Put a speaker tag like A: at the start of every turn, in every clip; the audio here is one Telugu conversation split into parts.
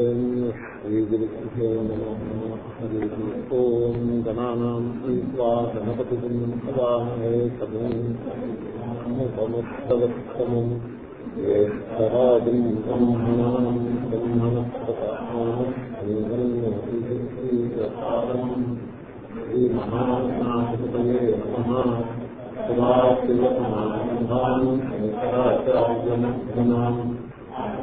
A: श्रीगुरुभ्यो नमः हरिः ओम् गणानाम् त्वा गणपतिम् हवामहे तमुपमुत्तवत्तमम् ज्येष्ठराजम् ब्रह्मणाम् ब्रह्मणस्पताम् श्रीमहानाथपतये नमः सदाशिवसमारम्भाम् शङ्कराचार्यमध्यमाम्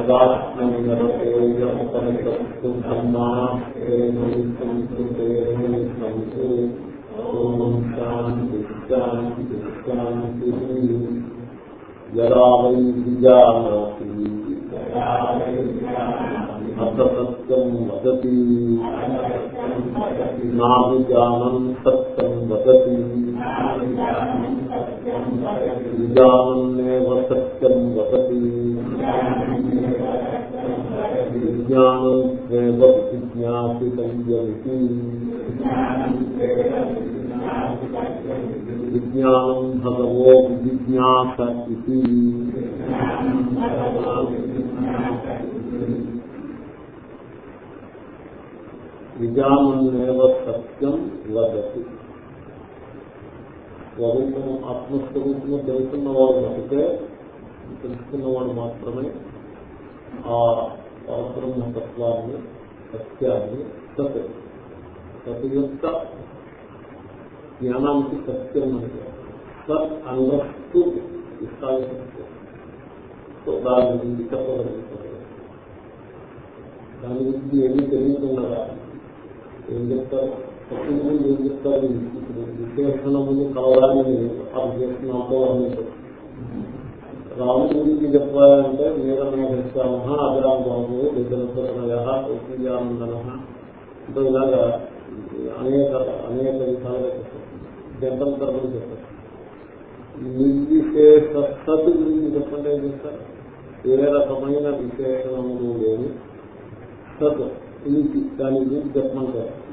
A: गुरुपरम्पराम् ॐ आप्यायिन्द्रियमान्यायि आप्यायिन्द्रियाणि च सर्वाणि सर्वम् ब्रह्मोपनिषदम् माम् ब्रह्मनिरापूजाम् माम् ब्रह्मनिराकरोत् निराकरणमस्तनिराकरणम् वेत्तु तदात्मनिरतेयमुपनिषत्सु धर्मास्ते सन्तु ॐ शान्ति शान्ति शान्तिः यदा वै विजानाति अससत्यम् वदति नाभिजानन् सत्यम् वदति विजानन्नेव सत्यम् वदति విజ్ఞానత్వేవ విజ్ఞాసితవ్యమితి విజ్ఞానం భగవో విజిజ్ఞాస ఇది విజామన్నేవ సత్యం వదతి స్వరూపం తెలుసుకున్నవాడు మాత్రమే ఆ పరబ్రహ్మతత్వాన్ని సత్యాన్ని సత్ సత్ యొక్క జ్ఞానానికి సత్యం అంటే సత్ అంగస్తు ఇష్టాయ సత్యం. సో దాని గురించి చెప్పగలుగుతారు దాని గురించి ఏమీ తెలియకుండా ఏం చెప్తారు? సత్యం గురించి ఏం చెప్తారు? ఇప్పుడు విశేషణములు కావాలని ఆ విశేషణంతో అన్నారు గురించి చెప్పాలంటే మీరమేశ్యామ అభిరామ బాబు విద్రయ కౌశల్యానందన అంటే ఇలాగా అనేక అనేక విధాలుగా చెప్పారు. జంటల తరఫున చెప్పారు. నిర్విశేష సత్ గురించి చెప్పండి ఏం చెప్తారు ఏ రకమైన విశేషణములు లేని సత్ ఇది దాని గురించి చెప్పమంటారు.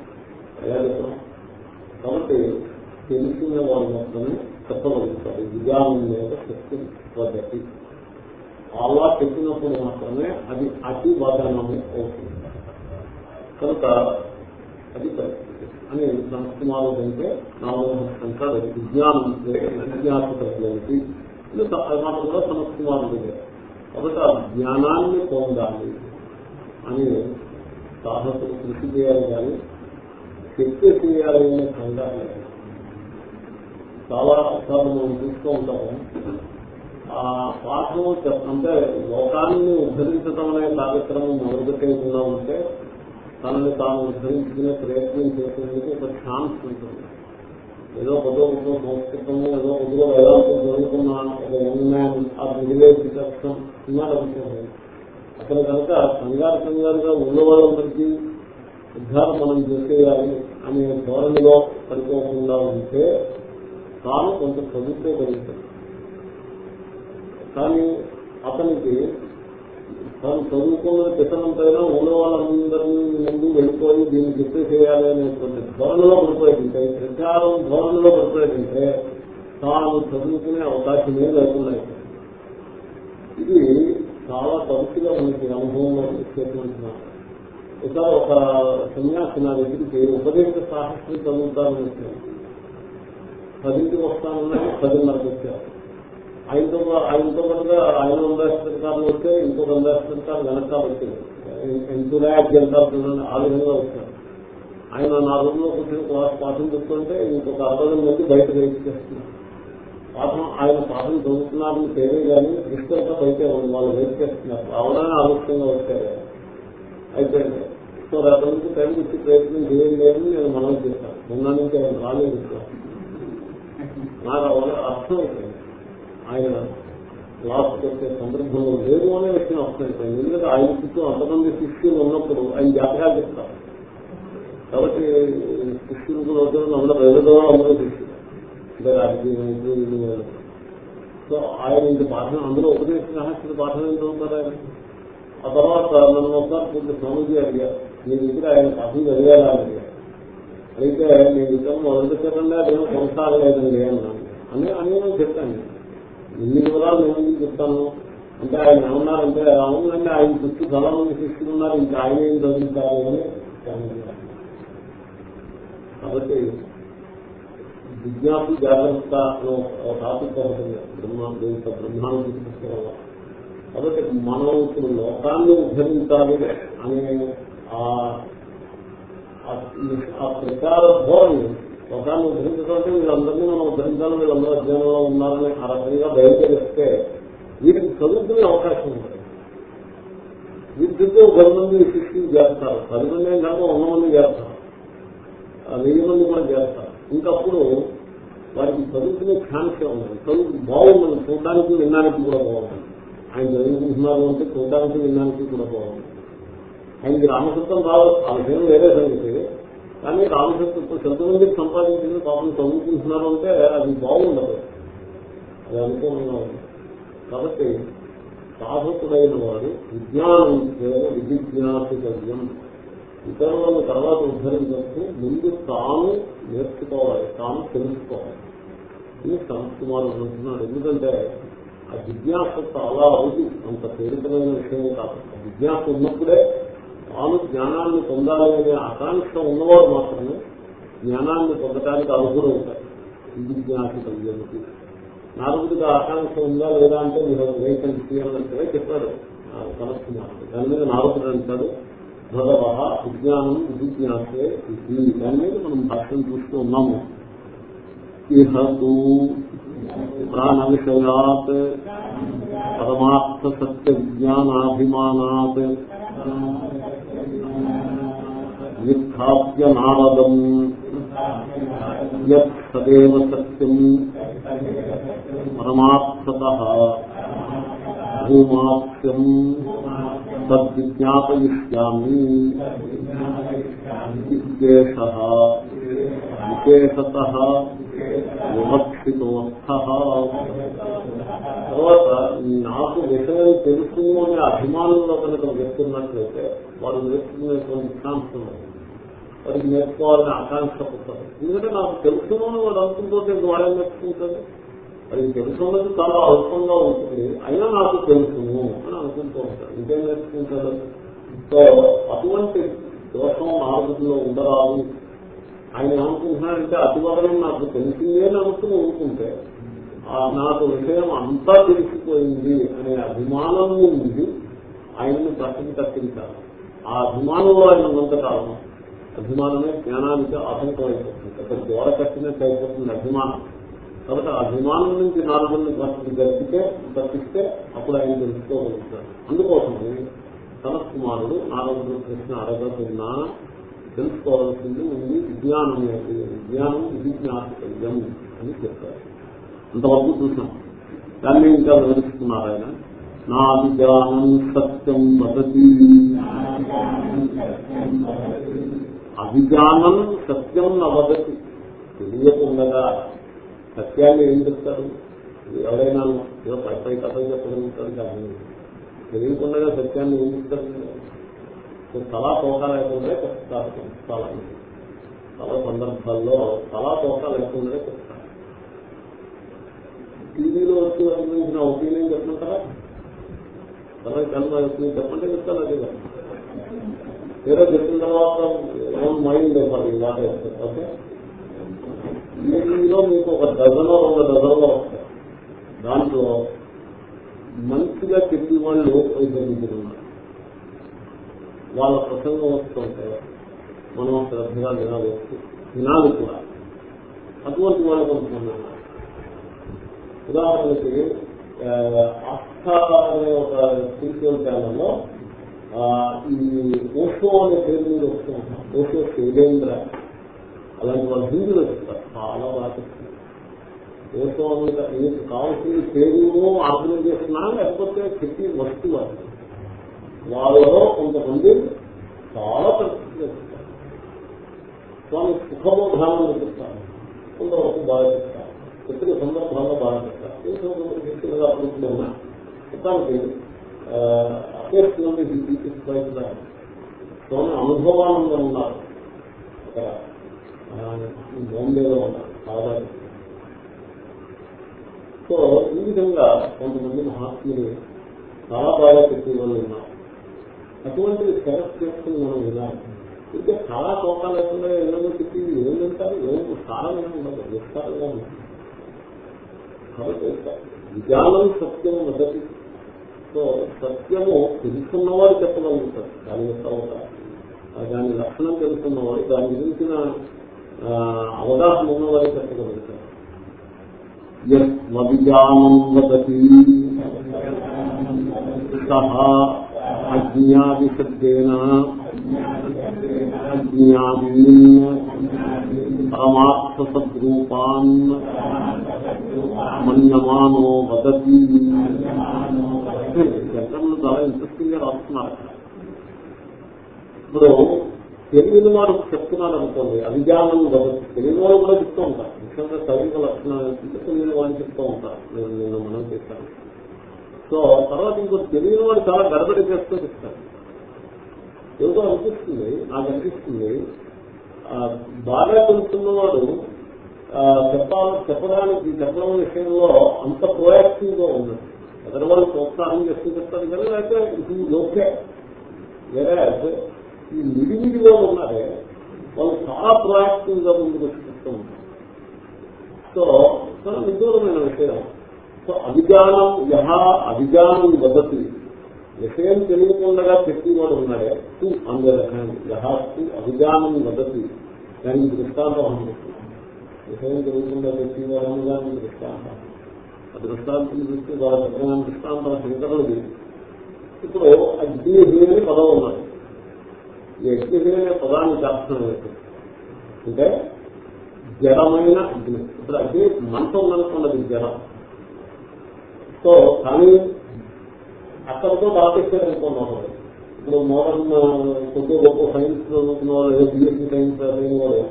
A: ఎలా చెప్పడం కాబట్టి తెలుసుకునే వాళ్ళు మాత్రమే చెప్పగలుగుతారు. విధానం మీద శక్తి పద్ధతి అలా చెప్పినప్పుడు మాత్రమే అది అతి వదనము అవుతుంది. కనుక అది పరిస్థితి. అని సంస్కుమారు అంటే నాలుగు అంటారు విజ్ఞానం విజ్ఞాపకమైనది మాట కూడా సంస్కృమాలు కాబట్టి ఆ జ్ఞానాన్ని పొందాలి అని సాహసం కృషి చేయాలి కానీ శక్తి చేయాలి అనే సంఘాలు చాలా అర్థాలు మనం చూస్తూ ఉంటాము. ఆ పాఠం అంటే లోకాన్ని ఉద్ధరించడం అనే కార్యక్రమం మొదలుపెట్టేకుండా ఉంటే తనని తాను ఉద్ధరించుకునే ప్రయత్నం చేసేందుకు ఒక ఛాన్స్ ఉంటుంది. ఏదో కొద్దిగా కొద్దిగా సంస్కృతము ఏదో కొద్దిగా వేదాంతం చదువుకున్న ఒక యంగ్ మ్యాన్ ఆ విలేజ్ కష్టం ఇవాళ విషయం అతను కనుక కంగారు కంగారుగా ఉన్న వాళ్ళందరికీ ఉద్ధారం మనం చేసేయాలి అనే ధోరణిలో పడిపోకుండా ఉంటే తాను కొంత చదువుకోగలుగుతాడు కానీ అతనికి తాను చదువుకున్న పితనంతైనా ఉన్న వాళ్ళందరి ముందు వెళ్ళిపోయి దీన్ని చెప్పే చేయాలి అనేటువంటి ధోరణిలో పడిపోయింటే ప్రచారం ధోరణిలో పడిపోయింటే తాను చదువుకునే అవకాశమే లేకుండా ఇది చాలా తరచుగా మనకి అనుభవంలో చేకూరుతున్నారు ఒకసారి ఒక సన్యాసి నా దగ్గరికి ఉపదేశ సాహసం చదువుతానని వచ్చాను పదింటికి వస్తానన్నది పదిన్నరకు వచ్చారు ఆయనతో ఆయనతో పాటుగా ఆయన అంబాసిడర్ వస్తే ఇంకొక అంబాసిడర్ కారు వెనక వచ్చింది ఎంతులా అంటారు ఆ విధంగా వచ్చారు ఆయన నా రూమ్ కూర్చొని క్లాస్ పాఠం చెప్తుంటే ఇంకొక అర్థం వచ్చి బయట వెయిట్ చేస్తున్నారు పాఠం ఆయన పాఠం చదువుతున్నారని తెలియదు కానీ దృష్టితో బయటే వాళ్ళు వెయిట్ చేస్తున్నారు రావడానికి ఆలస్యంగా వచ్చారు అయితే సో అతని టైం ఇచ్చి ప్రయత్నం చేయలేదని నేను మనం చేశాను. నిన్న నుంచి ఆయన రాలేదు నాకు అర్థం అవుతుంది. ఆయన క్లాస్ వచ్చే సందర్భంలో లేదు అనే వచ్చిన అర్థం వస్తుంది ఎందుకంటే ఆయన చుట్టూ అంతమంది శిష్యులు ఉన్నప్పుడు ఆయన జాతకాలు చెప్తారు. కాబట్టి శిష్యులకు రోజులు అందరూ ఎదుగుదో అందరూ శిష్యులు. అంటే రాజకీయం సో ఆయన ఇంత పాఠం అందరూ ఉపదేశం రహస్య పాఠం ఏంటో ఉంటారు ఆయన? ఆ తర్వాత నన్ను ఒకసారి కొంచెం స్వామిజీ అడిగారు మీ దగ్గర ఆయన పాఠం చదివేలా? అడిగారు. అయితే నేను ఇక్కడ మొదటి సెకండ్ సంసారం లేదండి అన్నాను అని అని నేను చెప్పాను. ఇన్ని వివరాలు నేను చెప్తాను? అంటే ఆయన ఏమన్నారంటే అవునండి ఆయన చుట్టూ చాలా మంది శిష్యులు ఉన్నారు ఇంకా ఆయన ఏం చదువుతారు అని కాబట్టి జిజ్ఞాసు జాగ్రత్త అనే ఒక టాపిక్ ఉంటుంది బ్రహ్మ దీంతో బ్రహ్మాండ పుస్తకంలో కాబట్టి మనం ఇప్పుడు లోకాన్ని ఉద్ధరించాలి అనే ఆ ఆ ప్రచార ధోరణి లోకాన్ని ఉద్ధరించాలంటే వీళ్ళందరినీ మనం ఉద్ధరించాలి వీళ్ళందరూ అధ్యయనంలో ఉన్నారని ఆ రకంగా బయలుదేరిస్తే వీరికి చదువుకునే అవకాశం ఉంటుంది. వీరి చుట్టూ పది మంది శిక్షణ చేస్తారు. పది మంది ఏం కాదు వంద మంది చేస్తారు. వెయ్యి మంది కూడా చేస్తారు. ఇంకప్పుడు వారికి చదువుకునే ఛాన్స్ ఉంది చదువు బాగుంటుంది. చూడడానికి వినడానికి కూడా బాగుంటుంది. ఆయన చదువుకుంటున్నారు అంటే చూడడానికి వినడానికి కూడా బాగుంటుంది. ఆయనకి రామసత్వం రావచ్చు ఆ విషయం వేరే సంగతి. కానీ రామసత్వం శతమందికి సంపాదించింది పాపం చదువుకుంటున్నారు అంటే అది బాగుండదు. అది అనుకూలంగా ఉంది. కాబట్టి సాధకుడైన వాడు విజ్ఞానం విజిజ్ఞాసికవ్యం ఇతరులను తర్వాత ఉద్ధరించవచ్చు. ముందు తాను నేర్చుకోవాలి తాను తెలుసుకోవాలి. ఇది సంస్కుమారు అంటున్నాడు. ఎందుకంటే ఆ జిజ్ఞాస చాలా అవుతుంది అంత తేలికమైన విషయం కాదు. జిజ్ఞాస ఉన్నప్పుడే తాను జ్ఞానాన్ని పొందాలి అనే ఆకాంక్ష ఉన్నవారు మాత్రమే జ్ఞానాన్ని పొందటానికి పొందడానికి ఉంటారు. ఉంటాయి జిజ్ఞాసికవ్యానికి నారదుడికి ఆకాంక్ష ఉందా లేదా అంటే మీరు వేకండి తీయాలంటే చెప్పాడు. కనస్తున్నాడు దాని మీద నారదుడు అంటాడు భగవ విజ్ఞానం విజిజ్ఞాసే దాని మీద మనం భాష్యం చూస్తూ ఉన్నాము. ఇహతు ప్రాణ విషయాత్ పరమార్థ సత్య విజ్ఞానాభిమానాత్ విస్థాప్య నారదం యత్ సదేవ సత్యం పరమార్థత భూమాఖ్యం తద్విజ్ఞాపయిష్యామి విశేష విశేషత వివక్షితోస్థ తర్వాత నాకు విషయం తెలుసు అనే అభిమానంలో కనుక వ్యక్తున్నట్లయితే వారు నేర్చుకునేటువంటి ఛాన్స్ వాడికి నేర్చుకోవాలని ఆకాంక్ష పుట్టదు. ఎందుకంటే నాకు తెలుసును అని వాడు అనుకుంటుంటే వాడే నేర్చుకుంటాడు అది తెలుసున్నది చాలా అల్పంగా ఉంటుంది. అయినా నాకు తెలుసును అని అనుకుంటూ ఉంటాడు ఇంకేం నేర్చుకుంటాడు సో అటువంటి దోషం నాలుగులో ఉండరాదు. ఆయన ఏమనుకుంటున్నాడంటే అతివదనం నాకు తెలిసిందే అని అనుకుని ఊరుకుంటే ఆ నాకు విషయం అంతా తెలిసిపోయింది అనే అభిమానం ఉంది ఆయనను పక్కకి తప్పించాలి. ఆ అభిమానంలో ఆయన ఉన్నంత కాలం అభిమానమే జ్ఞానానికి ఆటంకం అయిపోతుంది అక్కడ దూర కట్టినట్టు అయిపోతుంది అభిమానం. కాబట్టి ఆ అభిమానం నుంచి నాలుగు ప్రశ్న జరిపితే తప్పిస్తే అప్పుడు ఆయన తెలుసుకోగలుగుతారు. అందుకోసమే సనత్కుమారుడు నాలుగు ప్రశ్న అడగకున్నా తెలుసుకోవాల్సింది ఉంది విజ్ఞానం ఏంటి? విజ్ఞానం విజ్ఞాసం అని చెప్పారు. అంతవరకు చూసాం దాన్ని ఇంకా వివరిస్తున్నారు ఆయన. నా విజ్ఞానం సత్యం వదతి. అభిజ్ఞానం సత్యం నవదతి. తెలియకుండగా సత్యాన్ని ఏం చెప్తారు? ఎవరైనా ఏదో పై పై కథలు చెప్పగలుగుతారు కానీ తెలియకుండా సత్యాన్ని ఏం చెప్తారు? తలా తోక లేకుండా చెప్తారు పుస్తకాలని చాలా సందర్భాల్లో తలా తోక లేకుండా చెప్తారు. టీవీలో వచ్చి సంబంధించిన ఒపీనియన్ చెప్పమంటారా? తల కన్నా చెప్పంటే చెప్తాను అదే కదా ఏదో చెప్పిన తర్వాత ఓన్ మైండ్ మరి మాట ఓకే? టీవీలో మీకు ఒక డజన్ రెండు డజన్లో వస్తాయి దాంట్లో మంచిగా చెప్పిన వాళ్ళు ఇద్దరు ఉన్నారు. వాళ్ళ ప్రసంగం వస్తుంటే మనం శ్రద్ధగా వినవచ్చు వినాలి కూడా. అటువంటి వాళ్ళు కొంతమంది ఉన్నారు. ఉదాహరణకి ఆస్థా అనే ఒక స్పిరిచువల్ ఛానల్లో ఈ ఓషో అనే పేరు మీద వస్తూ ఉంటాం ఓషో శైలేంద్ర. అలాంటి వాళ్ళు హిందీలో వస్తారు చాలా బాగా ఓషో ఏసుకోవాలి మీకు కావాల్సిన పేరును ఆర్గనైజ్ చేస్తున్నా లేకపోతే చెప్పి వస్తువు అది. వాళ్ళలో కొంతమంది చాలా పరిస్థితులు చెప్తారు. వాళ్ళు సుఖబోధాలను చెప్తారు. కొంతవరకు బాగా చెప్తారు. ప్రతి సందర్భాల్లో బాగా చెప్తారు. ఏ సందర్భంలో చెప్తున్నది అప్పుడు ఉన్నా మొత్తానికి అఫేర్స్ నుండి తీసుకుపోయిన స్వామి అనుభవానంగా ఉన్నారు. అక్కడ బాంబేలో ఉన్నారు చాలా సో ఈ విధంగా కొంతమంది మహాత్ములు చాలా బాగా చెప్పే వాళ్ళు ఉన్నారు. అటువంటి సెలెక్ట్ మనం వినాలి ఇంకా చాలా కోపాలు లేకుండా ఏదైనా చెప్పి ఏం వింటారు ఏం సారంగా ఉండదు విస్తారంగా ఉంటుంది కాబట్టి విజ్ఞానం సత్యం మొదటి సో సత్యము తెలుసుకున్నవాడు చెప్పగలుగుతారు. దాని యొక్క దాని లక్షణం తెలుసుకున్నవాడు దాని గురించిన అవగాహన ఉన్నవాడు చెప్పగలుగుతారు. యజ్ఞానం వదతి. సహా మన్యమానో వదతి. శంకరులు చాలా ఇంట్రెస్టింగ్గా రాస్తున్నారు. ఇప్పుడు తెలియని వాడు చెప్తున్నారు అనుకోండి అవిజ్ఞానం తెలియని వారు కూడా చెప్తూ ఉంటారు. ముఖ్యంగా సైనిక లక్షణాలు తెలియని వాడిని చెప్తూ ఉంటారు. నేను నిన్న మనం చేశాను సో తర్వాత ఇంకో తెలియని వాడు చాలా గడబడి చేస్తూ చెప్తారు. ఏదో అనిపిస్తుంది నాకు అనిపిస్తుంది. ఆ, బాగా తెలుసున్నవాడు వాడు చెప్పాలి చెప్పడానికి చెప్పడం విషయంలో అంత ప్రోయాక్టివ్గా ఉన్నాడు. ఎదరు వాళ్ళు ప్రోత్సాహం చేస్తూ చెప్తారు కానీ లేకపోతే ఇది ఓకే. వేరే ఈ మిడిమిడిలో ఉన్నారే వాళ్ళు చాలా ప్రయాక్టివ్గా ముందుకు వచ్చి చెప్తూ ఉంటారు. సో చాలా విదూరమైన విషయం. సో అభిజ్ఞానం యహా అభిజ్ఞానం వదతి విషయం తెలియకుండా చెప్పేవాడు ఉన్నాడే తూ అందరూ యహా తూ అభిజ్ఞానం వదతి దానికి దృష్టాంతం అనుకుంటుంది విషయం తెలియకుండా చెప్పేవాడు దానికి దృష్టాంతం. దృష్టాంతం చూస్తే వాళ్ళ చెప్పిన దృష్టాంతం శంకరులది ఇప్పుడు అగ్నిహీన అనే పదం ఉన్నది. ఈ అగ్నిహీన అనే పదానికి అర్థం ఏంటి అంటే జడమైన అగ్ని ఇప్పుడు అగ్ని మంటం ఉందనుకున్నది జడం సో కానీ అక్కడితో బాధిస్తారు అనుకున్నాం ఇప్పుడు మోడర్న్ కొద్దిగా గొప్ప సైన్స్ చదువుకున్న వాళ్ళు ఏదో బిఎస్సీ సైన్స్ చదివిన వాళ్ళు.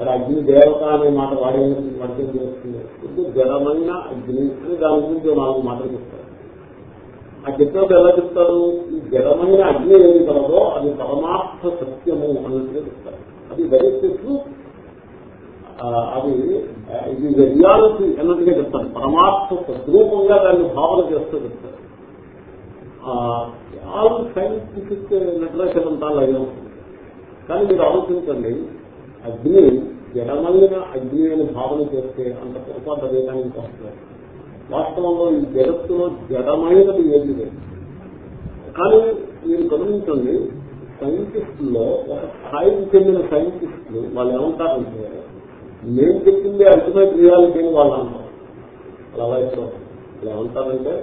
A: మరి అగ్ని దేవత అనే మాట వాడేందుకు పరిచయం చేస్తుంది ఇప్పుడు జడమైన అగ్ని అని దాని గురించి నాలుగు మాటలు చెప్తారు. ఆ చెప్పినప్పుడు ఎలా చెప్తారు? ఈ జడమైన అగ్ని ఏది కలదో అది పరమార్థ సత్యము అన్నట్టుగా చెప్తారు. అది వెరీ అది ఇది రియాలిటీ అన్నట్టుగా చెప్తారు. పరమార్థ సద్రూపంగా దాన్ని భావన చేస్తూ చెప్తారు. ఆల్ సైంటిఫిక్ లిటరేచర్ అంతా అలాగే ఉంటుంది. కానీ మీరు ఆలోచించండి అగ్ని జడమైన అగ్ని అని భావన చేస్తే అంత పొరపాటు వేదానికి వస్తుంది వాస్తవంలో ఈ జగత్తులో జడమైనది ఏది లేదు. కానీ మీరు గమనించండి సైంటిస్టుల్లో ఒక స్థాయికి చెందిన సైంటిస్టులు వాళ్ళు ఏమంటారంటే నేను చెప్పింది అల్టిమేట్ రియాలిటీ అని వాళ్ళు అంటారు అలా వయసులో వాళ్ళు ఏమంటారంటే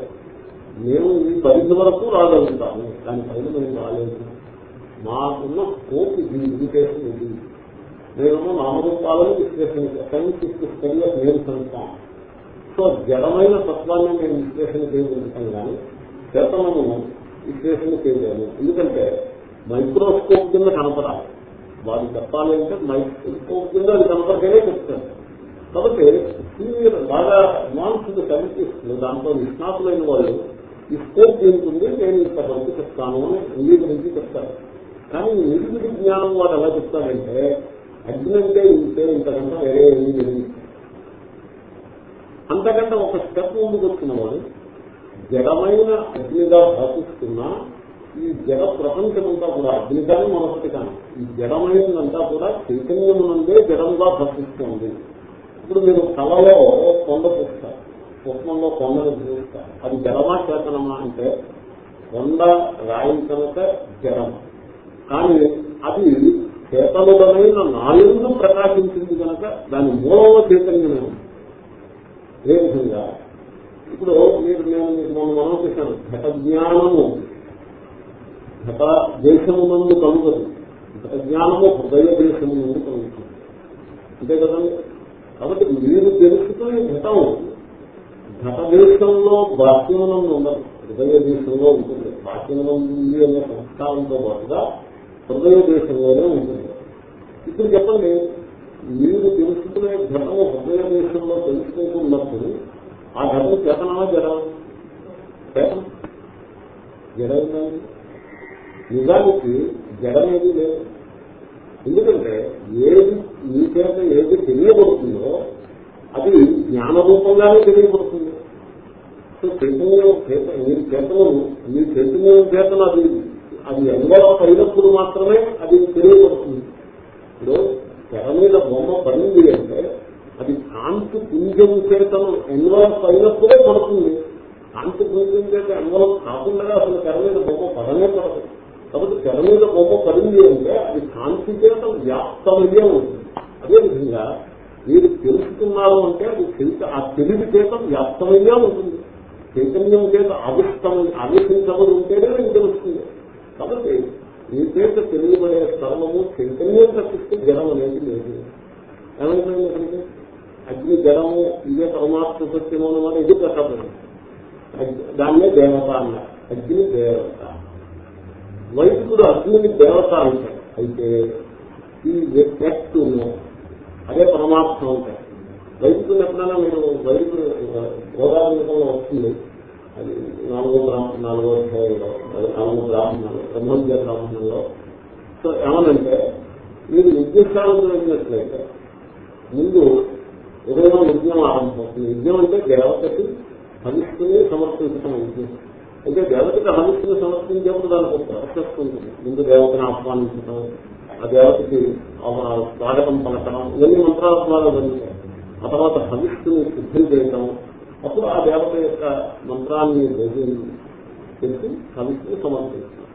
A: మేము ఈ పరిధి వరకు రాగలుగుతాము దాని పైన మేము రాలేదు. మాకున్న కోర్టు ఇది లిమిటేషన్ ఇది. నేను నామరూపాలను విశ్లేషణ సైన్స్ స్టైల్లో నేను కలుస్తాం సో జడమైన తత్వాన్ని నేను విశ్లేషణ చేయగలుగుతాను కానీ చేతనము విశ్లేషణ చేయలేము. ఎందుకంటే మైక్రోస్కోప్ కింద కనపడాలి. వారు చెప్పాలి అంటే మైక్రోస్కోప్ కింద అది కనపడితేనే చెప్తాను కాబట్టి సీనియర్ బాగా అడ్వాన్స్డ్ సైంటిస్టులు దాంట్లో నిష్ణాతులైన వాళ్ళు ఈ స్కోప్ ఏంటుంది నేను ఇంతవరకు చెప్తాను అని గురించి చెప్తారు. కానీ నిరుడి జ్ఞానం వాడు ఎలా చెప్తారంటే అగ్ని అంటే ఉంటే ఇంతకంటే వేరే ఏమీ జరిగింది అంతకంటే ఒక స్టెప్ ముందుకు వచ్చినవాడు జడమైన అగ్నిగా భాషిస్తున్నా ఈ జడ ప్రపంచమంతా కూడా అగ్ని కానీ మనొకటి కానీ ఈ జడమైనదంతా కూడా చైతన్యమునందే జడముగా భాషిస్తుంది ఇప్పుడు మీరు కళలో కొండ చూస్తారు స్వప్నంలో కొండను చూస్తారు అది జడమా చేతనమా అంటే కొండ రాయి కనుక జడం కానీ అది చేతనుడమైన నాయందు ప్రకాశించింది కనుక దాని మూలంలో చైతన్యమే ఉంది. ఏ విధంగా? ఇప్పుడు మీరు నేను మీకు మొన్న మనం చేశాను ఘట జ్ఞానము ఘట దేశము నుండి కలుగదు ఘట జ్ఞానము హృదయ దేశము నుండి కలుగుతుంది. అంతే కదండి? కాబట్టి మీరు తెలుసుకునే ఘటం ఘట దేశంలో బాహ్యమనం ఉండదు. హృదయ దేశంలో ఉంటుంది. బాహ్యమనం ఉంది అనే సంస్కారంతో పాటుగా హృదయ దేశంలోనే ఉంటుంది. ఇప్పుడు చెప్పండి మీరు తెలుసుకునే ఘటము హృదయ దేశంలో తెలుసుకుంటున్నప్పుడు ఆ ఘటన చేతనా జడం చేతనం. నిజానికి జడమేది లేదు. ఎందుకంటే ఏది మీ చేత ఏది తెలియబడుతుందో అది జ్ఞానరూపంగానే తెలియబడుతుంది. సో చైతన్యం చేత మీరు చేతనం మీ చైతన్యం చేతన అది. అది ఎన్వలప్ అయినప్పుడు మాత్రమే అది తెలియబడుతుంది ఇప్పుడు తెర మీద బొమ్మ పడింది అంటే అది కాంతి పుంజం చేతను ఎన్వలప్ అయినప్పుడే పడుతుంది. కాంతి పుంజం చేత ఎన్వలప్ కాకుండా అసలు తెర మీద బొమ్మ పడనే పడదు. కాబట్టి తెర మీద బొమ్మ పడింది అంటే అది కాంతి చేత వ్యాప్తమయ్యే ఉంటుంది. అదేవిధంగా మీరు తెలుసుకున్నారు అంటే అది తెలిసి ఆ తెలివి చేత వ్యాప్తమయ్యే ఉంటుంది. చైతన్యం చేత ఆవిష్టం ఆవిష్టించబడి ఉంటేనే మీకు తెలుస్తుంది. కాబట్టి మీ చేత తెలియబడే స్థలము చైతన్యం తప్పిస్తే జనం అనేది లేదు. ఏమైపోయింది ఇక్కడికి అగ్ని జనము ఇదే పరమాత్మ సత్యము అన్నమాట ఇది ప్రసాదం దాన్నే దేవత అన్న అగ్ని దేవత. వైదికుడు అగ్నిని దేవత అంటాడు. అయితే ఈ వ్యక్తి అదే పరమాత్మ ఉంటాయి వైదికులు ఎప్పుడైనా మీరు వైదికుడు గోదావరి వస్తుంది నాలుగో బ్రాహ్మణ నాలుగో అధ్యాయంలో నాలుగో బ్రాహ్మణంలో బ్రహ్మజ్ఞ బ్రాహ్మణంలో సో ఏమనంటే మీరు యజ్ఞస్థానం వెళ్ళినట్లయితే ముందు ఏదైనా యజ్ఞం ఆరంభమవుతుంది. యజ్ఞం అంటే దేవతకి హవిస్తుని సమర్పించడం యజ్ఞం. అయితే దేవతకి హవిస్తుని సమర్పించేప్పుడు దానికి ఒక ప్రాసెస్ ఉంటుంది. ముందు దేవతను ఆహ్వానించడం ఆ దేవతకి స్వాగతం పలకడం ఇవన్నీ మంత్రాత్మాలు జరుగుతాయి. ఆ తర్వాత హవిస్తుని సిద్ధం చేయటం అప్పుడు ఆ దేవత యొక్క మంత్రాన్ని తెలిసి కవికి సమర్పిస్తారు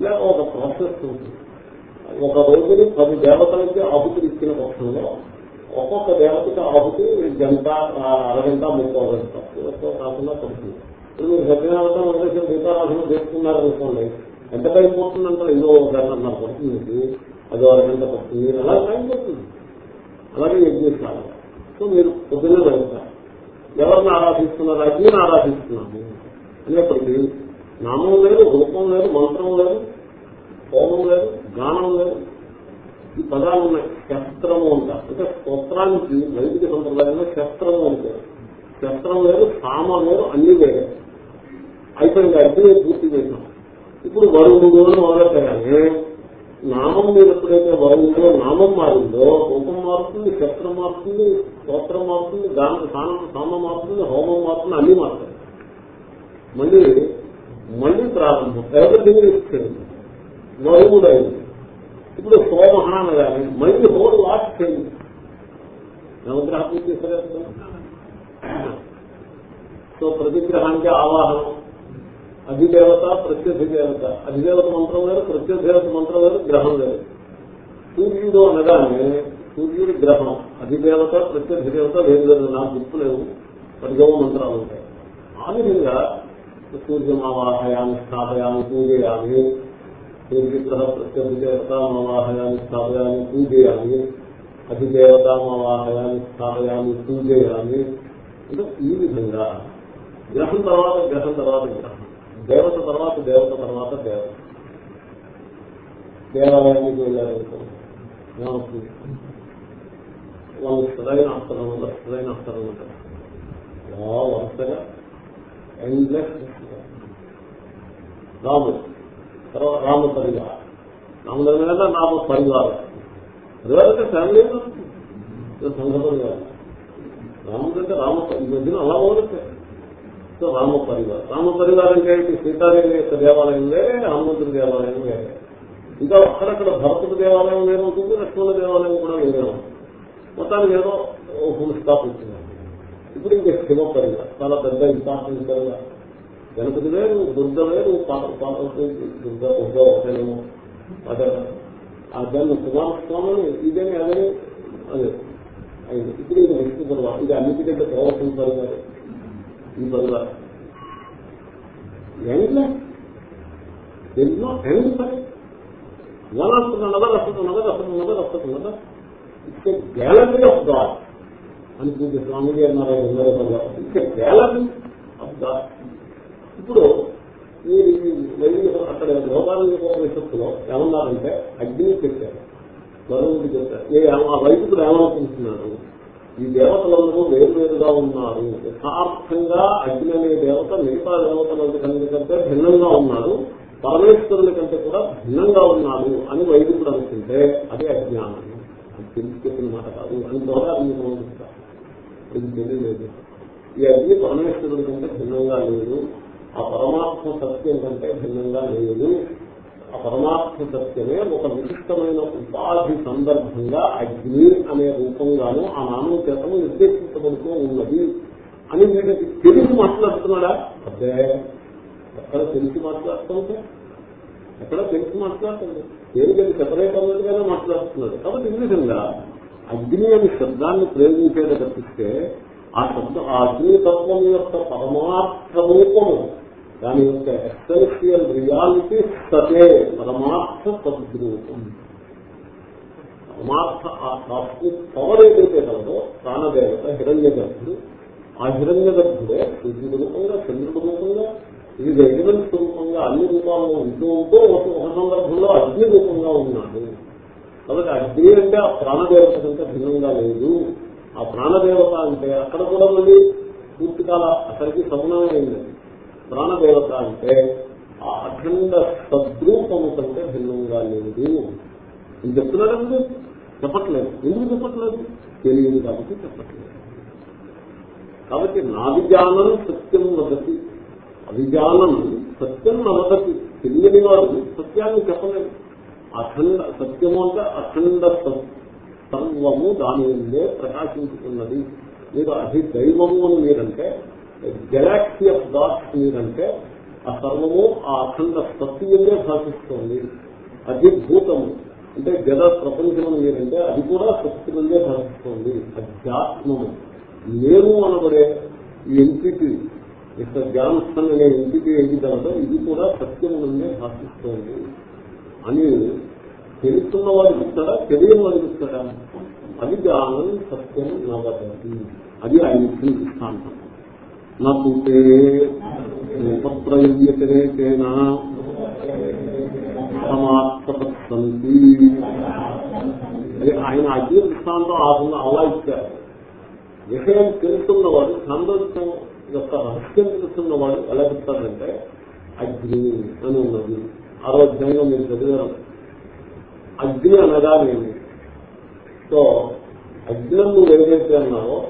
A: ఇలా ఒక ప్రాసెస్ ఉంటుంది. ఒక రోజుని పది దేవతలకి ఆహుతులు ఇచ్చిన పక్షంలో ఒక్కొక్క దేవతకి ఆహుతి గంట అరగంట ముప్పై గంట కాకుండా పడుతుంది. ఇప్పుడు మీరు సత్యనారాయణ ఉద్దేశం దీపారాధన చేసుకున్నారనుకోండి ఎంత టైం పోతుందంటే ఏదో ఒక గంట పడుతుంది. అదో అరగంట పడుతుంది. అలా టైం పడుతుంది. అలాగే యజ్ఞిస్తారు సో మీరు పొద్దున్నే వెళ్తారు. ఎవరిని ఆరాధిస్తున్నారు? అగ్నిని ఆరాధిస్తున్నాము. అనేప్పటికీ నామం లేదు రూపం లేదు మంత్రం లేదు హోమం లేదు గానం లేదు. ఈ పదాలు ఉన్నాయి. శస్త్రము అంటారు అంటే స్తోత్రానికి వైదిక సంప్రదాయంలో శస్త్రము అంటే శస్త్రం లేదు సామ లేదు అన్ని వేరే. అయిపోయింది. అగ్ని పూర్తి చేసినాం. ఇప్పుడు వరుణుడు అని మొదలెట్టాలి నామం మీద ఎప్పుడైతే వరుణుడో నామం మారిందో రూపం మారుతుంది శస్త్రం మారుతుంది స్తోత్రం మారుతుంది గాన సానం సామ మారుతుంది హోమం మారుతుంది అన్ని మారుతాయి. మళ్ళీ మళ్ళీ ప్రారంభం. ఎవరిథింగ్ ఇస్తుంది వరుణుడు అయింది ఇప్పుడు సోమహ అనగానే మళ్ళీ హోల్ లాస్ట్ చేయండి నవగ్రహం చేశారు సో ప్రతిగ్రహానికి ఆవాహనం. అధిదేవత ప్రత్యర్థి దేవత అధిదేవత మంత్రం వేరు ప్రత్యర్థేవత మంత్రం వేరు గ్రహం వేరు. సూర్యుడు అనగానే సూర్యుడి గ్రహం. అధిదేవత ప్రత్యర్థి దేవత వేరు వేరు. నా గుర్తు లేవు. పరిగమ మంత్రాలు ఉంటాయి. ఆ విధంగా సూర్యమావాహయాన్ని స్థాపయాన్ని పూజయాన్ని సూర్యగ్రహ ప్రత్యర్థి దేవతామావాహయాన్ని స్థాపయాన్ని పూజయామి. అధిదేవతామావాహయాన్ని స్థాపయాన్ని పూజయాన్ని అంటే ఈ విధంగా గ్రహం తర్వాత గ్రహం తర్వాత గ్రహం. దేవత తర్వాత దేవత తర్వాత దేవత. దేవాలయానికి వెళ్ళారు. ఏమవుతుంది వాళ్ళు సరైన అక్షరం ఉంటారు సరైన అక్షరం ఉంటారు వరుసగా ఎండ్లెస్ రాముడు. తర్వాత రామ పరివారం. రాముడు మీద రామ పరివారం. పరివారం ఫ్యామిలీ సంఘ పరివారం రాముడు అంటే రామ ఈ మధ్యన అలా మొదలెట్టారు. సో రామ పరివారం రామ పరివారం ఏంటి సీతాదేవి యొక్క దేవాలయం వేరే హనుమంతుడి దేవాలయం వేరే. ఇంకా అక్కడక్కడ భరతుడి దేవాలయం వేరే ఉంటుంది లక్ష్మణ దేవాలయం కూడా వేరే మొత్తానికి ఏదో ఫుల్ స్టాప్ ఇచ్చింది ఇప్పుడు ఇంకా శివ పరివారం చాలా పెద్ద ఇంపార్టెంట్ పరిగా గణపతి వేరు దుర్గ వేరు పాత పాత దుర్గ దుర్గ ఒకటేమో. అదే. ఆ దాన్ని కుమారస్వామిని ఇదేమి అదే? అదే. ఇప్పుడు ఇది విష్ణు పరివారం ఇది అన్నిటికంటే ప్రవర్తన పరివారం. ఈ పరివారం ఏమిట్లే ఎన్నో ఎండ్ పని one after another after another after another after another it's gallery of God అని పూజ స్వామిజీ అన్నారు ఆఫ్ గాడ్ ఇప్పుడు మీరు వైద్య అక్కడ లోకాల ఏమన్నారంటే అగ్ని చెప్పారు వరుణుడు చెప్పారు. ఆ వైదికుడు ఏమనుకుంటున్నారు ఈ దేవతలందరూ వేరువేరుగా ఉన్నారు. యథార్థంగా అగ్ని అనే దేవత మిగతా దేవతల కంటే భిన్నంగా ఉన్నారు. పరమేశ్వరుల కంటే కూడా భిన్నంగా ఉన్నాడు అని వైదికుడు అనుకుంటే అదే అజ్ఞానం. అది తెలిసి చెప్పిన మాట కాదు. అని ద్వారా తెలియలేదు. ఈ అగ్ని పరమేశ్వరుడి కంటే భిన్నంగా లేదు. ఆ పరమాత్మ సత్యం కంటే భిన్నంగా లేదు. ఆ పరమాత్మ సత్యమే ఒక విశిష్టమైన ఉపాధి సందర్భంగా అగ్ని అనే రూపంగాను ఆ నామం చేతను నిర్దేశించబడుతూ ఉన్నది అని వీటికి తెలిసి మాట్లాడుతున్నాడా? అదే ఎక్కడ తెలిసి మాట్లాడుతుంటే? ఎక్కడ తెలిసి మాట్లాడుతుంది దేనికది సెపరేట్ అన్నట్టుగానే మాట్లాడుతున్నాడు. కాబట్టి ఈ విధంగా అగ్ని అనే శబ్దాన్ని ప్రయోగించేది తప్పిస్తే ఆ శబ్దం ఆ అగ్ని తత్వం యొక్క పరమార్థ రూపము దాని యొక్క ఎక్సెన్షియల్ రియాలిటీ సతే పరమార్థ సద్రూపం. పరమార్థ ఆ కాస్మిక్ పవర్ ఏదైతే కలదో ప్రాణదేవత హిరణ్య గర్భుడు ఆ హిరణ్య గర్భుడే సూర్యుడు రూపంగా చంద్రుడు రూపంగా ఇది ఎలిమెంట్ రూపంగా అన్ని రూపాల్లో ఉంటూ ఉంటూ ఒక సందర్భంలో అగ్ని రూపంగా ఉన్నాడు. కాబట్టి అగ్ని అంటే ఆ ప్రాణదేవత కంటే భిన్నంగా లేదు. ఆ ప్రాణదేవత అంటే అక్కడ కూడా మళ్ళీ పూర్తికాల అక్కడికి సమన్వయం లేదు ప్రాణదేవత అంటే ఆ అఖండ సద్రూపము కంటే భిన్నంగా లేదు ఇది చెప్తున్నాడండి చెప్పట్లేదు. ఎందుకు చెప్పట్లేదు? తెలియదు కాబట్టి చెప్పట్లేదు. కాబట్టి నాభిజానం సత్యం వదతి. అభిజానం సత్యం నవదతి తెలియని వారు సత్యాన్ని చెప్పలేదు అఖండ సత్యము అంటే అఖండ సర్వము దాని ఉండే ప్రకాశించుకున్నది. మీరు అధిదైవము అని మీరంటే గెలాక్సీ ఆఫ్ డాట్స్ మీరంటే ఆ సర్వము ఆ అఖండ సత్యంగా భాషిస్తోంది. అధిభూతము అంటే గద ప్రపంచం ఏంటంటే అది కూడా సత్యంగా భాషిస్తోంది. అధ్యాత్మము. నేను అనబడే ఈ ఎంటిటీ మిస్టర్ జాన్సన్ అనే ఎంటిటీ ఏది కలదో ఇది కూడా సత్యం నుండే భాషిస్తోంది. అని తెలుస్తున్న వాడు ఇస్తాడా తెలియని వాడు ఇస్తాడా అది జ్ఞానం సత్యం నవదతి అది ఆయన ఇచ్చిన దృష్టాంతం. నాకు ఉపత్రయం వ్యతిరేకేణ సమాప్తంతి అది ఆయన అగ్ని దృష్టాంతం ఆకుండా అలా ఇచ్చారు. విషయం తెలుసున్నవాడు సందర్శం యొక్క రహస్యం తెలుసున్నవాడు ఎలా చెప్తారంటే అగ్ని అని ఉన్నది. ఆరోగ్యంగా మీరు చదివారు. అగ్ని అనగానేమి? సో అగ్నం నువ్వు ఏదైతే అన్నావో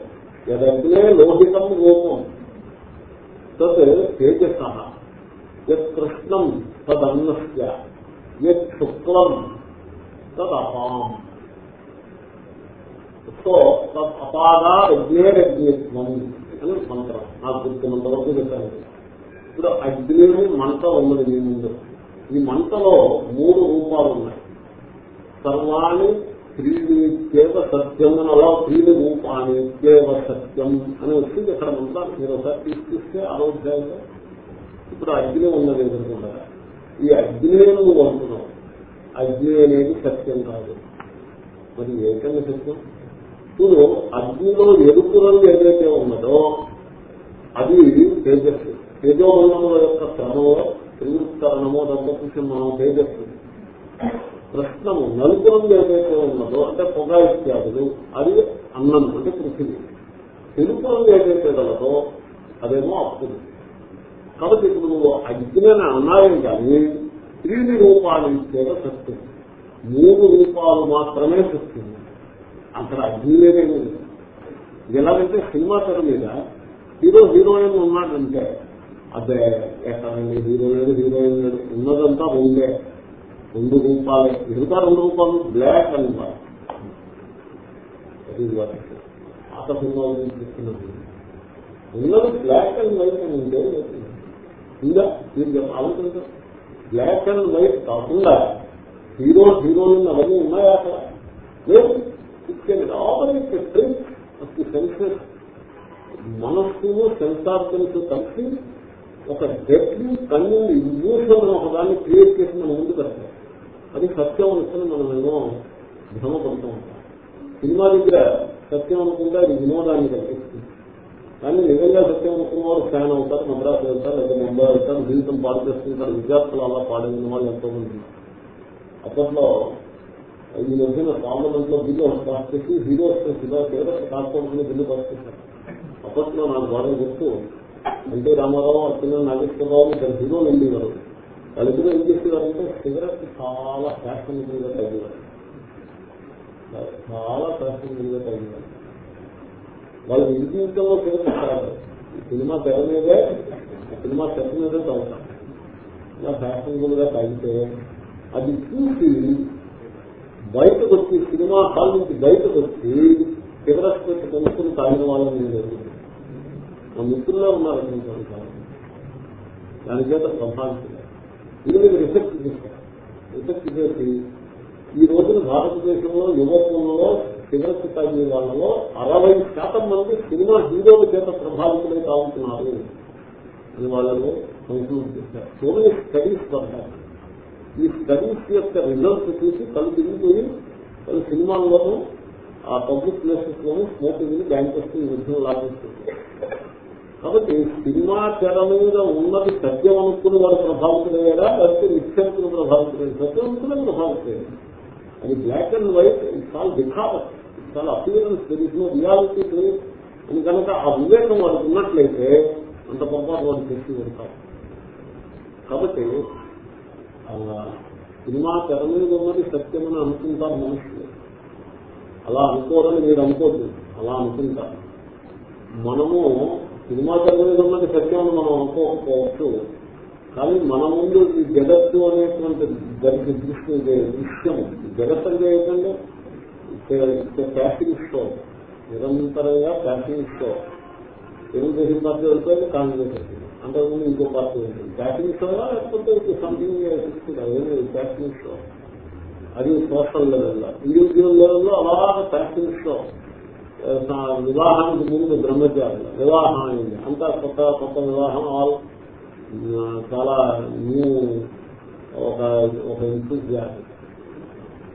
A: ఎదగ్నే లోహితం రూపం. తత్ తేజస యత్ కృష్ణం తదన్నస్య యత్ శుక్లం తదపాం సో తద్ అపాగా అగ్నేరగ్నిత్వం అని మంత్రం నాకు గుర్తున్నంత వరకు చెప్పాను ఇప్పుడు అగ్ని మంట ఉన్నది మీ ముందు ఈ మంటలో మూడు రూపాలు ఉన్నాయి. సర్వాణి స్త్రీకేవ సత్యం అని అలా స్త్రీని రూపాన్ని కేవ సత్యం అని వచ్చింది. ఇక్కడ మంత్రాలు మీరు ఒకసారి తీసుకొస్తే ఆరోగ్యంగా ఇప్పుడు అగ్ని ఉన్నది ఎదుర్కొంటారా ఈ అగ్ని నువ్వు అంటున్నావు. అగ్ని అనేది సత్యం కాదు. మరి ఏకంగా సత్యం? ఇప్పుడు అగ్నిలో ఎరుపు రంగు ఏదైతే ఉన్నదో అది తేజస్సు. తేజోబంధముల యొక్క క్రమంలో త్రివృత్కరణము దంపపురుషం మనం తేజస్సు. ప్రశ్నము నలుపు రంగు ఏదైతే ఉన్నదో అంటే పొగ ఇత్యాదులు అది అన్నం అంటే పృథివీ. తెలుపు రంగు ఏదైతే గలదో అదేమో అప్పుడు కాబట్టి ఇప్పుడు నువ్వు అగ్ని అన్నాయం కానీ త్రీని రూపాలు ఇచ్చేదో సత్యం. మూడు రూపాలు మాత్రమే సత్యం. అక్కడ అగ్ని లేదేమీ ఎలాగంటే సినిమా తెర మీద హీరో హీరోయిన్ ఉన్నాడంటే అదే ఎక్కడ హీరో లేదు హీరోయిన్ లేదు ఉన్నదంతా ఉండే. రెండు రూపాలే మిగతా రెండు రూపాలు బ్లాక్ అండ్ వైట్ పాత సినిమా చెప్తున్నది ఉన్నది బ్లాక్ అండ్ వైట్ అని ఉంటే ఉందా మీరు చెప్పాలంటే బ్లాక్ అండ్ వైట్ కాకుండా హీరో హీరోయిన్ అవన్నీ ఉన్నాయా అక్కడ లేదు. ఆపరేట్ సెన్సెస్ మనస్సును సెన్సార్స్ కలిసి ఒక డెడ్లీ కన్నింగ్ ఇల్యూషన్ ఒకదాన్ని క్రియేట్ చేసి మన ముందు పెడతాం అది సత్యం అనుకుని మనం ఏమో భ్రమపడుతూ ఉంటాం సినిమా దగ్గర సత్యం అనుకుంటే అది వినోదాన్ని కల్పిస్తుంది కానీ నిజంగా సత్యం అనుకున్న వారు ఫ్యాన్ అవుతారు మద్రాసు వెళ్తారు లేదా ముంబై వెళ్తారు జీవితం పాడు చేసుకుంటారు విద్యార్థులు అలా పాడైన వాళ్ళు ఎంతో మంది అప్పట్లో ఈ మధ్యన పార్లమెంట్ బిల్లు పాస్ చేసి హీరో హీరో కాకపోతే బిల్లు పాస్ చేశారు అప్పట్లో నాకు బాగా గుర్తు అంటే రామారావు అర్చన నాగేశ్వరరావు ఇద్దరు హీరోలు ఉండేవారు వాళ్ళిద్దరూ ఏం చేసేవారంటే సిగరెట్ చాలా ఫ్యాషనబుల్గా తగ్గేవారు చాలా ఫ్యాషనబుల్గా తగ్గేవారు వాళ్ళ ఇంటి జీవితంలో సిగరెట్ కాదు సినిమా తెర మీదే సినిమా సెట్ మీదే తాగుతాం ఇలా ఫ్యాషనబుల్గా తాగితే అది చూసి బయటకు వచ్చి సినిమా హాల్ నుంచి బయటకు వచ్చి సిగరెట్ పెట్టి కొనుక్కుని తాగిన వాళ్ళని లేదు. మా మిత్రుల్లో ఉన్నారు దాని చేత ప్రభావితులు ఇది మీరు రిసెప్ట్ చేశారు. రిసెప్ట్ చేసి ఈ రోజున భారతదేశంలో యువకుల్లో సిగరెట్ తాగే వాళ్ళలో అరవై శాతం మంది సినిమా హీరోల చేత ప్రభావితులై కావుతున్నారు అని వాళ్ళను కంక్లూడ్ చేశారు. సో మెనీ స్టడీస్ పడ్డారు ఈ స్టడీస్ యొక్క రిజల్ట్స్ చూసి కళ్ళు తిరిగిపోయి వాళ్ళు సినిమాల్లోనూ ఆ పబ్లిక్ ప్లేసెస్ లోనూ స్మోకింగ్ బ్యాన్ చేస్తూ ఈ విధంగా లాభిస్తుంది కాబట్టి సినిమా తెర మీద ఉన్నది సత్యం అనుకుని వాడు ప్రభావితులయ్యారా లేకపోతే నిత్యంకులు ప్రభావితులయ్యారు సత్యవంతులే ప్రభావితులయ్యారు అది black and white it's all దిఖావత్ it's all appearance there reality అని కనుక ఆ వివేకం వాడికి ఉన్నట్లయితే అంత పొరపాటు వాడు చేసి పెడతారు కాబట్టి సినిమా తెర మీద ఉన్నది సత్యమని అనుకుంటారు మనుషులు. అలా అనుకోరని మీరు అనుకోద్దు. అలా అనుకుంటారు. మనము సినిమా తెర మీద ఉన్నది సత్యం మనం అనుకోకపోవచ్చు కానీ మన ముందు ఈ జగత్తు అనేటువంటి దానికి దృష్టి దృశ్యం. జగత్ అంటే ఏంటంటే ప్యాకింగ్ స్టోర్ నిరంతరంగా ప్యాకింగ్ స్టోర్ తెలుగుదేశం పార్టీ వెళ్తే కాంగ్రెస్ వచ్చింది అంతకుముందు ఇంకో పార్టీ ఉంటుంది ప్యాకింగ్ స్టోరా లేకపోతే సంథింగ్ ప్యాకింగ్ స్టోర్ అది సోషల్ లెవెల్లో ఇండివిజువల్ లెవెల్లో అలా ప్యాకింగ్ స్టోర్ వివాహానికి ముందు బ్రహ్మచారులు వివాహం అయింది అంతా కొత్త కొత్త వివాహం ఆల్ చాలా న్యూ ఒక ఒక ఎంతూజియాజం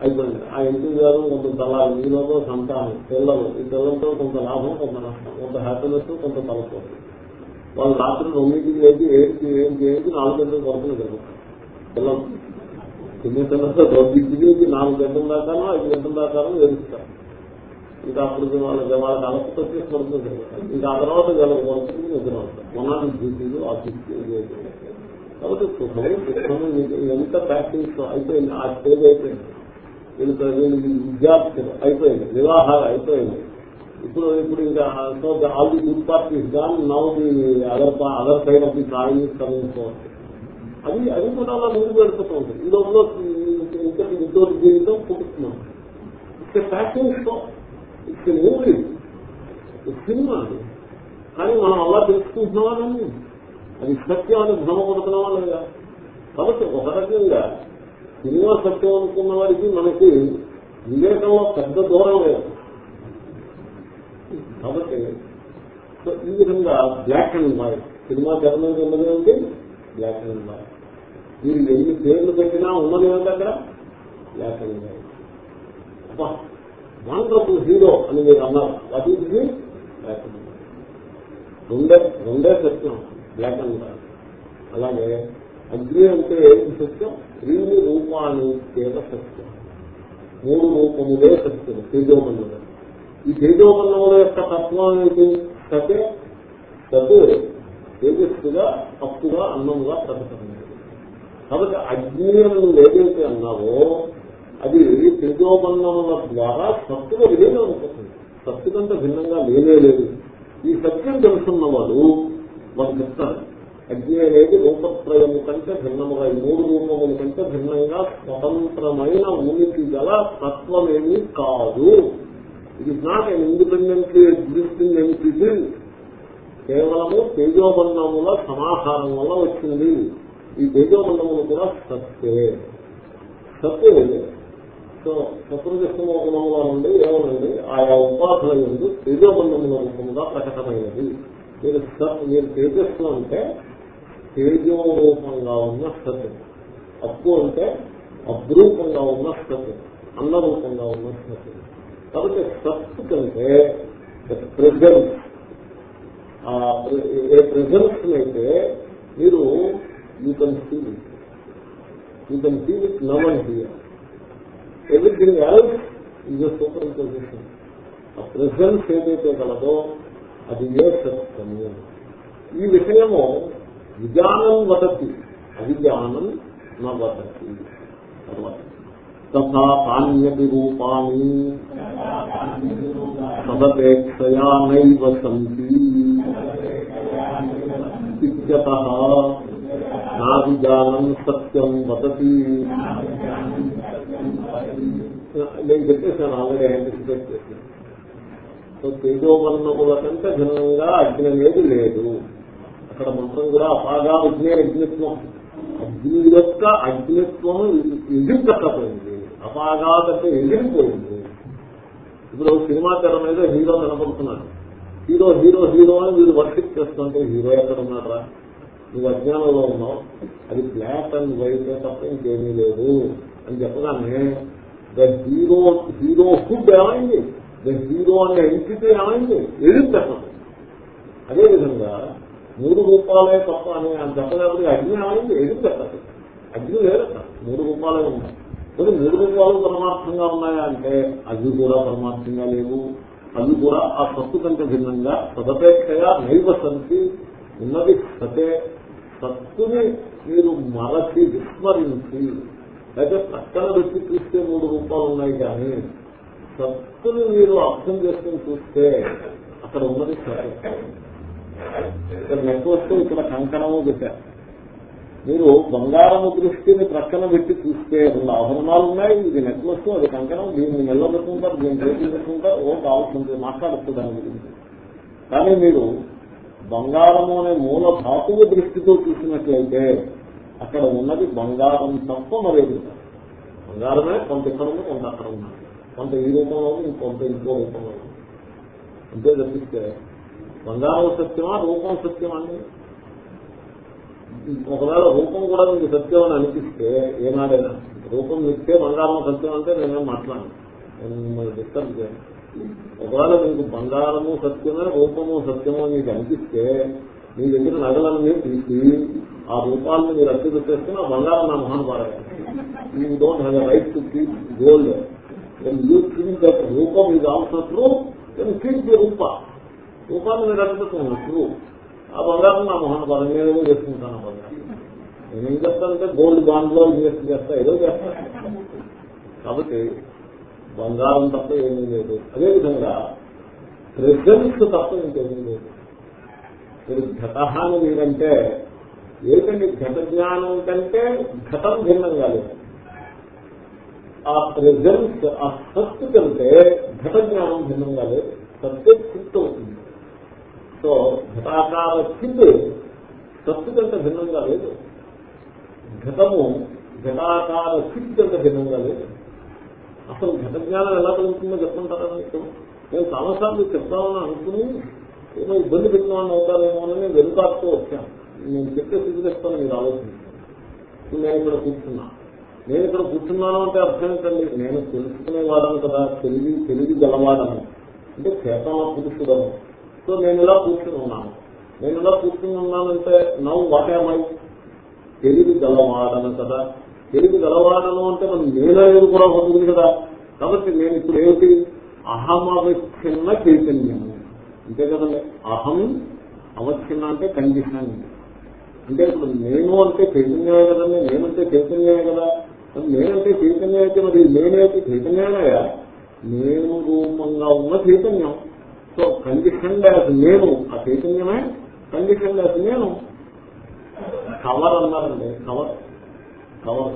A: అయిపోయింది. ఆ ఎంతూజియాజం కొంత తలాలు మీలోతో సంతానం పిల్లలు. ఈ పిల్లలతో కొంత లాభం కొంత నష్టం. కొంత హ్యాపీనెస్ కొంత తలపోతుంది వాళ్ళు రాత్రి రెండింటికి లేచి ఏడుకి ఏంటి ఏంటి నాలుగు గంటల వరకు జరుగుతారు పిల్లలు. చిన్న పిల్లలతో రెండింటికి నాలుగు గంటల దాకానో ఐదు గంటల దాకానో ఏడుస్తారు. ఇంకా అప్పుడు వాళ్ళ వాళ్ళకి అలసట వచ్చి పడుతుంది ఇంకా ఆ తర్వాత వీళ్ళకి పడుతుంది నిద్ర అవుతారు మొన్నటి డ్యూటీలు ఆఫీస్కి కాబట్టి ఎంత ప్రాక్టీస్ అయిపోయింది ఆ స్టేజ్ అయిపోయింది. వీళ్ళకి వీళ్ళకి విద్యార్థులు అయిపోయింది వివాహాలు అయిపోయింది. ఇప్పుడు ఇప్పుడు ఇంకా so all the good parties gone now the other other side of the travelling coming అది అది కూడా అలా ముందు పెడుతూ ఉంటుంది ఈ రోజులో ఇంకా ఉద్యోగ జీవితం పుట్టుతున్నాం it's fashion show it's movie cinema అది. కానీ మనం అలా తెలుసుకుంటున్నామా దాన్ని అది సత్యం అని భ్రమపడుతున్నామా లేదా కాబట్టి ఒక రకంగా సినిమా సత్యం అనుకున్న వారికి మనకి వివేకంలో పెద్ద దూరం లేదు. కాబట్టి ఈ విధంగా బ్లాక్ అండ్ వైట్. సినిమా తెర మీద ఉన్నది ఏంటి బ్లాక్ అండ్ వైట్. మీరు ఎన్ని పేర్లు పెట్టినా ఉన్నది ఏంటి అక్కడ? Black and white. Wonderful hero అని మీరు అన్నారు. వాట్ ఈజ్ ఇది బ్లాక్ అండ్ రెండే రెండే సత్యం. బ్లాక్ అండ్ బ్లాక్ అలాగే అగ్ని అంటే ఏది సత్యం? క్రీమి రూపాన్ని చేత సత్యం. మూడు రూపములే సత్యం తేజోమన్నుడు ఈ తేజోమన్నముల యొక్క తత్వం ఏంటి సతే సత్ తేజస్సుగా తప్పుగా అన్నముగా ప్రకటన. కాబట్టి అగ్ని ఏదైతే అన్నావో అది తేజోబంధముల ద్వారా సత్తుగా విలీనం అనుకుంటుంది సత్తు కంటే భిన్నంగా లేనే లేదు. ఈ సత్యం తెలుసున్నవాడు వాళ్ళు చెప్తారు అగ్ని అనేది రూపత్రయము కంటే భిన్నముగా ఈ మూడు రూపముల కంటే భిన్నంగా స్వతంత్రమైన ఉనికి గల తత్వమేమీ కాదు. ఇది is not independently existing entity కేవలము తేజోబంధముల సమాహారం వల్ల వచ్చింది. ఈ తేజోబంధములు కూడా సత్తే. సత్తే సో సత్రజస్మ గుణముల నుండి ఏమనండి? ఆయా ఉపాధుల నుండి తేజోబంధముల రూపముగా ప్రకటమైనది. మీరు సత్ మీరు తేజస్సు అంటే తేజోరూపంగా ఉన్న సత్ అప్పు అంటే అద్రూపంగా ఉన్న సత్ అన్నరూపంగా ఉన్న సత్ కాబట్టి సత్ కంటే ప్రెజెన్స్. ఏ ప్రెజెన్స్ అయితే మీరు you can feel you can feel it Naman here everything else is superimposition. ఆ ప్రెసెన్స్ ఏదైతే కలదో అది ఏ సత్యము. ఈ విషయము విజ్ఞానం వదతి అవిజ్ఞానం నా వదతి. తర్వాత తథా పాణ్యపి రూపాణి సదపేక్షయా నైవ సంతి ఇత్యత. సత్యం వదతి. నేను చెప్పేసాను ఆల్రెడీ యాంటిసిపేట్ చేశాను సో తేజోవర్ణముల కంటే భిన్నంగా అగ్ని అనేది లేదు. అక్కడ మంత్రం కూడా అపాగా అగ్ని అగ్నిత్వం. అగ్ని యొక్క అగ్నిత్వం ఎగిరిపోయింది అపాగా కంటే ఎదిరిపోయింది. ఇప్పుడు సినిమా తెర మీద హీరో కనపడుతున్నాడు. హీరో హీరో హీరో అని వీళ్ళు వర్షిప్ చేస్తుంటే హీరో ఎక్కడ ఉన్నారా నువ్వు అజ్ఞానంలో ఉన్నావు. అది బ్లాక్ అండ్ వైట్ తప్ప ఇంకేమీ లేదు. అని చెప్పగానే ద హీరో హీరో హుడ్ ఏమైంది ద హీరో అనే ఎంటిటీ ఏమైంది ఎడింది అసలు అదేవిధంగా మూడు రూపాయలే తప్ప అని అని చెప్పలేకపోతే అగ్ని ఏమైంది ఎడింది అసలు అగ్ని లేదట మూడు రూపాయలే ఉన్నాయి మరి మూడు రూపాయలు పరమార్థంగా ఉన్నాయా అంటే అవి కూడా పరమార్థంగా లేవు. అవి కూడా ఆ సత్తు కంటే భిన్నంగా సదపేక్షగా నైవ సంతి ఉన్నది సతే. సత్తుని మీరు మరచి విస్మరించి అయితే పక్కన పెట్టి చూస్తే మూడు రూపాలు ఉన్నాయి కానీ సత్తుని మీరు అర్థం చేసుకుని చూస్తే అక్కడ ఉన్నది సత్యం. ఇక్కడ నెక్లెస్ ఇక్కడ కంకణము పెట్టారు. మీరు బంగారము దృష్టిని ప్రక్కన పెట్టి చూస్తే రెండు ఆభరణాలు ఉన్నాయి ఇది నెక్లెస్ అది కంకణం దీన్ని మెల్ల పెట్టుకుంటారు దీన్ని చేతులు పెట్టుకుంటారు ఓ కావాల్సింది మాట్లాడచ్చు దాని గురించి. కానీ మీరు బంగారము అనే మూల ధాతువు దృష్టితో చూసినట్లయితే అక్కడ ఉన్నది బంగారం తప్ప మరేది బంగారమే కొంత ఇక్కడ ఉంది కొంత అక్కడ ఉంది. కొంత ఈ రూపంలో ఉంది కొంత ఇంకో రూపంలో ఉంది. అంతే తప్పిస్తే బంగారం సత్యమా రూపం సత్యమా అండి? ఒకవేళ రూపం కూడా మీకు సత్యం అని అనిపిస్తే ఏనాడైనా రూపం ఇస్తే బంగారం సత్యం అంటే నేనేం మాట్లాడను. నేను మిమ్మల్ని డిస్టర్బ్ చేయను. ఒకవేళ మీకు బంగారము సత్యమే రూపము సత్యము అని మీకు అనిపిస్తే మీ దగ్గర నగలన్నీ తీసి ఆ రూపాలను మీరు అట్టి పెట్టేస్తే ఆ బంగారం నా మొహన్ you don't have right to keep gold then you think that రూపం ఇది also true then keep the రూప. రూపాన్ని మీరు అట్టి ట్రూ ఆ బంగారం నా మొహన్ పారాలి నేనేమో చేసుకుంటాను ఆ బంగారం. నేనేం చేస్తానంటే గోల్డ్ బాండ్లో ఇన్వెస్ట్ చేస్తా ఏదో చేస్తా. కాబట్టి బంగారం తప్ప ఏమీ లేదు. అదేవిధంగా ప్రెసెన్స్ తప్ప ఇంకేమీ లేదు. మీరు ఘటహాని మీరంటే ఏంటండి ఘట జ్ఞానం కంటే ఘటం భిన్నంగా లేదు. ఆ ప్రెజెన్స్ ఆ సత్తు కంటే ఘట జ్ఞానం భిన్నంగా లేదు. సత్తే చిత్ అవుతుంది. సో ఘటాకార చిత్ సత్తు కంటే భిన్నంగా లేదు. ఘటము ఘటాకార చిత్ కంటే భిన్నంగా లేదు. అసలు ఘట జ్ఞానం ఎలా కలుగుతుందో చెప్పుకుంటారా మీకు నేను చాలాసార్లు చెప్తామని అనుకుని ఏమో ఇబ్బంది పెట్టిన అవుతారేమో అని నేను వెనుకాడుతూ వచ్చాను. నేను చెప్పే సిద్ధిస్తాను మీరు ఆలోచించాను నేను ఇక్కడ కూర్చున్నా. నేను ఇక్కడ కూర్చున్నాను అంటే అర్థం ఏంటండి? నేను తెలుసుకునేవాడను కదా తెలివి తెలివి గలవాడను. అంటే చేతన పురుషుడను. సో నేను ఇలా కూర్చుని ఉన్నాను. నేను ఇలా కూర్చుని ఉన్నానంటే నవ్వు వాటేమై తెలివి గలవాడను కదా. తెలివి గలవాడను అంటే మనం మరి ఎదురు కూడా ఉంటుంది కదా. కాబట్టి నేను ఇప్పుడు ఏమిటి? అహమవిచ్ఛిన్న చైతన్యము. అంతే కదండి అహం అవచ్ఛిన్న అంటే కండిషన్. అంటే ఇప్పుడు నేను అంటే చైతన్యమే కదండి నేనంటే చైతన్యమే కదా. నేనంటే చైతన్యం అయితే మరి నేనైతే చైతన్యమేనయా నేను రూపంగా ఉన్న చైతన్యం. సో కండిషన్ డాస్ నేను ఆ చైతన్యమే కండిషన్ డాస్ నేను. కవర్ అన్నారండి కవర్. కవర్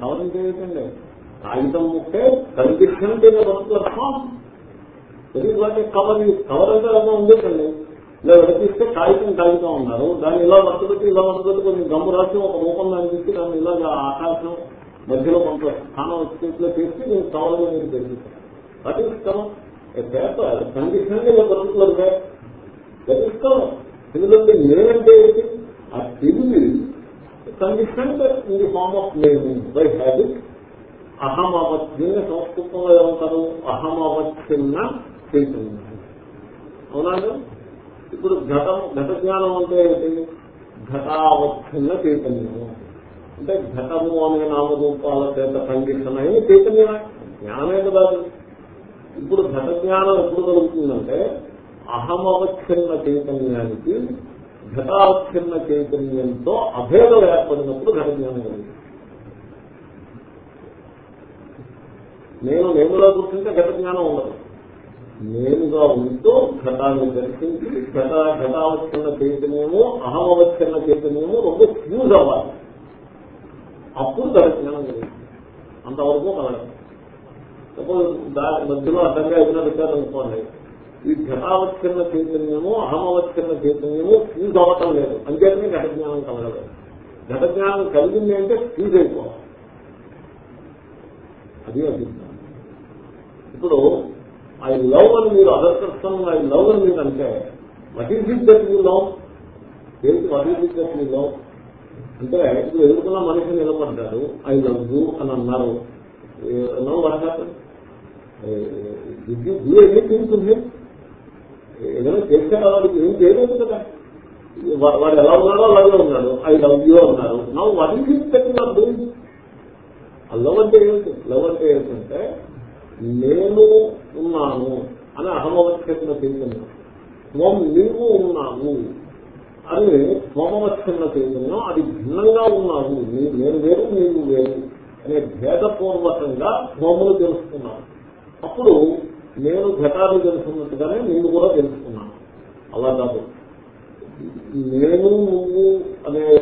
A: కవర్ అంటే ఏంటండి? కాగితం ముట్టే కండిషన్ పర్టికులర్ ఫామ్ తెలియదు కవర్ కవర్ అంటే అలా ఉండేటండి ఇలా విడతీస్తే కాగితం కాగితం ఉన్నారు దాన్ని ఇలా వర్తపెట్టి ఇలా వర్తపెట్టి కొన్ని గమ్ము రాసి ఒక రూపం దాన్ని తీసి దాన్ని ఇలా ఆకాశం మధ్యలో కొంత స్థానం వచ్చేట్లో చేసి నేను కవర్ మీరు తెలియజేస్తాను that is cover paper condition particular paper that is cover ఎందుకంటే నేనంటే ఏంటి ఆ తెలివి condition in the form of name by habit అహం అవచ్ఛిన్న సంస్కృతంలో ఏమంటారు అహం అవచ్ఛిన్న చైతన్యం అవునా ఇప్పుడు ఘటం ఘట జ్ఞానం అంటే ఏంటి? ఘటావచ్ఛిన్న చైతన్యము. అంటే ఘటము అనే నామరూపాల చేత కండిషన్ అయిన చైతన్యమే జ్ఞానమే కదా ఇప్పుడు ఘట జ్ఞానం ఎప్పుడు కలుగుతుందంటే అహమవచ్ఛిన్న చైతన్యానికి ఘటావచ్ఛిన్న చైతన్యంతో అభేదం ఏర్పడినప్పుడు ఘట జ్ఞానం కలుగుతుంది. నేను నేనుగా కూర్చుంటే ఘట జ్ఞానం ఉండదు. నేనుగా ఉంటూ ఘటాన్ని దర్శించి ఘట ఘటావచ్చిన చైతన్యము అహమవచ్ఛిన్న చైతన్యము రెండు ఫ్యూజ్ అవ్వాలి. అప్పుడు దర్శనం జ్ఞానం అంతవరకు కలగదు. సపోజ్ దాని మధ్యలో అడ్డంగా ఏదైనా పెట్టారనుకోండి ఈ ఘటావచ్చిన చైతన్యము అహమవచ్ఛిన్న చైతన్యము ఫ్యూజ్ అవ్వటం లేదు. అంతేకాని ఘట జ్ఞానం కలగలేదు ఘట జ్ఞానం కలిగింది అంటే ఫ్యూజ్ అయిపోవాలి. అది అభిజ్ఞానం. ఇప్పుడు ఐ లవ్ అని మీరు అదర్ పర్సన్ ఐ లవ్ అని మీరు అంటే what is it that you love ఏంటి what is it that you love అంటే ఇప్పుడు ఎదుర్కొన్న మనిషి నిలబడ్డారు. ఐ లవ్ యూ అని అన్నారు. నో వట్ ఏదైనా చేస్తే వాడికి ఏం చేయలేదు కదా. వాడు ఎలా ఉన్నాడో అలాగే ఉన్నాడు. ఐ లవ్ యూ అన్నారు. నా వాట్ ఈస్ ఇట్ ఆ లవ్ అంటే ఏంటి? లవ్ అంటే ఏంటంటే నేను ఉన్నాను అని అహమవచ్ఛిన్న చైతన్యం. త్వం నీవు ఉన్నావు అని త్వమవచ్చిన చైతన్యం. అది భిన్నంగా ఉన్నావు. నేను వేరు నీవు వేరు అనే భేదపూర్వకంగా త్వములు తెలుసుకున్నాను. అప్పుడు నేను ఘటాన్ని తెలుసుకున్నట్టుగానే నేను కూడా తెలుసుకున్నాను. అలా కాదు. నేను నువ్వు అనే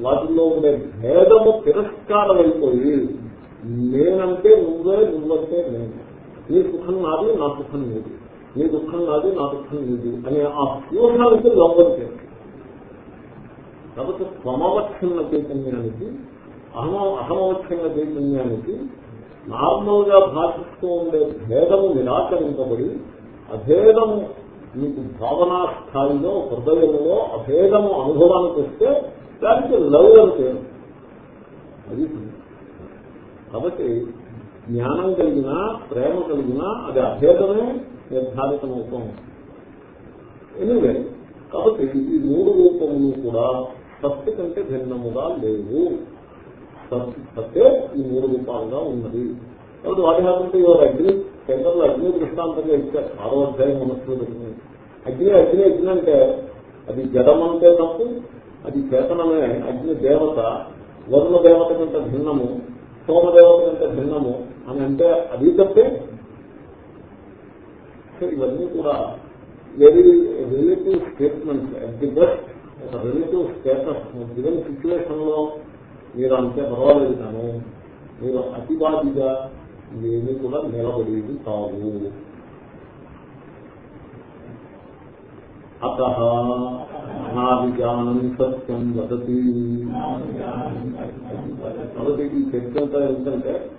A: వాటిల్లో ఉండే భేదము తిరస్కారం అయిపోయి నేనంటే నువ్వే నువ్వంటే నేను నీ సుఖం నాది నా సుఖం నీది. నీ దుఃఖం నాది నా దుఃఖం నీది అనే ఆ వ్యూహానికి లోపం చేస్తుంది కాబట్టి స్వమవచ్ఛిన్న చైతన్యానికి అహమ అహమవక్షణ చైతన్యానికి నార్మల్గా భాషిస్తూ ఉండే భేదము నిరాకరింపబడి అభేదము మీకు భావనా స్థాయిలో హృదయంలో అభేదము అనుభవానికి వస్తే దానికి లవ్ అని పేరు. అది కాబట్టి జ్ఞానం కలిగినా ప్రేమ కలిగినా అది అభేదమే నిర్ధారితమవుతూ. ఉంటుంది ఎనివే కాబట్టి ఈ మూడు రూపములు కూడా సత్తు కంటే భిన్నముగా లేవు. సత్తే ఈ మూడు రూపాలుగా ఉన్నది. కాబట్టి వాటి కాకుండా ఇవాళ అగ్ని సెంటర్లో అగ్ని దృష్టాంతంగా ఇచ్చారు ఆరో అధ్యాయం ఉన్నట్లు జరిగింది అగ్ని అగ్ని అగ్ని అంటే అది జడమంటే తప్పు అది చేతనమే. అగ్ని దేవత వరుణ దేవత కంటే భిన్నము. సోమదేవత భిన్నము అని అంటే అది తప్పే. ఇవన్నీ కూడా very relative statement at the best ఒక రిలేటివ్ స్టేటస్ గివెన్ సిచ్యువేషన్లో మీరు అంతే పర్వాలేదు కానీ మీరు అతివాదిగా ఇవేమీ కూడా నిలబడేది కాదు అత నా విజ్ఞానం సత్యం వదతి కాబట్టి ఈ చర్చ అంతా ఏంటంటే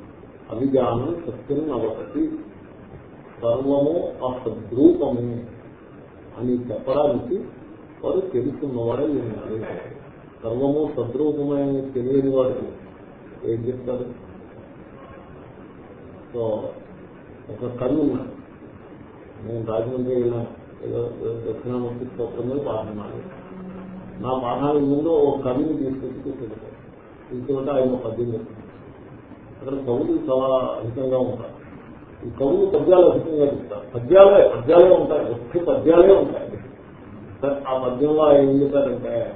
A: అభిజ్ఞానం సత్యం అవసతి సర్వము అసద్రూపము అని చెప్పడానికి వారు తెలుసున్నవాడే ఉన్నారు. సర్వము సద్రూపమే తెలియని వాడు ఏం చెప్తారు? సో ఒక కన్ను ఉన్నాడు నేను రాజమండ్రి వెళ్ళాను. ఏదో దక్షిణామూర్తి స్తోత్రంలో పాఠమాలి నా పాఠానికి ముందు ఒక కవిని తీసుకొచ్చి కూర్చుంటారు తీసుకుంటే ఆయన ఒక పద్యం అక్కడ కవులు చాలా అధికంగా ఉంటారు. ఈ కవులు పద్యాలు అధికంగా చెప్తారు. పద్యాలే పద్యాలే ఉంటాయి. వచ్చే పద్యాలే ఉంటాయి. సరే ఆ పద్యంలో ఆయన ఏం చెప్పారంటే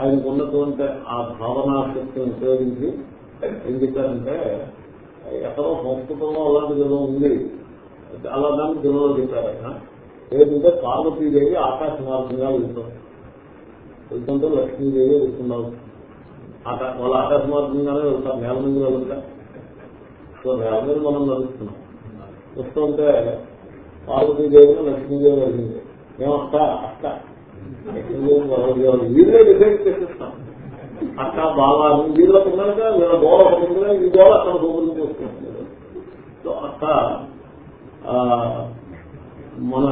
A: ఆయనకు ఉన్నటువంటి ఆ భావనాశక్తిని ఉపయోగించి ఏం చెప్పారంటే ఎక్కడో సంస్కృతంలో అలాంటిది ఏదో ఉంది. అలా దాన్ని తెలుగులో చెప్పారు ఆయన. ఏంటంటే పార్వతీదేవి ఆకాశ మార్గంగా వెళ్తుంది వెళ్తుంటే లక్ష్మీదేవి వెళ్తున్నారు వాళ్ళు వాళ్ళ ఆకాశ మార్గంగానే వెళ్తారు నేల మీద వెళ్తా సో నేల మీద మనం నడుస్తున్నాం. వస్తుంటే పార్వతీదేవిని లక్ష్మీదేవి వెళ్ళింది మేము అక్క అక్క. పార్వతీదేవి వీళ్ళే డిసైడ్ చేసేస్తాం. అక్క బాబా వీళ్ళకి ఉన్నాక వీళ్ళ గోడ ఒకటి ఉంది ఈ గోడ అక్కడ దూరం చేస్తున్నాం సో అక్క ఆ, మన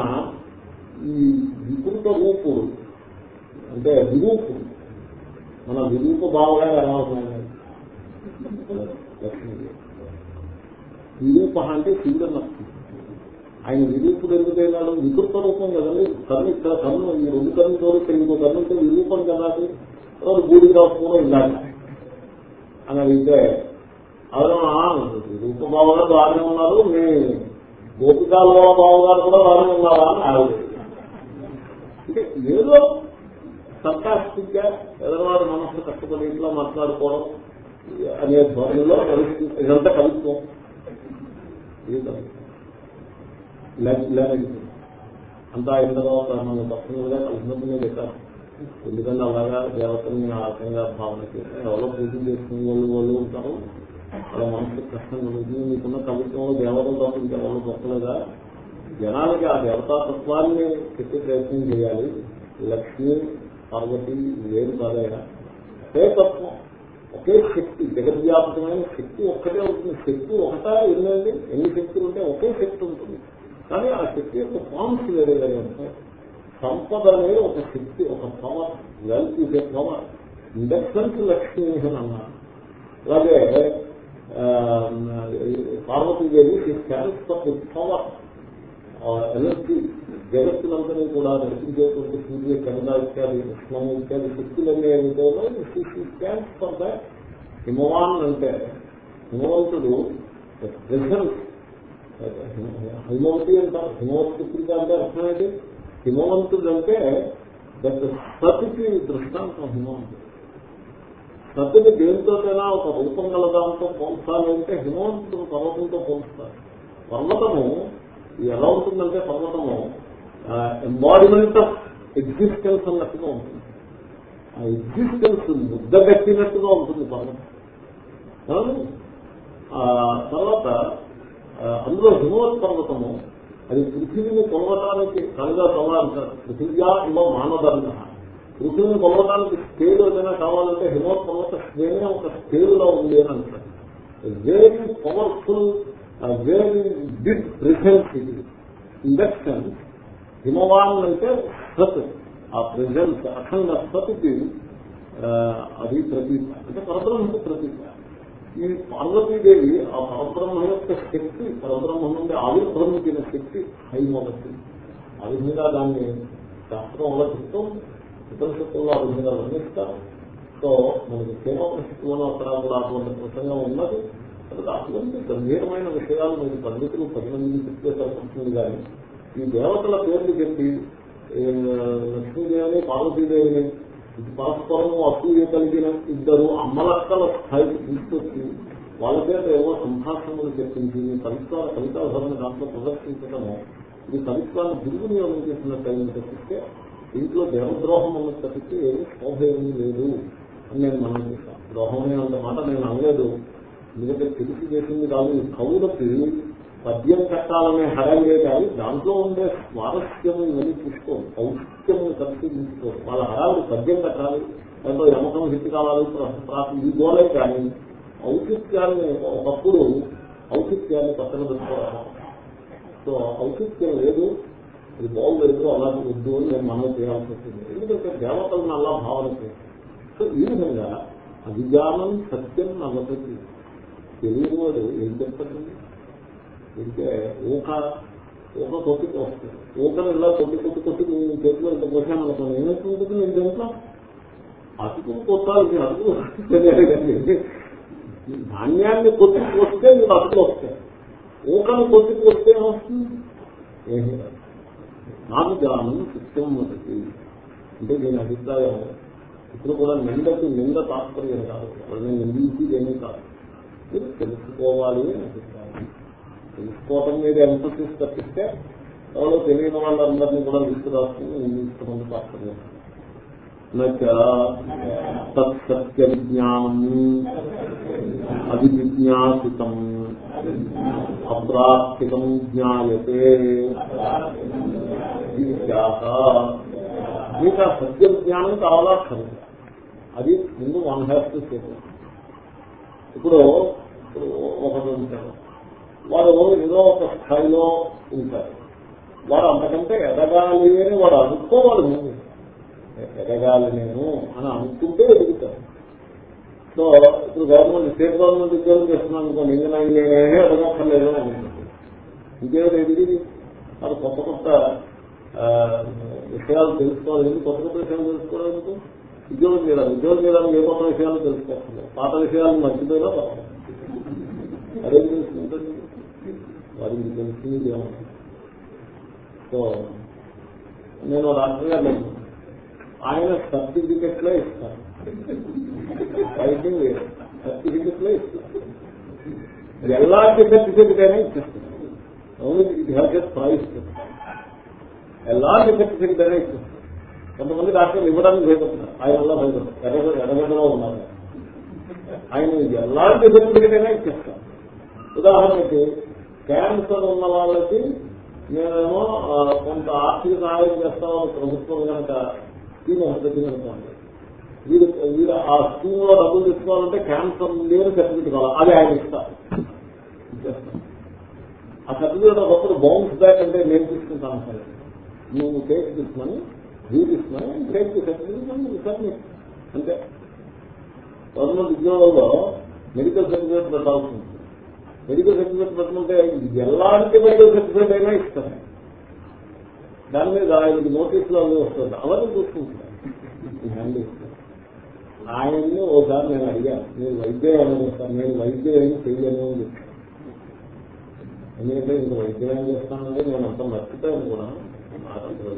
A: ఈ వికృత రూపుడు అంటే విరూపుడు మన విరూప భావగా ఎలా విరూప అంటే శివుడు ఆయన విరూపుడు ఎందుకైనాడు వికృత రూపం కదండి. కన్ను ఇక్కడ కన్ను ఈ రెండు కన్నుతో ఇక్కడ ఇంకో కన్నుతో విరూపం కదా అది. బూడి రాకుండా ఇలాగ అని అడిగితే అదే విరూప బావగా బాగానే ఉన్నారు మీ బాబు గారు కూడా బాగానే ఉన్నారా అని ఆవిడ అంటే ఏదో సర్కాస్టిక్గా ఎదరవాడు మనసు కష్టపడి ఇంట్లో మాట్లాడుకోవడం అనే ధోరణిలో కలుస్తుంది ఇదంతా కలుస్తాం అంతా అయిన తర్వాత మనం తప్పనిగా కలిసినప్పుడే చెప్పారు. ఎందుకంటే అలాగా దేవతని ఆ రకంగా భావన చేసి ఎవరో పూజ చేసుకునే వాళ్ళు వాళ్ళు ఉంటారు. వాళ్ళ మనసు కష్టం కలుగుతుంది మీకున్న కవిత్వంలో దేవతలు తప్పించే వాళ్ళు తప్పలేదా జనాలకి ఆ దేవతాతత్వాన్ని చెప్పే ప్రయత్నం చేయాలి. లక్ష్మి పార్వతి వేరు కాదయా? ఒకే తత్వం ఒకే శక్తి జగద్వ్యాపకమైన శక్తి ఒక్కటే ఉంటుంది. శక్తి ఒకటా ఎన్నండి ఎన్ని శక్తులు ఉంటే ఒకే శక్తి ఉంటుంది. కానీ ఆ శక్తి యొక్క ఫామ్స్ వేరే వేరే ఉంటాయి. సంపద అనేది ఒక శక్తి ఒక పవర్ వెల్త్ ఇదే పవర్ ఇండక్టెన్స్ లక్ష్మి అని అన్నారు. అలాగే పార్వతీదేవి పవర్ ఎనర్జీ జగత్తులందరినీ కూడా నడిపించేటువంటి సూర్య కనుక ఇత్యాది ఉష్ణము ఇత్యాది శక్తులన్నీ ఏమిటో స్టాండ్స్ ఫర్ దాట్ హిమవాన్ అంటే హిమవంతుడు ప్రెసెన్స్ హిమవతి అంటారు హిమవతి పుత్రిక అంటే అర్థమైతే హిమవంతుడు అంటే దట్ సతికి దృష్టాంతం హిమవంతుడు. సతిని దేనితోటైనా ఒక రూపం గల దాంతో పోల్చాలి అంటే హిమవంతుడు పర్వతంతో పోల్స్తాను పర్వతము ఎలా ఉంటుందంటే పర్వతము ఎంబాడిమెంట్ ఆఫ్ ఎగ్జిస్టెన్స్ అన్నట్టుగా ఉంటుంది. ఆ ఎగ్జిస్టెన్స్ ముద్ద కట్టినట్టుగా ఉంటుంది పర్వతం. తర్వాత అందులో హిమవత్ పర్వతము అది పృథివీని కొలవటానికి కలగా తల అంటారు పృథివ్యా ఇవ మానదండ పృథివీని కొలవడానికి స్కేల్ ఏదైనా కావాలంటే హిమవత్ పర్వత శ్రేణి ఒక స్కేల్లో ఉంది అని అంటారు. Very powerful very big presence ఇది. ఇండక్షన్ హిమవాన్ అంటే సత్ ఆ ప్రెజెన్స్ అఖండ సత్కి అది ప్రతీక. అంటే పరబ్రహ్మకు ప్రతీక. ఈ పార్వతీదేవి ఆ పరబ్రహ్మ యొక్క శక్తి పరబ్రహ్మ నుండి ఆవిర్భవించిన శక్తి హైమవతి. ఆ విధంగా దాన్ని శాస్త్రం వల్ల ఉపనిషత్తుల్లో ఆ విధంగా వర్ణిస్తారు. సో మనకి క్షేమోపనిషత్తులను అక్కడ కూడా అటువంటి ప్రసంగం ఉన్నది. అటువంటి గంభీరమైన విషయాలు మీరు పండితులు పది మందిని చెప్తే సరిపడుతుంది కానీ ఈ దేవతల పేర్లు చెప్పి లక్ష్మీదేవిని పార్వతీదేవిని పరస్పరము అసూయ కలిగిన ఇద్దరు అమ్మలక్కల స్థాయికి తీసుకొచ్చి వాళ్ళ చేత ఏవో సంభాషణలు చెప్పించి మీ కవిత్వాల కవితాధరణ దాంట్లో ప్రదర్శించడము ఇది కవిత్వాన్ని దుర్వినియోగం చేసినట్టు తప్పిస్తే దీంట్లో దేవద్రోహం అన్నది తప్పితే ఏమీ శోభ ఏమీ లేదు అని నేను మనం చేశాను ద్రోహమే అంత మాట నేను అనలేదు. ఎందుకంటే తెలిసి చేసింది కాదు. కవులకి పద్యం కట్టాలనే హరంగే కానీ దాంట్లో ఉండే స్వారస్యము ఇవన్నీ చూసుకోండి ఔషిత్యము పరిశీలించుకోండి వాళ్ళ హరాలు పద్యం కట్టాలి. దాంట్లో యమకం హిట్ కావాలి ఈ గోలే కానీ ఔచిత్యాన్ని ఒకప్పుడు ఔచిత్యాన్ని పక్కన పెట్టుకోవాలి. సో ఔచిత్యం లేదు. ఇది బాగులేదు అలాగే వద్దు అని నేను మనం చేయాల్సి వస్తుంది. ఎందుకంటే దేవతలను అలా భావన చేయాలి సో ఈ విధంగా అభిజ్ఞానం సత్యం నవ్వదు తెలియని వాడు ఏం చెప్తాడండి అంటే ఊక ఊక కొట్టి వస్తుంది ఊకను ఇలా కొట్టి కొట్టి కొట్టి నేను చేతిలో ఇంత పోసాను అనుకున్నాను ఏమవుతుంది? నేను దీంట్లో అతుకు కొట్టాలి అతుకు ధాన్యాన్ని కొట్టి వస్తే మీరు అతుకు వస్తాయి ఊకను కొట్టి వస్తే ఏమొస్తుంది? ఏమీ నాకు జ్ఞానం సత్యం వదతి అంటే దీని అభిప్రాయం ఇప్పుడు కూడా నిందకు నింద తాత్పర్యం కాదు. వాళ్ళని నిందించి ఏమీ కాదు. మీరు తెలుసుకోవాలి అని అభిప్రాయం. తెలుసుకోవటం మీద ఎంపసిస్ తప్పిస్తే ఎవరో తెలియని వాళ్ళందరినీ కూడా విసుకు రాసుకుని నిందించడం తాత్పర్యం. తత్సత్య విజ్ఞానం అవిజిజ్ఞాసితం అప్రాప్తికం జ్ఞాయతే మీకు ఆ సత్య జ్ఞానం కావాలా ఖర్చు అది ముందు వన్ హ్యావ్ టు ఇప్పుడు ఒకటి ఉంటారు వాడు ఏదో ఒక స్థాయిలో ఉంటారు వాడు అంతకంటే ఎదగాలి అని వాడు అనుకోవాలి ముందు ఎదగాలి నేను అని అనుకుంటే ఎదుగుతాను. సో ఇప్పుడు గవర్నమెంట్ స్టేట్ గవర్నమెంట్ ఉద్యోగం చేస్తున్నాను అనుకోండి ఇంకా నాకు నేనే ఎదగక్కర్లేదు అని అనుకుంటుంది ఇంకేదో ఇది? అది కొత్త కొత్త విషయాలు తెలుసుకోవాలి. కొత్త కొత్త విషయాలు తెలుసుకోవడానికి ఉద్యోగం చేయాలి. ఉద్యోగం చేయడానికి ఏ కొత్త విషయాలు తెలుసుకోవాలి పాత విషయాలు మర్చిపోయినా అదే తెలుసుకుంటుంది వారికి తెలిసింది ఏమన్నా సో నేను డాక్టర్ గారు ఆయన సర్టిఫికెట్లే ఇస్తారు. రైటింగ్ లేదు సర్టిఫికెట్లే ఇస్తాను ఎలాంటి సర్టిఫికెట్ అయినా ఇచ్చేస్తారు. Only it has its price ఎలాంటి సర్టిఫికెట్ అయినా ఇచ్చేస్తారు. కొంతమంది డాక్టర్లు ఇవ్వడానికి భయపడుతున్నారు. ఆయన వల్ల భయపడతారు. ఎర్ర ఎర్రగడ్డలో ఉన్నారు. ఆయన ఎలాంటి సర్టిఫికెట్ అయినా ఇచ్చేస్తారు. ఉదాహరణకి క్యాన్సర్ ఉన్న వాళ్ళకి నేనేమో కొంత ఆర్థిక సహాయం చేస్తామని ప్రభుత్వం కనుక స్కీమ్ ఒకటి పెట్టిందనుకోండి వీరు వీడు ఆ స్కీమ్లో డబ్బులు తెచ్చుకోవాలంటే క్యాన్సర్ లేని సర్టిఫికెట్ కావాలి. అది ఆయన ఇస్తారు ఆ సర్టిఫికెట్ ఒకప్పుడు బౌన్స్ బ్యాక్ అంటే నేను తీసుకుంటాను సరే. నువ్వు టేక్ తీసుకుని వ్యూ తీసుకుని టేక్ సర్టిఫికేట్ అంటే గవర్నమెంట్ ఉద్యోగంలో మెడికల్ సర్టిఫికేట్ పెట్టాల్సి ఉంటుంది. మెడికల్ సర్టిఫికేట్ పెట్టమంటే ఎలాంటి మెడికల్ సర్టిఫికేట్ అయినా ఇస్తాను దాని మీద ఆయనకి నోటీసులు అవి వస్తుంది. అవన్నీ చూసుకుంటున్నాను. ఆయన్ని ఒకసారి నేను అడిగాను. నేను వైద్యం ఏమైనా చేస్తారు నేను వైద్యం ఏమి చేయలేను అని చెప్పాను. ఎందుకంటే ఇంక వైద్యం ఏం చేస్తానంటే నేను అంత మర్చిపోయాను కూడా.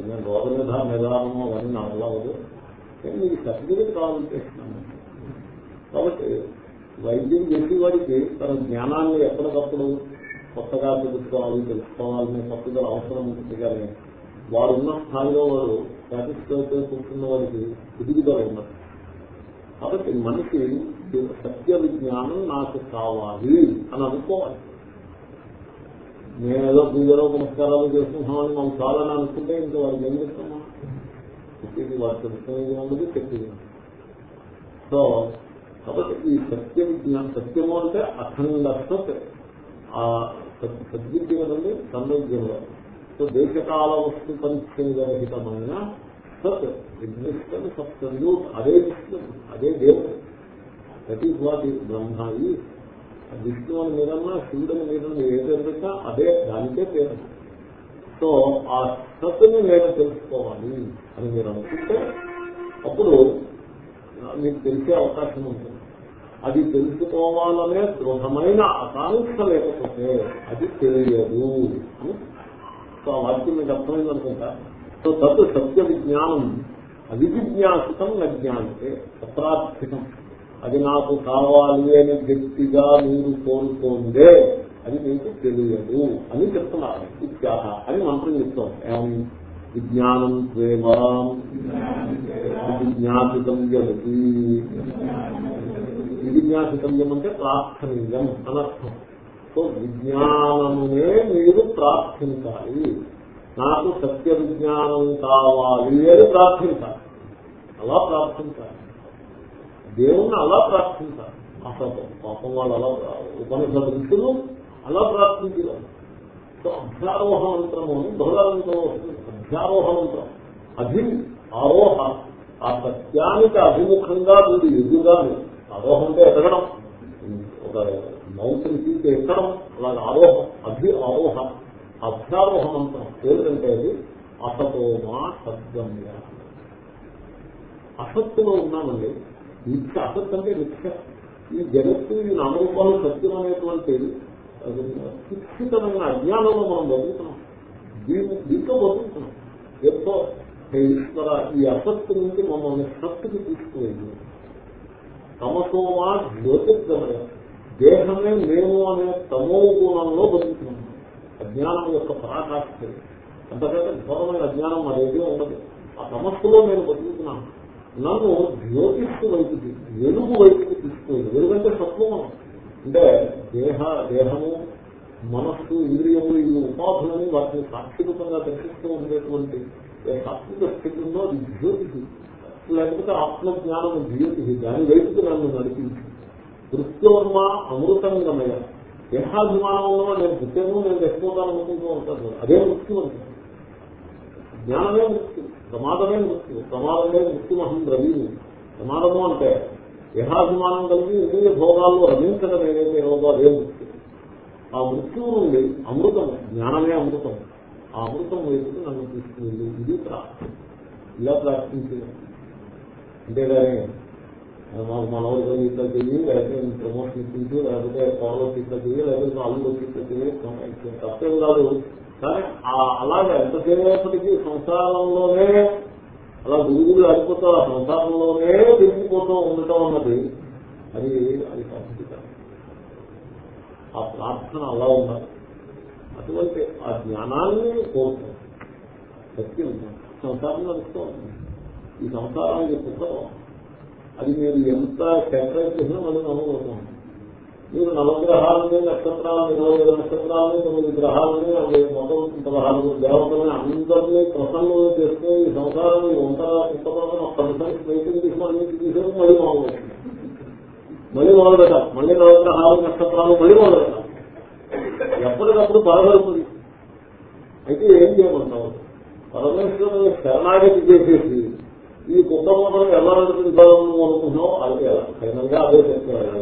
A: నేను రోగ నిర్ధారణ నిదానము అవన్నీ నా వల్ల అవ్వదు. నేను మీకు సర్టిఫికేట్ కావాలని చేస్తున్నాను. కాబట్టి వైద్యం చేసే వాడికి తన జ్ఞానాన్ని ఎప్పటికప్పుడు కొత్తగా తెలుసుకోవాలి తెలుసుకోవాలనే కొత్తగా అవసరం ఉంటుంది కానీ వారు ఉన్న స్థాయిలో వారు సాటిస్ఫై కూర్చున్న వారికి ఎదుగుదల ఉన్నది. కాబట్టి మనిషి సత్య విజ్ఞానం నాకు కావాలి అని అనుకోవాలి. నేనేదో పూజలో నమస్కారాలు చేసుకుంటున్నామని మనం కాదని అనుకుంటే ఇంకా వారికి ఏం చేస్తామా? చెప్పేది వారు తెలుసుకునేది ఉండదు చెప్పేది సో కాబట్టి ఈ సత్య విజ్ఞానం సత్యము అంటే అఖండ సత్ ఆ సత్- అండి కదండి సో దేశకాల వస్తు పరిచ్ఛేదరహితమైన సత్ ఎగ్జిస్టెన్స్ ఆఫ్ అదే విష్ణు అదే దేవుడు దట్ ఈస్ వాట్ ఈ బ్రహ్మ ఈ విష్ణు అని మీదన్నా శివుడని మీదన్నా ఏదైనా అదే దానికే పేరు. సో ఆ సత్తుని నేను తెలుసుకోవాలి అని మీరు అనుకుంటే అప్పుడు మీకు తెలిసే అవకాశం ఉంటుంది. అది తెలుసుకోవాలనే దృఢమైన ఆకాంక్ష లేకపోతే అది తెలియదు అని సో ఆ వాక్యం మీకు అర్థమైంది అనుకుంటా? సో తత్ సత్య విజ్ఞానం అవిజిజ్ఞాసితం నజ్ఞానితే అప్రార్థితం అది నాకు కావాలి అని గట్టిగా మీరు కోరుకోందే అది మీకు తెలియదు అని చెప్తున్నారు. ఇత్యాహ అని మంత్రం చెప్తాం ఏం విజ్ఞానం త్వేవాం. విజ్ఞాపితవ్యమతి విజ్ఞాపితవ్యం అంటే ప్రార్థనీయం అనర్థం సో విజ్ఞానమునే మీరు ప్రార్థించాలి. నాకు సత్య విజ్ఞానం కావాలి అని ప్రార్థించాలి. అలా ప్రార్థించాలి. దేవుణ్ణి అలా ప్రార్థించాలి. అసలు పాపం వాళ్ళు అలా ఉపనిషద ఋషులు అలా ప్రార్థించారు. సో అధ్యారోహ మంత్రము అని బహుళంతో అధ్యారోహ మంత్రం. అభి ఆరోహ. ఆ సత్యానికి అభిముఖంగా వీడు ఎదురుగానే. ఆరోహం అంటే ఎదగడం. ఒక మౌంటైన్ పీక్ ఎక్కడం? అలాగే ఆరోహం అభి ఆరోహ అధ్యారోహ మంత్రం ఏమిటంటే అది అసతోమా సద్గమ్య అసత్తులో ఉన్నామండి. నిత్య అసత్ అంటే నిత్య ఈ జగత్తు ఈ నామరూపాలు సత్యం అనేటువంటి శిక్షితమైన అజ్ఞానంలో మనం బతుకుతున్నాం. దీని దీంతో బతుకుతున్నాం. ఎంతో ఈశ్వర ఈ అసత్తు నుంచి మమ్మల్ని సత్తుకి తీసుకువెళ్ళి తమసోమా జ్యోతిర్గమయ. దేహమే మేము అనే తమో గుణంలో బతుకుతున్నాం. అజ్ఞానం యొక్క పరాకాష్ఠ. అంతకంటే ఘోరమైన అజ్ఞానం మరేది ఉండదు. ఆ సమస్యలో నేను బతుకుతున్నాను నన్ను జ్యోతిష్కు వైపుకి వెలుగు వైపుకి తీసుకుపోయింది వెలుగంటే సత్వం అంటే దేహ దేహము మనస్సు ఇంద్రియము ఈ ఉపాధులని వాటిని సాక్షిరూపంగా దర్శిస్తూ ఉండేటువంటి సాత్విక స్థితి ఉందో అది జ్యోతిషి. లేకపోతే ఆత్మజ్ఞానం జ్యోతిషి. దాని వైపుకి నన్ను నడిపించింది దృశ్యోర్మ అమృతంగమయ. దేహాభిమానం ఉన్నవా నేను పుట్టాను నేను తెచ్చుకోవాలని అనుకుంటూ ఉంటాను అదే మృత్యు అంటే జ్ఞానమే మృత్యు ప్రమాదమే మృత్యు ప్రమాదమే మృత్యుమహం ద్రవీని ప్రమాదము అంటే దేహాభిమానం కలిగి ఇంద్రియ భోగాల్లో రమించడం ఏదైతే ఏదో అదే మృత్యు ఆ మృత్యు నుండి అమృతం జ్ఞానమే అమృతం. ఆ అమృతం వైపుకి నన్ను తీసుకువెళ్ళి. ఇది ప్రార్థన ఇలా ప్రార్థించేది అంతేగాని మాకు మనవరు ఇట్లా చెయ్యి లేకపోతే ప్రమోషన్ ఇచ్చింది లేకపోతే ఫాలోవర్స్ ఇట్లా చెయ్యి లేకపోతే అల్లు ఇట్లా చెయ్యి తప్పేం కాదు. కానీ అలాగే ఎంతసేపటికి సంసారంలోనే అలా గురుగులు అడిపోతూ ఆ సంసారంలోనే తిరిగిపోతూ ఉండటం అన్నది అది అది పద్ధతి కాదు. ఆ ప్రార్థన అలా ఉండాలి. అటువంటి ఆ జ్ఞానాన్ని కోరుతాం శక్తి సత్యం సంసారం నడుస్తూ ఉంటుంది ఈ సంసారానికి పుస్తకం అది మీరు ఎంత సెపరేట్ చేసినా మళ్ళీ నమ్మకం మీరు నవగ్రహాలని నక్షత్రాలని ఇరవై ఐదు నక్షత్రాలని తొమ్మిది గ్రహాలని అవి మొత్తం పదహారు దేవతలని అందరినీ ప్రసన్నం చేస్తే ఈ సంసారం ఉంటారా పుస్తకాలను ఒక్క నిమిషం స్నేహితులు తీసుకొని తీసేది మళ్ళీ మామూలు మళ్ళీ మొదలట మళ్ళీ నవగ్రహాలు నక్షత్రాలు మళ్ళీ మొదలట ఎప్పటికప్పుడు పరగలుపుది అయితే ఏం చేయమంటావు? పరమేశ్వరుని శరణాగతి చేసేసి ఈ కుంభకోణం ఎలా నడిపించాలని అనుకున్నాం అది ఫైనల్గా అదే చెప్తున్నాను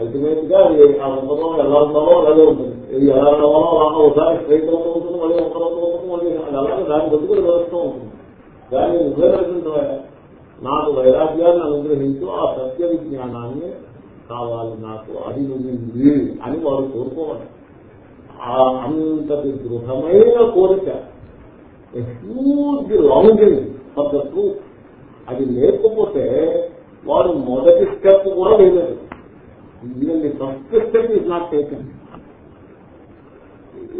A: అల్టిమేట్గా ఆ కుంభకోణం ఎలా ఉండాలో అలాగే ఉంటుంది. ఇది ఎలా రావాలో అలా ఒకసారి స్ట్రైట్ అవుతూ ఉంటుంది మళ్ళీ ఒక రోజు ఉంటుంది మళ్ళీ అలాగే దాని బతుకులు వ్యవస్థ ఉంటుంది. దాన్ని నువ్వే నాకు వైరాగ్యాన్ని అనుగ్రహించు ఆ సత్య విజ్ఞానాన్ని కావాలి నాకు అది నువ్వు అని వారు కోరుకోవాలి. అంతటి దృఢమైన కోరిక. Huge longing for the truth అది లేకపోతే వాడు మొదటి స్టెప్ కూడా వేయలేదు. Even first step is not taken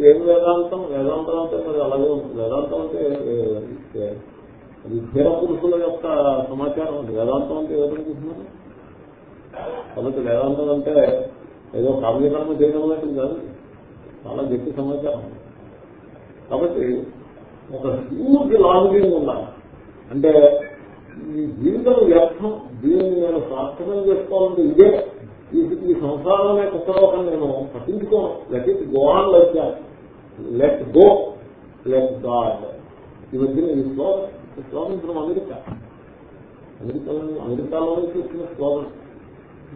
A: ఏం వేదాంతం? వేదాంతం అంటే మరి అలాగే ఉంటుంది. వేదాంతం అంటే విద్యా పురుషుల యొక్క సమాచారం ఉంది వేదాంతం అంటే ఏదనుకుంటున్నారు కాబట్టి వేదాంతం అంటే ఏదో కావ్యకర్మ చేయడం లాంటిది కాదు. చాలా గట్టి సమాచారం. కాబట్టి ఒక హ్యూజ్ లాంగింగ్ ఉండాలి. అంటే ఈ జీవితం వ్యర్థం దీన్ని నేను సార్థకం చేసుకోవాలంటే ఇదే. ఈ ఈ సంసారం అనే నేను పట్టించుకోను. Let it go on like let go let God ఈ మధ్యన ఈ శ్లోకం ఈ శ్లోగన్ ఫ్రమ్ అమెరికా. అమెరికాలో అమెరికాలోనే చూసిన శ్లోకం.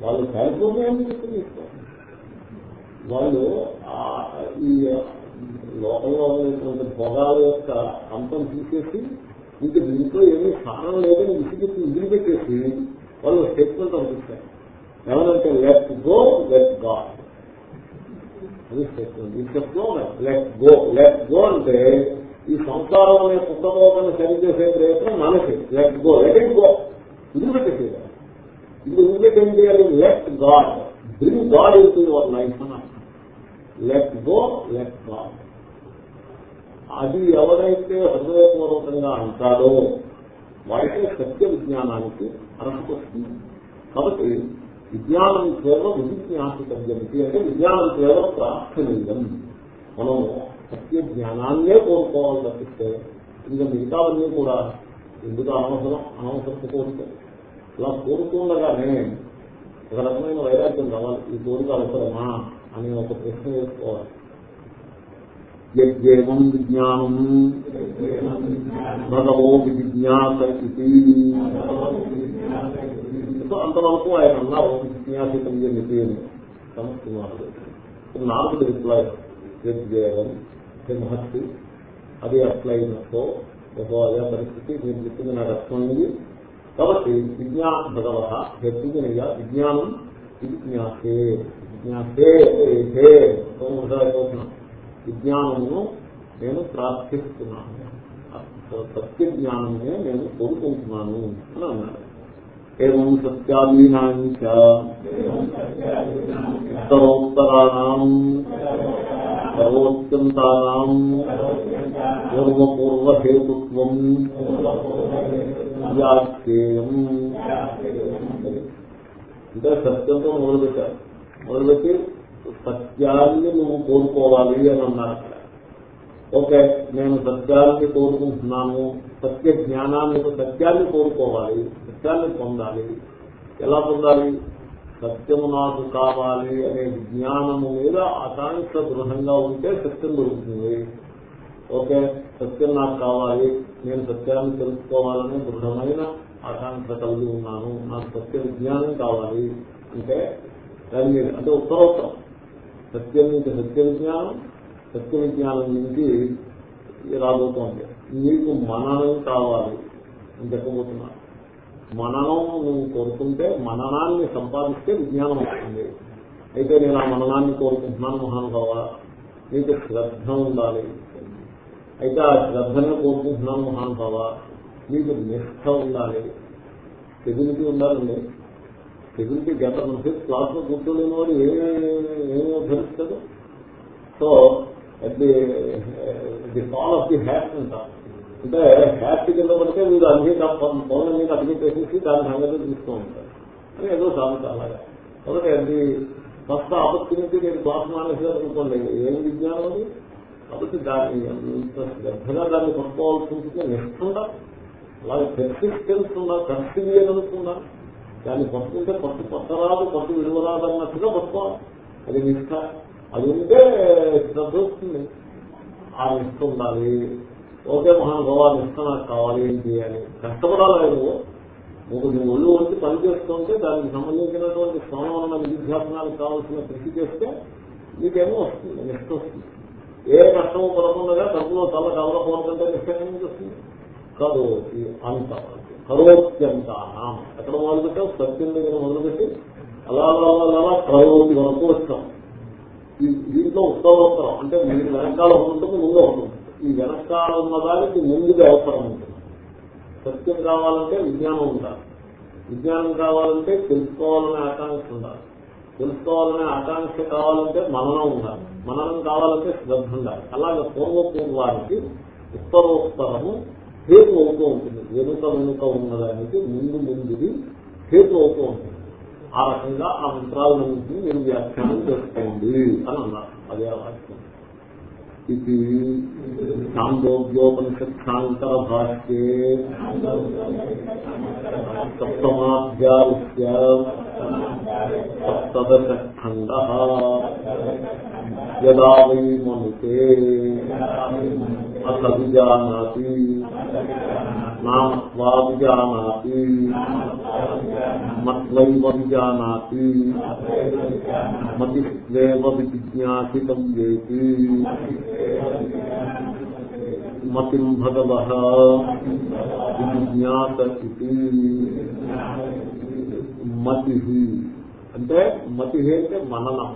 A: వాళ్ళు కాలిఫోర్నియా చూస్తుంది ఈ శ్లోగన్ వాళ్ళు ఈ లోకంలో ఉన్నటువంటి భోగాల యొక్క అంతం తీసేసి ఇంక దీంట్లో ఏమీ స్థానం లేదని విసిగెత్తి వదిలిపెట్టేసి వాళ్ళు స్టేట్మెంట్ అనిపిస్తారు ఎవరంటే లెట్ గో లెట్ గాడ్ అది స్టేట్మెంట్ ఇది చెప్తున్నాం లెట్ గో లెట్ గో అంటే ఈ సంసారం అనే పుస్తకోగాన్ని సరిచేసే ప్రయత్నం మనకి. Let go let it go వదిలిపెట్టేసేది ఇది వదిలిపెట్టి ఏం చేయాలి let God bring God into your life అన్నారు లెట్ గో లెట్ గాడ్ అది ఎవరైతే హృదయపూర్వకంగా అంటారో వారికి సత్య విజ్ఞానానికి అర్హత వస్తుంది. కాబట్టి విజ్ఞానం కేవలం విజిజ్ఞాసితవ్యమితి అంటే విజ్ఞానం కేవలం ప్రార్థనీయం. మనం సత్య జ్ఞానాన్నే కోరుకోవాలి తప్పిస్తే ఇంకా మిగతావన్నీ కూడా ఎందుకు అనవసరం? అనవసరం కోరిక ఇలా కోరుతుండగానే ఒక రకమైన వైరాగ్యం రావాలి. ఈ కోరిక అవసరమా? అని ఒక ప్రశ్న వేసుకోవాలి. యజ్ఞేవం విజ్ఞానం భగవో విజిజ్ఞాస ఇది. అంతవరకు ఆయన అన్నారు విజ్ఞాసితం ఏమిటి అని సమస్తున్నారు నాలుగు రిప్లై యజ్ఞేవం మహర్షి అది అప్లై అయినతో ఒక అదే పరిస్థితి నేను చెప్పింది నాకు అర్థమైంది. కాబట్టి విజ్ఞాన భగవ హెచ్చిందిగా విజ్ఞానం విజ్ఞాసే విజ్ఞానమును నేను ప్రార్థిస్తున్నాను సత్య జ్ఞానమే నేను కోరుకుంటున్నాను అని అన్నాడు. ఏమం సత్యాదీనాంచ ఉత్తరోత్తరాణం సర్వోత్యంతానాం పూర్వపూర్వహేతుత్వం వ్యాఖ్యేయం. అంటే సత్యంతో మొదలుపెట్టారు. మొదలుపెట్టి సత్యాన్ని నువ్వు కోరుకోవాలి అని అన్నారు ఓకే నేను సత్యాన్ని కోరుకుంటున్నాను సత్య జ్ఞానాన్ని సత్యాన్ని కోరుకోవాలి సత్యాన్ని పొందాలి. ఎలా పొందాలి? సత్యము నాకు కావాలి అనే జ్ఞానము మీద ఆకాంక్ష దృఢంగా ఉంటే సత్యం దొరుకుతుంది. ఓకే సత్యం నాకు కావాలి నేను సత్యాన్ని తెలుసుకోవాలని దృఢమైన ఆకాంక్ష కలిగి ఉన్నాను నాకు సత్య విజ్ఞానం కావాలి అంటే దాని మీద అంటే ఉత్తరోత్తరం సత్యం నుంచి సత్య విజ్ఞానం సత్య విజ్ఞానం నుంచి రాబోతోంది. నీకు మననం కావాలి అని చెప్పబోతున్నా మననం నువ్వు కోరుకుంటే మననాన్ని సంపాదిస్తే విజ్ఞానం వస్తుంది. అయితే నేను ఆ మననాన్ని కోరుకుంటున్నాను మహానుభావ. నీకు శ్రద్ధ ఉండాలి. అయితే ఆ శ్రద్ధను కోరుకుంటున్నాను మహానుభావ. నీకు నిష్ఠ ఉండాలి. స్టెబిలిటీ ఉండాలండి. స్టెబిలిటీ గత నుంచి క్లాస్లో కూర్చోలేని వాడు ఏమేమి ధరిస్తాడు so the the call of the hat అంటారు అంటే హ్యాట్ కింద పడితే వీడు అన్ని పనుల మీద అన్ని చేసేసి దాని సంగతి తీస్తూ ఉంటారు అని ఏదో సాగుతా అలాగా. కాబట్టి అది ఫస్ట్ ఆపర్చునిటీ నేను క్లాస్ మానేసారు అనుకోండి ఏం విజ్ఞానం అది? కాబట్టి దాన్ని అంత శ్రద్ధగా దాన్ని పట్టుకోవాల్సి ఉంటుంది నిష్ఠ ఉండాలి. అలాగే పెర్సిస్టెన్స్ ఉండాలి కన్సిలియన్స్ ఉండాలి దాన్ని పట్టుకుంటే పట్టు పట్టరాదు పట్టు విలువరాదు అన్నట్టుగా పట్టుకోవాలి. అది నిష్ట అది ఉంటే శ్రద్ధ వస్తుంది ఆ నిష్ట ఉండాలి. ఓకే మహానుభావ నిష్ట నాకు కావాలి ఏం చేయాలి కష్టపడాలి నువ్వు నువ్వు నీ ఒళ్ళు వచ్చి పని చేస్తుంటే దానికి సంబంధించినటువంటి శ్రమణ విద్యాసనాలకు కావాల్సిన కృషి చేస్తే నీకేమో వస్తుంది నిష్ట వస్తుంది. ఏ కష్టము పడకుండా డబ్బులో తల కవలపోవడంటే నిష్ట ఏమి వస్తుంది కాదు అంత కరోత్యంతానం ఎక్కడ మొదలుపెట్టాం సత్యం దగ్గర మొదలుపెట్టి అలా అలా అలా కరోతి వరకు వచ్చాం. దీంట్లో ఉత్తరోత్తరం అంటే మీరు వెనకాల ఉంటుంది ముందు ఉంటుంది ఈ వెనకాల ఉన్నదానికి ముందుగా అవసరం ఉంటుంది. సత్యం కావాలంటే విజ్ఞానం ఉండాలి. విజ్ఞానం కావాలంటే తెలుసుకోవాలనే ఆకాంక్ష ఉండాలి. తెలుసుకోవాలనే ఆకాంక్ష కావాలంటే మననం ఉండాలి. మననం కావాలంటే శ్రద్ధ ఉండాలి. అలాగే పూర్వపూర్వానికి ఉత్తరోత్తరము హేతు అవుతూ ఉంటుంది. వెనుక వెనుక ఉన్నదానికి ముందు ముందుది హేతు అవుతూ ఉంటుంది. ఆ రకంగా ఆ మంత్రాలన్నింటినీ మీరు వ్యాఖ్యానం చేసుకోండి అని అన్నారు. అదే ఆ వాక్యం. ఇది సాంగోగ్యోపనిషత్సాంతర భాష్యే సప్తమాధ్యాయ సప్తదశ ఖండ యదా వై మనుతే అసలు జానాతి విజానాతి మత్వైవ విజానాతి మతిస్వేవ విజిజ్ఞాసితం మతిం భగవ విజ్ఞాత ఇది మతి అంటే మతి అంటే మననం.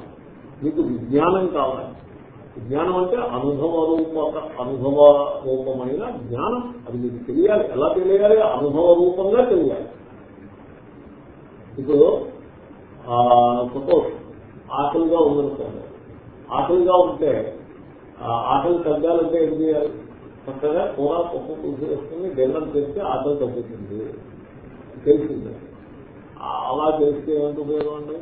A: మీకు విజ్ఞానం కావాలి. జ్ఞానం అంటే అనుభవ రూపక అనుభవ రూపమైన జ్ఞానం. అది మీకు తెలియాలి. ఎలా తెలియాలి? అనుభవ రూపంగా తెలియాలి. ఇప్పుడు సపోజ్ ఆకలిగా ఉందనుకోండి. ఆకలిగా ఉంటే ఆకలి తగ్గాలంటే ఏం చేయాలి? చక్కగా కూర పప్పు పులుసు వేసుకుని బెల్లం చేస్తే ఆకలి తగ్గుతుంది. తెలిసింది. అలా తెలిస్తే ఏమంటే ఉపయోగం అండి?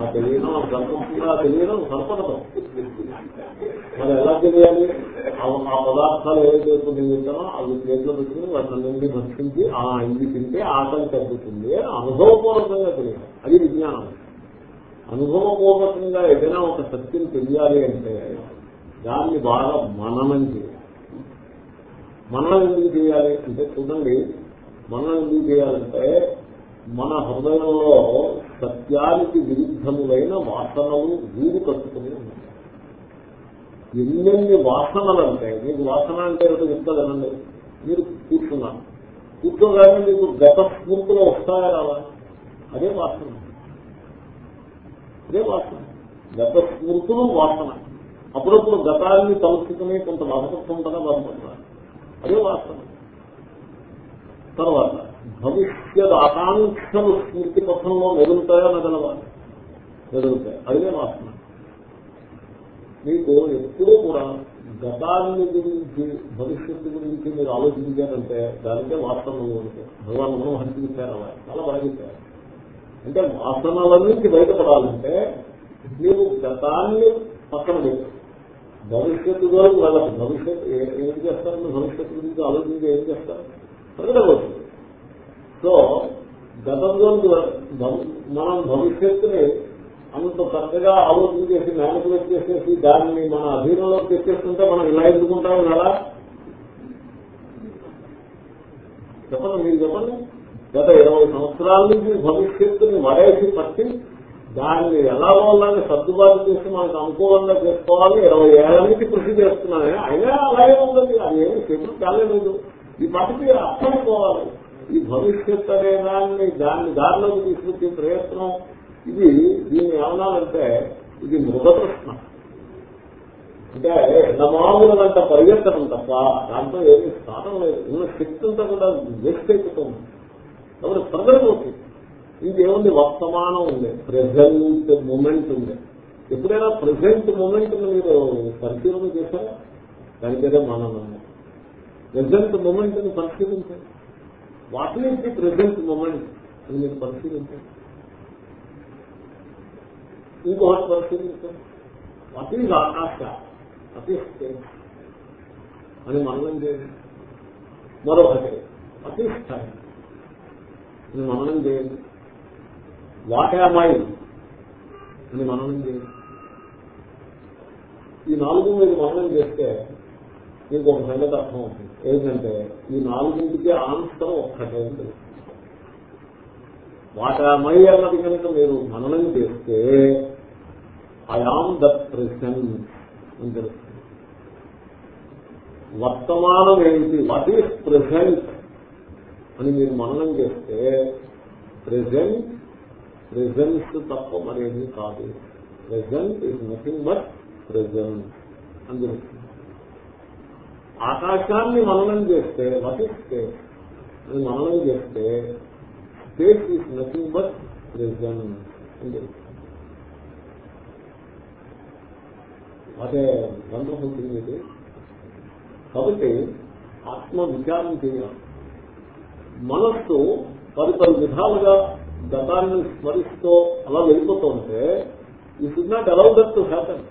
A: ఆ తెలియడం సంతృప్తిగా తెలియడం సరిపడతాం మరి ఎలా తెలియాలి? ఆ పదార్థాలు ఏదైతే నేను చెప్తానో అవి ప్లేట్లో పెట్టుకుని వాటి నుండి భక్షించి ఆ ఇది తింటే ఆకలి తగ్గుతుంది అనుభవపూర్వకంగా తెలియాలి. అది విజ్ఞానం. అనుభవపూర్వకంగా ఏదైనా ఒక సత్యం తెలియాలి అంటే దాన్ని బాగా మననం చేయాలి. మననం ఎందుకు చేయాలి అంటే చూడండి మననం ఎందుకు చేయాలంటే మన హృదయంలో సత్యానికి విరుద్ధములైన వాసనలు వీరు కట్టుకుని ఉన్నాయి. ఎన్నెన్ని వాసనలు అంటే మీకు వాసన అంటే ఒకటి చెప్తాదనండి మీరు కూర్చున్నారు. కూర్చోగానే మీకు గత స్ఫూర్తిలో వస్తాయా రావా? అదే వాసన. అదే వాసన. గత స్ఫూర్తులు వాసన. అప్పుడప్పుడు గతాన్ని తలుచుకుని కొంత బాధపడుతుంటగా బాధపడుతున్నారు అదే వాసన. తర్వాత భవిష్యత్ ఆకాంక్షలు స్ఫూర్తి పథంలో మెదులుతాయా మెదలవాలి. మెదులుతాయి. అదే వాసన. మీకు ఎప్పుడూ కూడా గతాన్ని గురించి భవిష్యత్తు గురించి మీరు ఆలోచించారంటే దానికే వాసనలు ఉంటాయి భగవాన్ మనం అలా. చాలా బాగా అంటే వాసనల నుంచి బయటపడాలంటే మీరు గతాన్ని పక్కన పెట్టారు భవిష్యత్తు వరకు వెళ్ళదు భవిష్యత్తు ఏం చేస్తారని భవిష్యత్తు గురించి ఆలోచించి ఏం చేస్తారు? ప్రకటపడుతుంది సో గతంలో మనం భవిష్యత్తుని అంత చక్కగా ఆలోచన చేసి మేనేజ్మెంట్ చేసేసి దాన్ని మన అధీనంలో తెచ్చేస్తుంటే మనం ఇలా ఎందుకుంటాం ఎలా? చెప్పండి మీరు చెప్పండి. గత ఇరవై సంవత్సరాల నుంచి భవిష్యత్తుని వరేసి పట్టి దాన్ని ఎలా వాళ్ళని సర్దుబాటు చేసి మనకు అనుకూలంగా చేసుకోవాలి? ఇరవై ఏళ్ళ నుంచి కృషి చేస్తున్నానే. అయినా అలాగే ఉండదు అది ఏమి చెట్లు కాలేదు. ఈ పాటికి అర్థమైపోవాలి ఈ భవిష్యత్ అనే దాన్ని దాన్ని దారిలోకి తీసుకొచ్చే ప్రయత్నం ఇది దీన్ని ఏమన్నానంటే ఇది మృగ ప్రశ్న. అంటే ఎండమాముల పరిగెత్తడం తప్ప దాంట్లో ఏమీ స్థానం లేదు. ఉన్న శక్తి అంతా కూడా వేస్ట్ అయిపోతుంది. కాబట్టి ప్రజలవుతుంది ఇంకేముంది? వర్తమానం ఉంది. ప్రెసెంట్ మూమెంట్ ఉంది. ఎప్పుడైనా ప్రజెంట్ మూమెంట్ మీరు పరిశీలన చేశారా? దానికేదే మననం ప్రజెంట్ మూమెంట్ని పరిశీలించండి what is the present moment అని మీరు పరిశీలించండి ఇంకొకటి పరిశీలించండి వాట్ ఈజ్ ఆకాశ వాట్ అని మననం చేయండి మరొకటి వాట్ ఈస్ అని మననం చేయండి వాట్ మై అని మననం చేయండి ఈ నాలుగు మీరు మననం చేస్తే మీకు ఒక సంగతి అర్థం అవుతుంది ఏంటంటే ఈ నాలుగింటికి ఆన్సర్ ఒక్కటే ఉంది వాటామై అన్నది కనుక మీరు మననం చేస్తే ఐ ద ప్రెసెంట్ అని తెలుస్తుంది. వర్తమానం ఏంటి వాట్ ఈస్ ప్రెసెంట్ అని మీరు మననం చేస్తే ప్రెసెంట్ ప్రెజెన్స్ తప్ప మరేమీ కాదు. Present is nothing but present అని తెలుస్తుంది. ఆకాశాన్ని మననం చేస్తే వసిస్తే అది మననం చేస్తే space is nothing but present అని అదే వండర్ఫుల్ థింగ్ ఇది కాబట్టి ఆత్మ విచారం చేయాలి. మనస్సు పది పది విధాలుగా గతాన్ని స్మరిస్తూ అలా వెళ్ళిపోతుంటే ఈ సున్నా not allow that to happen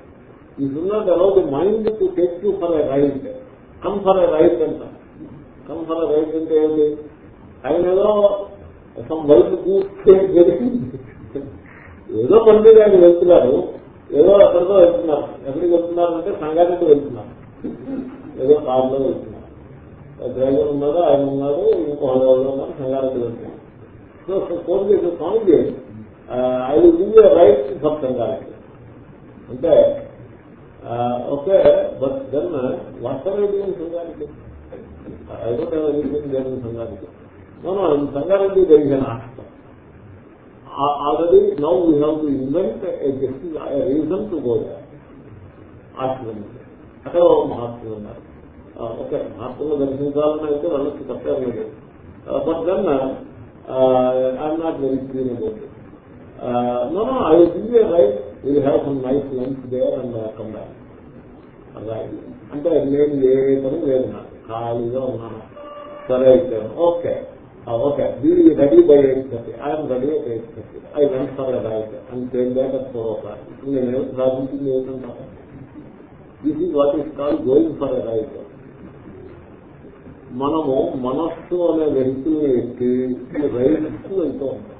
A: ఈ సున్నా not the mind to take you for a ride come right అంట కమ్ రైట్ అంటే ఏంటి ఆయన ఏదో సమ్ వైఫ్ ఏదో పని మీద ఆయన వెళ్తున్నారు. ఏదో అక్కడితో వెళ్తున్నారు. ఎక్కడికి వెళ్తున్నారు అంటే సంఘానికి వెళ్తున్నారు. ఏదో కార్లో వెళ్తున్నారు. డ్రైవర్ ఉన్నారు ఆయన ఉన్నారు ఇంకో హోదాలో ఉన్నారు సంఘానికి వెళ్తున్నారు. సో ఫోన్ చేసి స్వామిజీ ఐ రైట్ సబ్ సంఘానికి. అంటే ఓకే బట్ దెన్ వాస్తవం సంఘానికి I don't have anything there సంఘానికి మనం సంఘారెడ్డి జరిగిన ఆస్తం already now we have to invent reason to go ఆశ్రమం అక్కడ మహాత్ములు ఉన్నారు. ఓకే మహాత్ములు దర్శించాలని అయితే వాళ్ళకి తప్పేం లేదు but then I'm not very clean about it no no I will give right will have some nice lunch there and come back right అంటే నేను ఏ పని లేదు నాకు. ఖాళీగా ఉన్నాను. సరే అయితే. Okay. Okay. Be ready by eight thirty. I'm ready at eight thirty. I went for ride అని train back at four o'clock. నేను సాధించింది ఏంటంటాను this is what is call going for ride మనము మనస్సు అనే వెహికల్ని ఎక్కి రైట్స్ వెళ్తూ ఉంటాం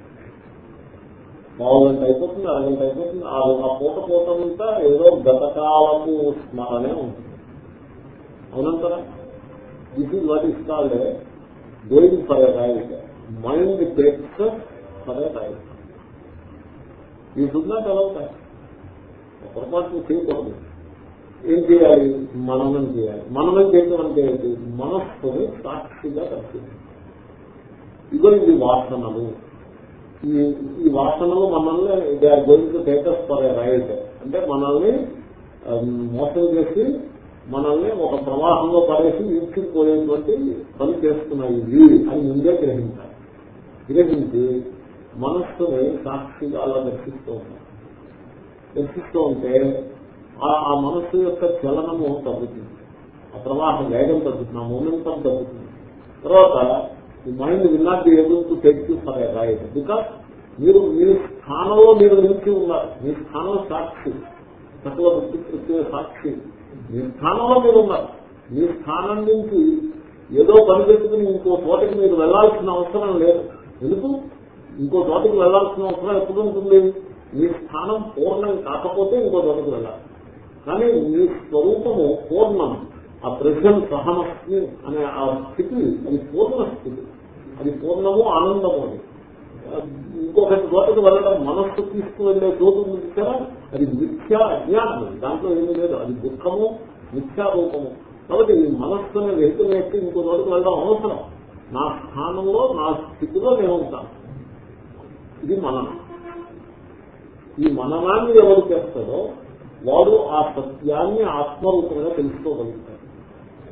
A: పావు గంట అయిపోతుంది అరగంట అయిపోతుంది. ఆ పూట పూటంతా ఏదో గతకాలపు స్మరణే ఉంటుంది. అవునంటారా? This is what is called going for ride mind takes for ride ఈ షుడ్ కలవుతాయి పొరపాటు చేయకూడదు ఏం చేయాలి? మననం చేయాలి. మననం చేయడం అంటే ఏంటి? మనస్సుని సాక్షిగా కలిసింది ఇదో ఇది వాసనలు. ఈ ఈ వాసనలు మనల్ని they are going to take us for a ride అంటే మనల్ని um, మోసం చేసి మనల్ని ఒక ప్రవాహంలో పడేసి ఈడ్చుకుపోయేటువంటి పని చేస్తున్నాయి ఇవి అని ముందే గ్రహించాలి. గ్రహించి మనస్సుని సాక్షిగా అలా దర్శిస్తూ ఉంటాం. దర్శిస్తూ ఉంటే ఆ మనస్సు యొక్క చలనము తగ్గుతుంది. ఆ ప్రవాహం వేగం తగ్గుతుంది. ఆ మూమెంటం తగ్గుతుంది. తర్వాత ఈ mind will not be able to take you for ride because మీరు మీ స్థానంలో మీరు నిలిచి ఉన్నారు. మీ స్థానం సాక్షి. సకల వృత్తి సాక్షి. మీ స్థానంలో మీరు ఉన్నారు. మీ స్థానం నుంచి ఏదో పని పెట్టుకుని ఇంకో చోటకి మీరు వెళ్ళాల్సిన అవసరం లేదు. ఎందుకు? ఇంకో చోటకి వెళ్ళాల్సిన అవసరం ఎప్పుడు ఉంటుంది? మీ స్థానం పూర్ణం కాకపోతే ఇంకో చోటకు వెళ్ళాలి. కానీ మీ స్వరూపము పూర్ణం. ఆ ప్రెసెంట్ సహమస్మి అనే ఆ స్థితి అది పూర్ణ స్థితి అది పూర్ణము ఆనందము అది. ఇంకొకటి చోటకి వెళ్ళడం మనస్సు తీసుకువెళ్ళే చోటు ఉంది కదా అది మిథ్యా అజ్ఞానం. దాంట్లో ఏమీ లేదు. అది దుఃఖము మిథ్యారూపము కాబట్టి ఈ మనస్సుని వెహికల్ వేస్తే ఇంకో చోటుకు వెళ్ళడం అవసరం. నా స్థానంలో నా స్థితిలో నేను ఉంటాను. ఇది మననం. ఈ మననాన్ని ఎవరు చేస్తాడో వాడు ఆ సత్యాన్ని ఆత్మరూపంగా తెలుసుకోగలుగుతారు.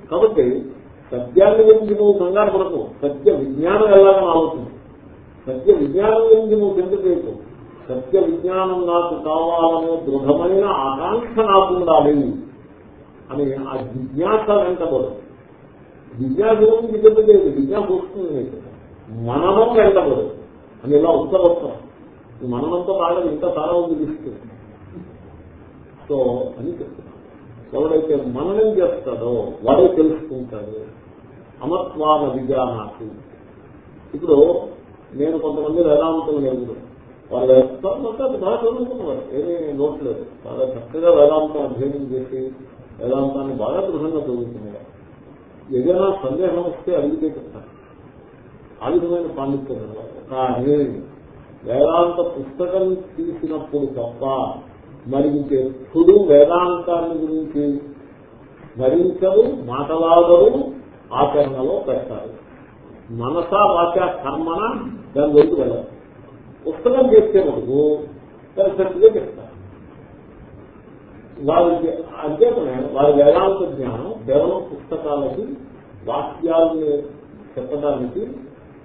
A: కాబట్టి సత్యాన్ని గురించి నువ్వు కంగారు పడకు. సత్య విజ్ఞానం ఎలాగో ఆలోచన సత్య విజ్ఞానం గురించి నువ్వు చింత చేయకు సత్య విజ్ఞానం నాకు కావాలనే దృఢమైన ఆకాంక్ష నాకు ఉండాలి అని ఆ జిజ్ఞాస వెంటబడదు జిజ్ఞాస గురించి చింత చేయదు జిజ్ఞాస వస్తుంది. నీకు మననం వెంటబడదు అని ఇలా ఉత్తర వస్తాం మననంతో బాగా ఇంత చాలా ఉంది లిస్టు. సో అని చెప్తున్నాను ఎవడైతే మననం చేస్తాడో వాడే తెలుసుకుంటాడు. అమత్వాన విజ్ఞానాకు ఇప్పుడు నేను కొంతమంది వేదాంతం లేదు. వాళ్ళు వేస్తారంటే అది బాగా చదువుకున్నవారు. ఏమీ నోట్ లేదు. చాలా చక్కగా వేదాంతం అధ్యయనం చేసి వేదాంతాన్ని బాగా దృఢంగా చదువుతున్నారు ఏదైనా సందేహం వస్తే అడిగితే చెప్తాను ఆ విధమైన పాండిత్యం కానీ వేదాంత పుస్తకం తీసినప్పుడు తప్ప మరి ఇంకెప్పుడు వేదాంతాన్ని గురించి స్మరించరు మాటలాడరు ఆచరణలో పెడతారు. మనసా వాచ కర్మన? దాని వైపు వెళ్ళదు పుస్తకం చేస్తే మనకు పెర్ఫెక్ట్గా చెప్తారు. వారికి అంతేకానే వారి వేదాంత జ్ఞానం కేవలం పుస్తకాలకి వాక్యాలని చెప్పడానికి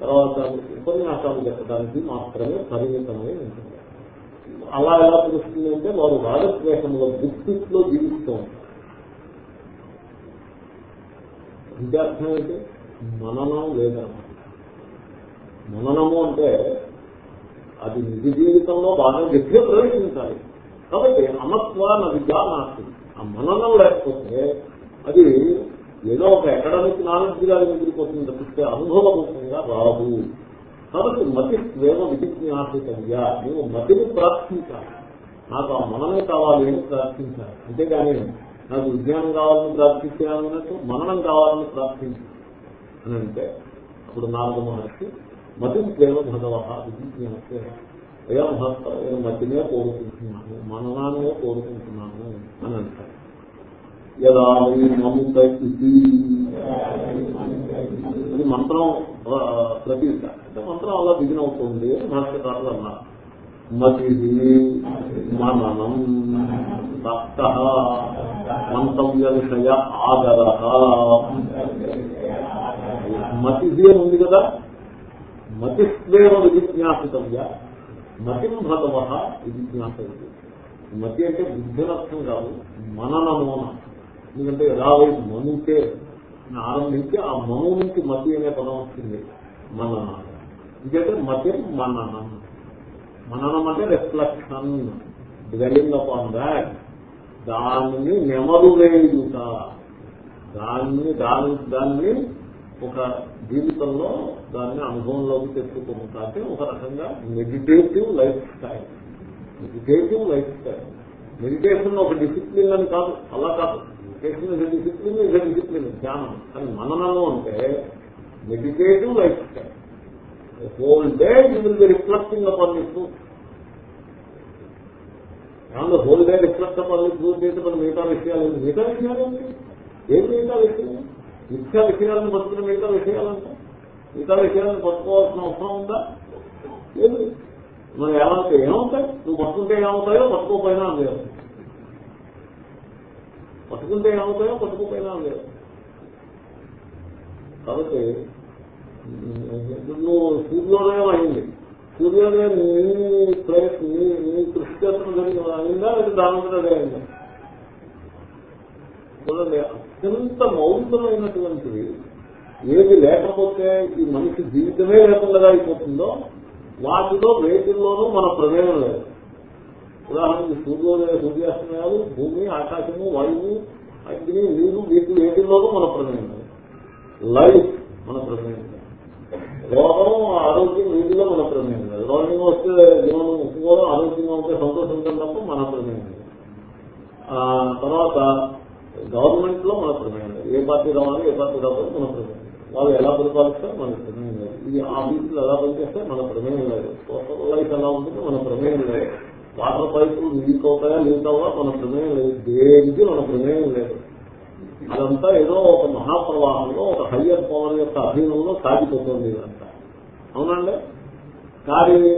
A: తర్వాత ఉపన్యాసాలు చెప్పడానికి మాత్రమే పరిమితమై ఉంటుంది. అలా ఎలా తెలుస్తుంది అంటే వారు రాజద్వేషంలో బుద్ధిలో జీవిస్తూ ఉంటారు. అంటే అర్థం ఏంటి మననం లేదన్నమాట మననము అంటే అది నిజ జీవితంలో బాగా గట్టిగా ప్రవేశించాలి. కాబట్టి అమత్వాన విజ్ఞానాన్ని ఆ మననం లేకపోతే అది ఏదో ఒక అకాడమిక్ నాలెడ్జ్ గారి మిగిలిపోతుంది తప్పిస్తే అనుభవరూపంగా రాదు. కాబట్టి మతి స్వేమ విధిజ్ఞాసితయ్యా నువ్వు మతిని ప్రార్థించాలి. నాకు ఆ మనమే కావాలి అని ప్రార్థించాలి. అంతేగాని నాకు విజ్ఞానం కావాలని ప్రార్థించాలన్నట్టు మననం కావాలని ప్రార్థించు అని అంటే అప్పుడు నాలుగు మహర్షి మతిం ప్రేమ భగవ విధిజ్ఞాసే అయ్యా మహత్వ నేను మతినే కోరుకుంటున్నాను మననాన్నే కోరుకుంటున్నాను అని అంటారు. యదా మంత్రం ప్రతీక అంటే మంత్రం అలా బిగిన్ అవుతుంది అని భాష్యకారులు అన్నారు. మతిది మననం భక్త మంతవ్య విషయ ఆదర మతిది అని ఉంది కదా? మతిస్వేవ విజిజ్ఞాసితవ్య మతిం భగవ విజిజ్ఞాసవి మతి అంటే బుద్ధినర్థం కాదు మననము ఎందుకంటే ఎలా మనుతే అని ఆరంభించి ఆ మను నుంచి మతి అనే పదం వచ్చింది మననం. ఎందుకంటే మతి మననం మననం అంటే రిఫ్లెక్షన్ డ్వెలింగ్ అపాన్ దాట్ దాన్ని నెమరు వేయుట దాన్ని దాని దాన్ని ఒక జీవితంలో దాన్ని అనుభవంలోకి తెచ్చుకుంటా అంటే ఒక రకంగా meditative lifestyle meditative lifestyle meditation ఒక డిసిప్లిన్ అని కాదు. అలా కాదు. Meditation is discipline is discipline ధ్యానం కానీ మననము అంటే meditative lifestyle whole day you will be reflecting upon the truth ఏమన్నా whole day reflect upon the truth అయితే మనం మిగతా విషయాలు మిగతా విషయాలండి ఏం మిగతా విషయం మిగతా విషయాలను పట్టుకున్న మిగతా విషయాలంటే మిగతా విషయాలను పట్టుకోవాల్సిన అవసరం ఉందా? లేదు. మనం ఏమంటే ఏమవుతాయి? నువ్వు పట్టుకుంటే ఏమవుతాయో పట్టుకోపోయినా లేదు. పట్టుకుంటే ఏమవుతాయో పట్టుకోపోయినా లేదు. కాబట్టి నువ్వు సూర్యోదయం అయింది సూర్యోదయం నీ ప్లేస్ నీ నీ కృషి చేస్తున్న అయిందా లేదా దానంతరం అయిందా చూడండి అత్యంత మౌలికమైనటువంటివి ఏది లేకపోతే ఈ మనిషి జీవితమే లేకుండా అయిపోతుందో వాటిలో వేటిల్లోనూ మన ప్రమేయం లేదు. ఉదాహరణకి సూర్యోదయ సూర్యాస్తమయాలు భూమి ఆకాశము వాయువు అగ్ని నీరు వీటి వేటిల్లోనూ మన ప్రమేయం లేదు. లైఫ్ మన ప్రమేయం లేదు. రోగం ఆరోగ్యం వీటిలో మన ప్రమేయం లేదు రోగం వస్తే జీవనం ముక్కుకోవడం ఆరోగ్యంగా ఉంటే సంతోషంగా తప్ప మన ప్రమేయం లేదు. తర్వాత గవర్నమెంట్లో మన ప్రమేయం లేదు. ఏ పార్టీ రావాలి ఏ పార్టీ రావాలి మన ప్రమేయం వాళ్ళు ఎలా పరిపాలిస్తారు మన ప్రమేయం లేదు. ఇది ఆ ఆఫీసులు ఎలా పనిచేస్తే మన ప్రమేయం లేదు. సోషల్ లైఫ్ ఎలా ఉంటుందో మన ప్రమేయం లేదు. వాటర్ పైపులు లీక్ అవుతాయా లీక్ అవ్వా మన ప్రమేయం లేదు. దేనికి మన ప్రమేయం లేదు. అదంతా ఏదో ఒక మహాప్రవాహంలో ఒక హయ్యర్ పవర్ యొక్క అధీనంలో సాగిపోతుంది ఇదంతా. అవునండి? కానీ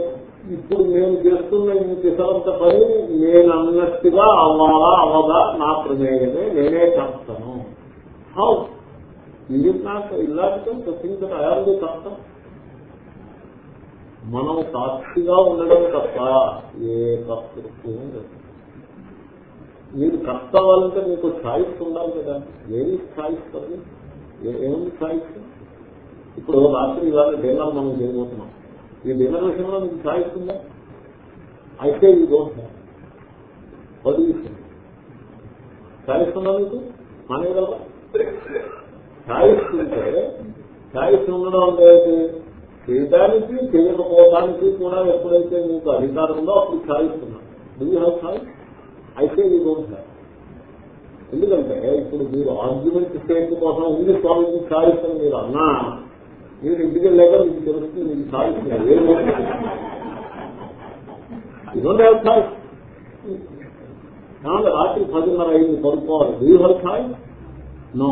A: ఇప్పుడు నేను చేస్తున్న ఈ దిశలంత పని నేను అన్నట్టుగా అవ్వాలా అవ్వదా నా ప్రమేయమే. నేనే చేస్తాను. హౌ? ఇది నాకు ఇలాంటి థింగ్ అయాలి కష్టం మనం సాక్షిగా ఉండడం తప్ప ఏ కర్తృత్వం లేదు. మీరు కర్త అవ్వాలంటే మీకు ఛాయిస్ ఉండాలి కదా. ఏమి ఛాయిస్ కదా ఏముంది ఛాయిస్ ఇప్పుడు రాత్రి ఇవాళ డిన్నర్ మనం చేయబోతున్నాం. ఈ డిన్నర్ విషయంలో మీకు ఛాయిస్ ఉందా? అయితే ఈ డోంట్ పది ఛాయిస్ ఉందా మీకు? మానేయగలరా? ఛాయిస్ ఉంటే ఛాయిస్ ఉండడం అంటే ఏంటి? చేయడానికి చేయకపోవడానికి కూడా ఎప్పుడైతే మీకు అధికారం ఉందో అప్పుడు ఛాయిస్ ఉన్నా డూ యూ హ్యావ్ ఛాయిస్ అయితే ఈ డోంట్ ఎందుకంటే ఇప్పుడు మీరు ఆర్గ్యుమెంట్ చేయడం కోసం ఉంది స్వామి సాధిస్తాను మీరు అన్నా మీరు ఇంటికి వెళ్ళాక మీకు తెలుస్తుంది మీకు సాధిస్తున్నారు ఇదొంటే ఛాయిస్ రాత్రి పదిన్నర ఐదు పడుకోవాలి. డూ హ్యావ్ నో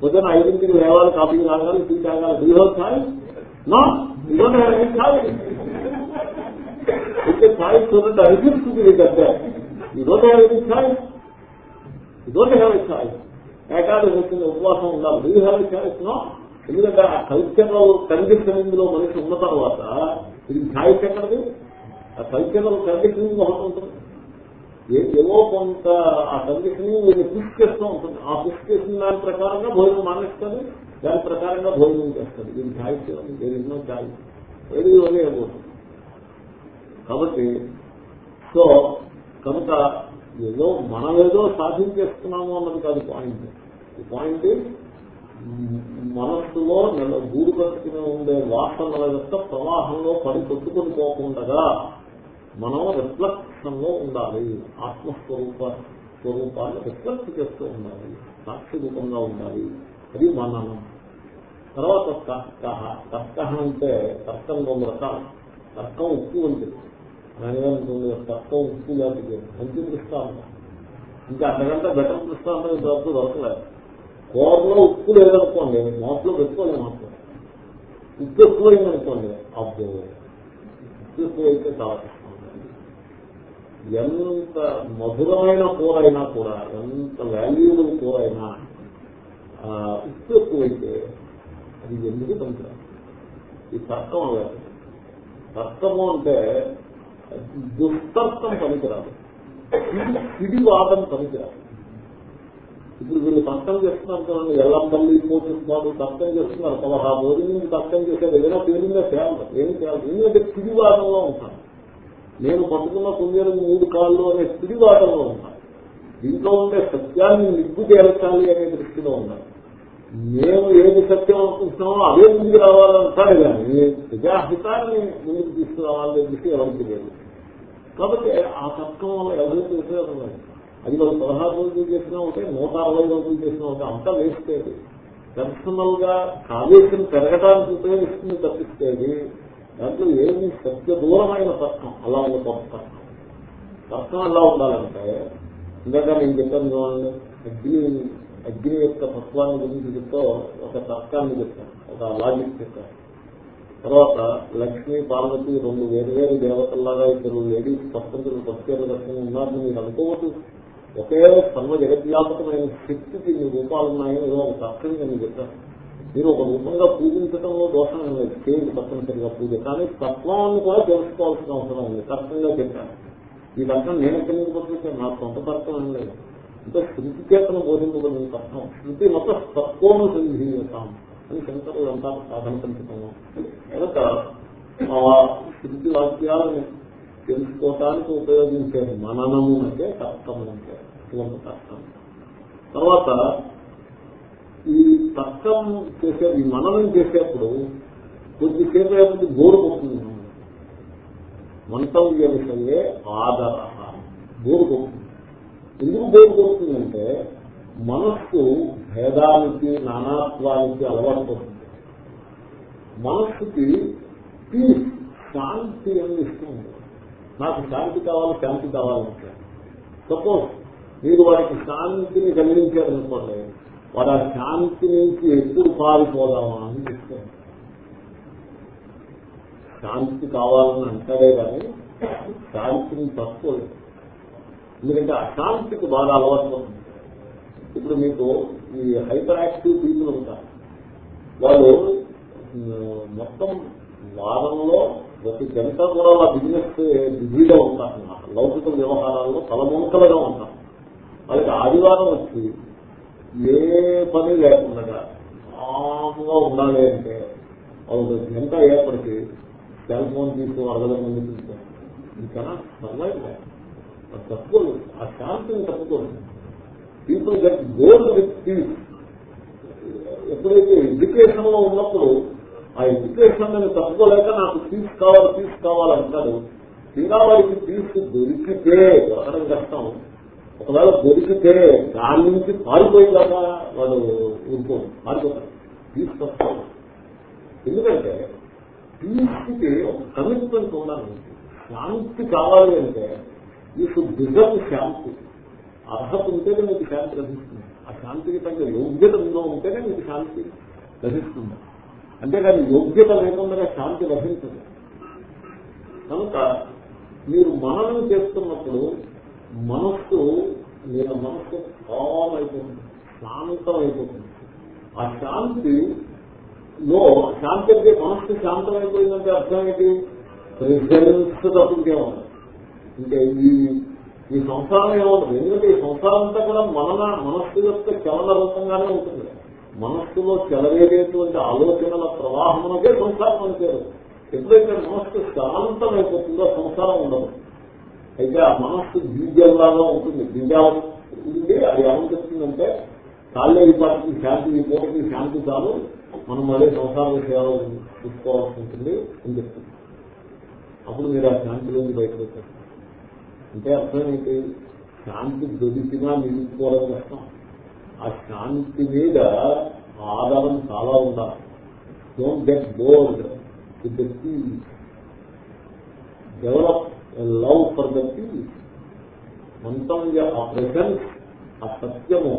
A: పొద్దున ఐదింటికి లేవాలి కాఫీ తాగాలి టీ తాగాలి. డూ హ్యావ్ నో ఇదొంటే ఛాయిస్ అయితే సాయి చూడండి అనిపిస్తుంది మీకంటే ఇదొంటే ఛాయిస్ ఇదొంటే హ్యావ్ ఛాయిస్ ఏకాదశి వచ్చింది ఉపవాసం ఉండాలి డూ హ్యావ్ ఛాయిస్ నో ఎందుకంటే ఆ కల్చరల్ కండిషనింగ్లో మనిషి ఉన్న తర్వాత ఇది ఛాయిస్ ఎక్కడది ఆ కల్చరల్ కండిషనింగ్ ఒకటి ఉంటుంది. ఏవో కొంత ఆ కండిషనింగ్ మీరు పుష్ చేస్తూ ఉంటుంది. ఆ పుష్ చేసిన దాని ప్రకారంగా భోజనం మానేస్తుంది దాని ప్రకారంగా భోజనం చేస్తుంది దీని ఛాయిస్ ఏది ఎన్నో ఛాయిస్ ఏది ఇవన్నీ కాబట్టి సో కనుక ఏదో మనం ఏదో సాధించేస్తున్నాము అన్నది కాదు పాయింట్. ఈ పాయింట్ మనస్సులో నెల గూడు కట్టుకుని ఉండే వాసనల యొక్క ప్రవాహంలో పడి కొట్టుకుని పోకుండా మనం రిఫ్లెక్షన్లో ఉండాలి. ఆత్మస్వరూప స్వరూపాన్ని రిఫ్లెక్ట్ చేస్తూ ఉండాలి. సాక్షి రూపంగా ఉండాలి. అది మననం. తర్వాత తర్క తర్క అంటే తర్కం రెండు రకాలు. తర్కం ఉప్పు వంటిది. నాన్నగారు తక్కువ ఉప్పు లాంటిది మంచి దృష్టాంతం ఇంకా అంతకంటే బెటర్ దృష్టాంతం ఇంతవరకు దొరకలేదు కూరలో ఉప్పు లేదనుకోండి నోట్లో పెట్టుకోలేదు అసలు ఉప్పు ఎక్కువైందనుకోండి అబ్బో ఉప్పు ఎక్కువైతే చాలా ఎంత మధురమైన కూర అయినా కూడా ఎంత వాల్యూబుల్ కూర అయినా ఉప్పు ఎక్కువైతే అది ఎందుకు పనికిరాదు ఈ తర్కం అవ్వాలి తర్కము అంటే దుస్తత్వం పనికిరాదు. ఇది- వాదం పనికిరాదు. ఇప్పుడు వీళ్ళు కష్టం చేస్తున్నారు కదండి మళ్ళీ పోషిస్తున్నారు కష్టం చేస్తున్నారు పదహారు రోజుల నుంచి కష్టం చేసేది ఏదైనా పేరుగా చేయాలి ఏమి చేయాలి? ఎందుకంటే పిడివాదంలో ఉంటాను. నేను పట్టుకున్న కుందేలు మూడు కాళ్ళు అనే పిడివాదంలో ఉంటాను. దీంట్లో ఉండే సత్యాన్ని నిగ్గు తేల్చాలి అనే దృష్టిలో ఉన్నాను. మేము ఏది సత్యం అనుకుంటున్నామో అదే ముందుకు రావాలంటాడు కానీ ప్రజాహితాన్ని ముందుకు తీసుకురావాలనే దృష్టి ఎవరికి లేదు కాబట్టి ఆ తత్వం వల్ల ఎవరు చేసేది అది వాళ్ళు పదహారు రోజులు చేసినా ఒకటే నూట అరవై రోజులు చేసినా ఒకటే అంతా వేస్ట్ అది పర్సనల్గా కావేశం పెరగడానికి ఉపయోగిస్తుంది తప్పిస్తేది దాంట్లో ఏమి సత్య దూరమైన తత్వం? అలా ఉన్న గొప్ప తత్వం తర్కం ఎలా ఉండాలంటే ఇందాక నేను చెప్పాను చూడండి అగ్ని యొక్క తత్వాన్ని గురించి చెప్తూ ఒక తర్కాన్ని చెప్తాను ఒక లాజిక్ చెప్తాను. తర్వాత లక్ష్మి పార్వతి రెండు వేరు వేరు దేవతల్లాగా ఇద్దరు లేడీస్ స్వతంత్రులు ప్రత్యేక దర్శనం ఉన్నారని మీరు అనుకోవద్దు ఒకే సర్వ జగద్వ్యాపకమైన శక్తికి మీ రూపాలు ఉన్నాయని ఏదో ఒక తర్కం నేను చెప్తాను మీరు ఒక రూపంగా పూజించడంలో దోషం లేదు. చేయండి తప్పనిసరిగా పూజ. కానీ తత్వాన్ని కూడా తెలుసుకోవాల్సిన అవసరం ఉంది. తర్కంగా చెప్పాను. ఈ తర్కం నేను ఎక్కడి నుంచి నా సొంత తర్కం ఏం లేదు. అంటే శృతి చేతను బోధించబడిన అర్థం శృతి మొత్తం సత్వము సంధీయతాం అని శంకరులు అంటారు సాధన పంచుతాము కనుక ఆ శృతి వాక్యాలను తెలుసుకోవటానికి ఉపయోగించే మననము అంటే తర్కము అంటే అటువంటి తర్కం తర్వాత ఈ తర్కం చేసే ఈ మననం చేసేప్పుడు కొద్దిసేపు ఏమిటి గోరుకుంటుంది మంతవ్య విషయే ఆదర. గోరుకుంటుంది ఎందుకు బోరు కొడుతుందంటే మనస్సు భేదానికి నానాత్వానికి అలవాటు పడుతుంది మనస్సుకి పీస్ శాంతి అని ఇష్టం నాకు శాంతి కావాలి శాంతి కావాలంటే. సపోజ్ మీరు వాడికి శాంతిని కలిగించారనుకోండి వాడు ఆ శాంతి నుంచి ఎప్పుడు పారిపోదామా అని చెప్తారు. శాంతి కావాలని అంటారే కానీ శాంతిని తక్కువలేదు ఎందుకంటే అశాంతికి బాగా అలవాటు ఇప్పుడు మీకు ఈ హైపర్ యాక్టివ్ పీపుల్ ఉంటారు. వాళ్ళు మొత్తం వారంలో ప్రతి గంట కూడా వాళ్ళ బిజినెస్ బిజీగా ఉంటారన్నమాట లౌకిక వ్యవహారాల్లో తలముంకలుగా ఉంటారు. వాళ్ళకి ఆదివారం వచ్చి ఏ పని లేకుండా ఆముగా ఉండాలి అంటే వాళ్ళు గంట అయ్యేప్పటికీ సెల్ ఫోన్ తీసి వరదల ముందు చూస్తారు ఇంకా సర్వైవ్ తప్పుకోలేదు ఆ శాంతిని తప్పుకోలేదు people got gold with peace ఎప్పుడైతే ఎడ్యుకేషన్లో ఉన్నప్పుడు ఆ ఎడ్యుకేషన్ నేను తప్పుకోలేక నాకు పీస్ కావాలి పీస్ కావాలంటాడు తీరా వాడికి పీస్ దొరికితే దొరకడం కష్టం. ఒకవేళ దొరికితే దాని నుంచి పారిపోయేదాకా వాడు ఊరుకో పారిపోతాడు పీస్ తప్పుకోవాలి ఎందుకంటే పీస్కి ఒక కమిట్మెంట్ ఉండాలి. శాంతి కావాలి అంటే ఈ షుడ్ డిజర్వ్ శాంతి అర్హత ఉంటేనే మీకు శాంతి లభిస్తుంది ఆ శాంతికి తగ్గ యోగ్యత ఉందో ఉంటేనే మీకు శాంతి లభిస్తుంది అంతేకాని యోగ్యత లేకుండా శాంతి లభించదు కనుక మీరు మననం చేస్తున్నప్పుడు మనస్సు మీరు మనస్సు కామ్ అయిపోతుంది శాంతం అయిపోతుంది ఆ శాంతి లో శాంతి అంటే మనస్సు శాంతం అయిపోయిందంటే అర్థం ఏంటి ప్రెజెన్స్ తప్పింకేమో ఇంకా ఈ ఈ సంసారం ఏమవుతుంది? ఎందుకంటే ఈ సంసారం అంతా కూడా మనన మనస్సు యొక్క చలన రూపంగానే ఉంటుంది. మనస్సులో చెలవేరేటువంటి ఆలోచనల ప్రవాహమునకే సంసారం అంటారు ఎప్పుడైతే మనస్సు శాంతం అయిపోతుందో సంసారం ఉండదు. అయితే ఆ మనస్సు బీజంలాగా ఉంటుంది. బీజాలు అది ఏమని చెప్తుందంటే కాళ్ళే పాటికి శాంతి ఈ పూటకి శాంతి చాలు. మనం మళ్ళీ సంసార విషయాలు చూసుకోవాల్సి ఉంటుంది అని చెప్తుంది. అప్పుడు మీరు ఆ శాంతిలోంచి బయటకు వచ్చారు అంటే అర్థం ఏంటి? శాంతి దొరికినా నిలుపుకోవడం కష్టం. ఆ శాంతి మీద ఆధారం చాలా ఉండాలి. Don't get bored with the peace develop love for the peace మంతంగా ఆ ప్రెసెన్స్ ఆ సత్యము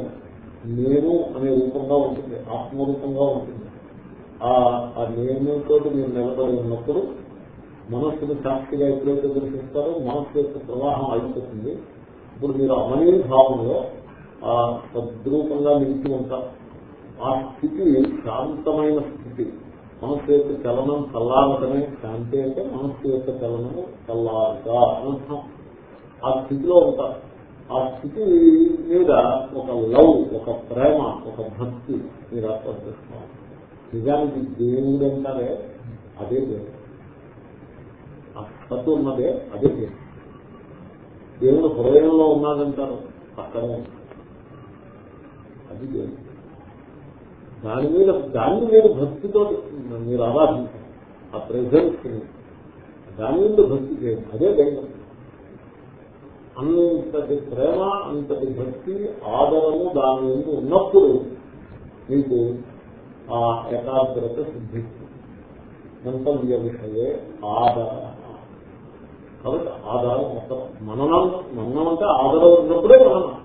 A: నేను అనే రూపంగా ఉంటుంది. ఆత్మరూపంగా ఉంటుంది. ఆ నేను తోటి మీరు నిలబడి ఉన్నప్పుడు మనస్సును సాక్షిగా ఎప్పుడైతే దర్శిస్తారో మనస్సు యొక్క ప్రవాహం అయిపోతుంది ఇప్పుడు మీరు అమనీ భావంలో ఆ సద్రూపంగా నిలిచి ఉంటారు. ఆ స్థితి శాంతమైన స్థితి. మనస్సు యొక్క చలనం చల్లారటమే. శాంతి అంటే మనస్సు యొక్క చలనము చల్లారగా అనర్థం ఆ స్థితిలో ఉంటారు. ఆ స్థితి మీద ఒక లవ్ ఒక ప్రేమ ఒక భక్తి మీరు అర్థం చేసుకోవాలి. నిజానికి దేవుడు అంటారే అదే దేవుడు. సత్తు ఉన్నదే అదే పేరు దేవుడు హృదయంలో ఉన్నాడంటారు పక్కనే అది దేవుడు. దాని మీద దాన్ని మీరు భక్తితో మీరు ఆరాధించారు ఆ ప్రెసెన్స్ దాని మీద భక్తి చేయండి. అదే దైవం. అంతటి ప్రేమ అంతటి భక్తి ఆదరము దాని ముందు ఉన్నప్పుడు మీకు ఆ ఏకాగ్రత సిద్ధిస్తుంది. గంతవ్య విషయే ఆదర కాబట్టి ఆధారం మొత్తం మననం మననం అంటే ఆధారం ఉన్నప్పుడే మననం.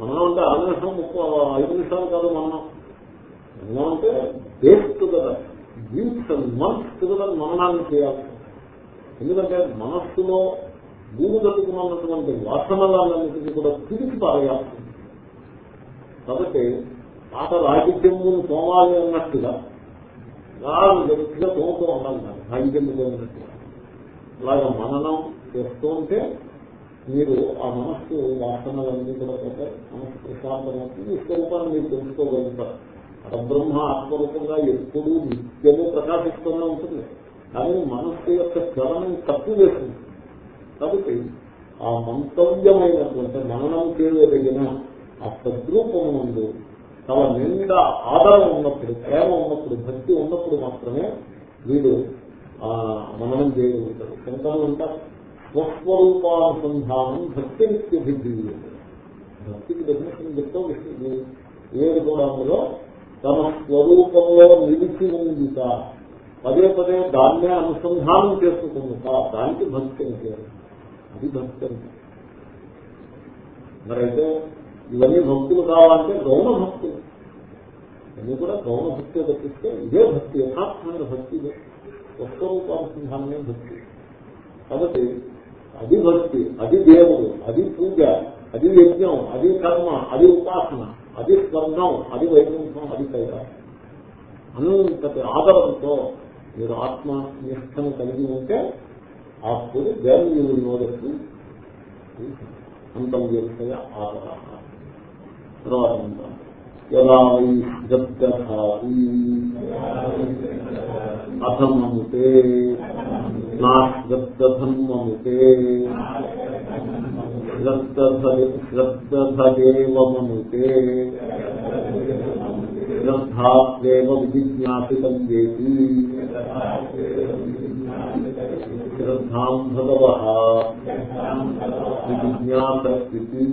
A: మననం అంటే ఆరు నిమిషం ముప్పై ఐదు నిమిషాలు కాదు మననం. మననం అంటే days together weeks and months together మననాన్ని చేయాలి. ఎందుకంటే మనస్సులో భూమి తట్టుకున్నటువంటి వాసనలన్నింటినీ కూడా తిరిగి పారేయాల్సింది కాబట్టి పాత రాగి చెంబును తోమాలి అన్నట్టుగా నాలుగు గట్టిగా తోముతూ ఉండాలి దాన్ని. రాగి చెంబు తోమినట్టుగా అలాగా మననం చేస్తూ ఉంటే మీరు ఆ మనస్సు వాసనలన్నీ కూడా పోతాయి. మనస్సు ప్రశాంతమవుతుంది ఈ స్వరూపాన్ని మీరు తెలుసుకోగలుగుతారు. పరబ్రహ్మ ఆత్మరూపంగా ఎప్పుడూ నిత్యము ప్రకాశిస్తూనే ఉంటుంది. కానీ మనస్సు యొక్క చలనం తప్పు వేస్తుంది కాబట్టి ఆ మంతవ్యమైనటువంటి మననం చేయదగిన ఆ సద్రూపం ముందు తమ నిండా ఆధారం ఉన్నప్పుడు ప్రేమ ఉన్నప్పుడు భక్తి ఉన్నప్పుడు మాత్రమే వీడు ఆ, మననం చేయగలుగుతాడు శంకరులు అంటారు స్వస్వరూపానుసంధానం భక్తి నిత్యభిద్ధి భక్తికి డెఫినేషన్ చెప్తాం విష్ణు ఏడు కూడా అందులో తన స్వరూపంలో నిలిచి ఉందిట పదే పదే దాన్నే అనుసంధానం చేసుకుందిట దానికి భక్తి అంటే అది భక్తి అంటే మరైతే ఇవన్నీ భక్తులు కావాలంటే గౌణ భక్తులు. ఇవన్నీ కూడా గౌణ భక్తి తప్పిస్తే ఇదే భక్తి యథాత్మైన భక్తి స్వస్వరూప అనుసంధానమే భక్తి. కాబట్టి అది భక్తి అది దేవుడు అది పూజ అది యజ్ఞం అది కర్మ అది ఉపాసన అది స్వర్గం అది వైకుంఠం అది కైలాసం అంతటి ఆదరంతో మీరు ఆత్మ నిష్టను కలిగి ఉంటే అప్పుడు దేని మీరు అంతం విషయ ఆదర తర్వాత అంటాం యదా అధమముతే నా శ్రద్ధదేవమనుతే శ్రద్ధాత్వేవ విజిజ్ఞాసితం శ్రద్ధాం భగవ విజిజ్ఞాసస్థితి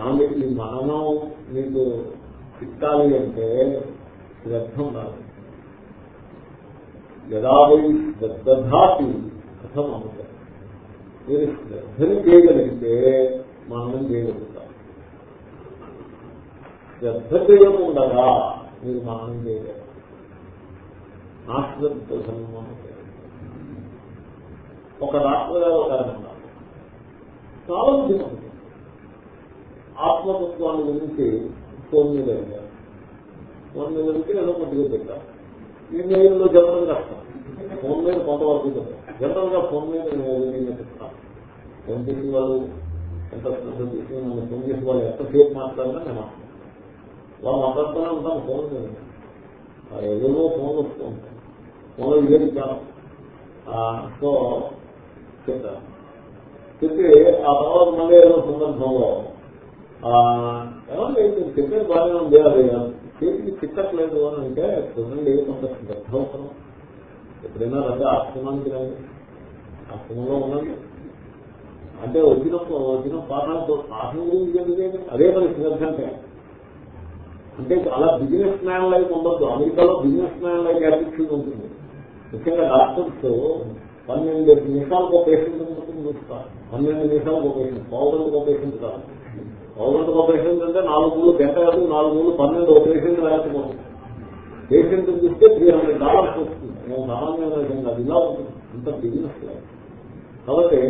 A: కానీ ఈ మననం మీకు చిక్కాలి అంటే శ్రద్ధ ఉండాలి. యదావై వై కథం అవుతారు మీరు శ్రద్ధని చేయగలిగితే మననం చేయగలుగుతారు. శ్రద్ధ చేయకుండా మీరు మననం చేయగలరు నా శ్రద్ధ సన్మానం ఒక డాక్టర్ ఒక ఆయన ఉన్నారు చాలా బుద్ధిమంతుడు ఆత్మతత్వాన్ని గురించి ఫోన్ మీద అడిగారు ఫోన్ ఏదో కొద్దిగా పెట్టారు. ఈ మెయిల్లో జనరల్ కష్టం ఫోన్ మీద కొంతవరకు జనరల్గా ఫోన్ మీద నేను చెప్తాను. ఫోన్ చేసి వాళ్ళు ఎంత శ్రద్ధ తీసుకుని నన్ను ఫోన్ చేసిన వాళ్ళు ఎంతసేపు మాట్లాడినా నేను వాళ్ళు మాట్లాడుతూనే ఉంటాను ఫోన్ మీద. ఏదో ఫోన్ వస్తూ ఉంటాను ఫోన్లో ఇదే సో చెప్తాను చెప్పి ఆ తర్వాత మళ్ళీ ఏదో సందర్భంలో ఏమంటే చెప్పేది బాగానే ఉంది అది చేతికి చిక్కట్లేదు అని అంటే చూడండి కొంత శ్రద్ధ అవసరం ఎప్పుడైనా రండి ఆశ్రమానికి రండి. ఆశ్రమంలో ఉండండి. అంటే వచ్చినప్పుడు వచ్చిన పాఠాలతో పాఠం గురించి ఎందుకంటే అదే మన శ్రద్ధ అంటే. అంటే అలా బిజినెస్ మ్యాన్ లైఫ్ ఉండొద్దు. అమెరికాలో బిజినెస్ మ్యాన్ లైఫ్ యాటిట్యూడ్ ఉంటుంది. ముఖ్యంగా డాక్టర్స్ పన్నెండు నిమిషాలకు ఒక పేషెంట్ ఉంటుంది చూస్తారు. పన్నెండు నిమిషాలకు ఒక పేషెంట్ పావుగంటకు ఒక పేషెంట్ కాదు. గవర్నమెంట్ ఆపరేషన్స్ అంటే నాలుగు మూడు గంట కాదు నాలుగు మూడు పన్నెండు ఒక పేషెంట్ రాకపోతుంది పేషెంట్ చూస్తే త్రీ హండ్రెడ్ డాలర్స్ వస్తుంది. మేము సామాన్యమైన విషయం ఇలా ఉంటుంది. అంత బిజినెస్ కాబట్టి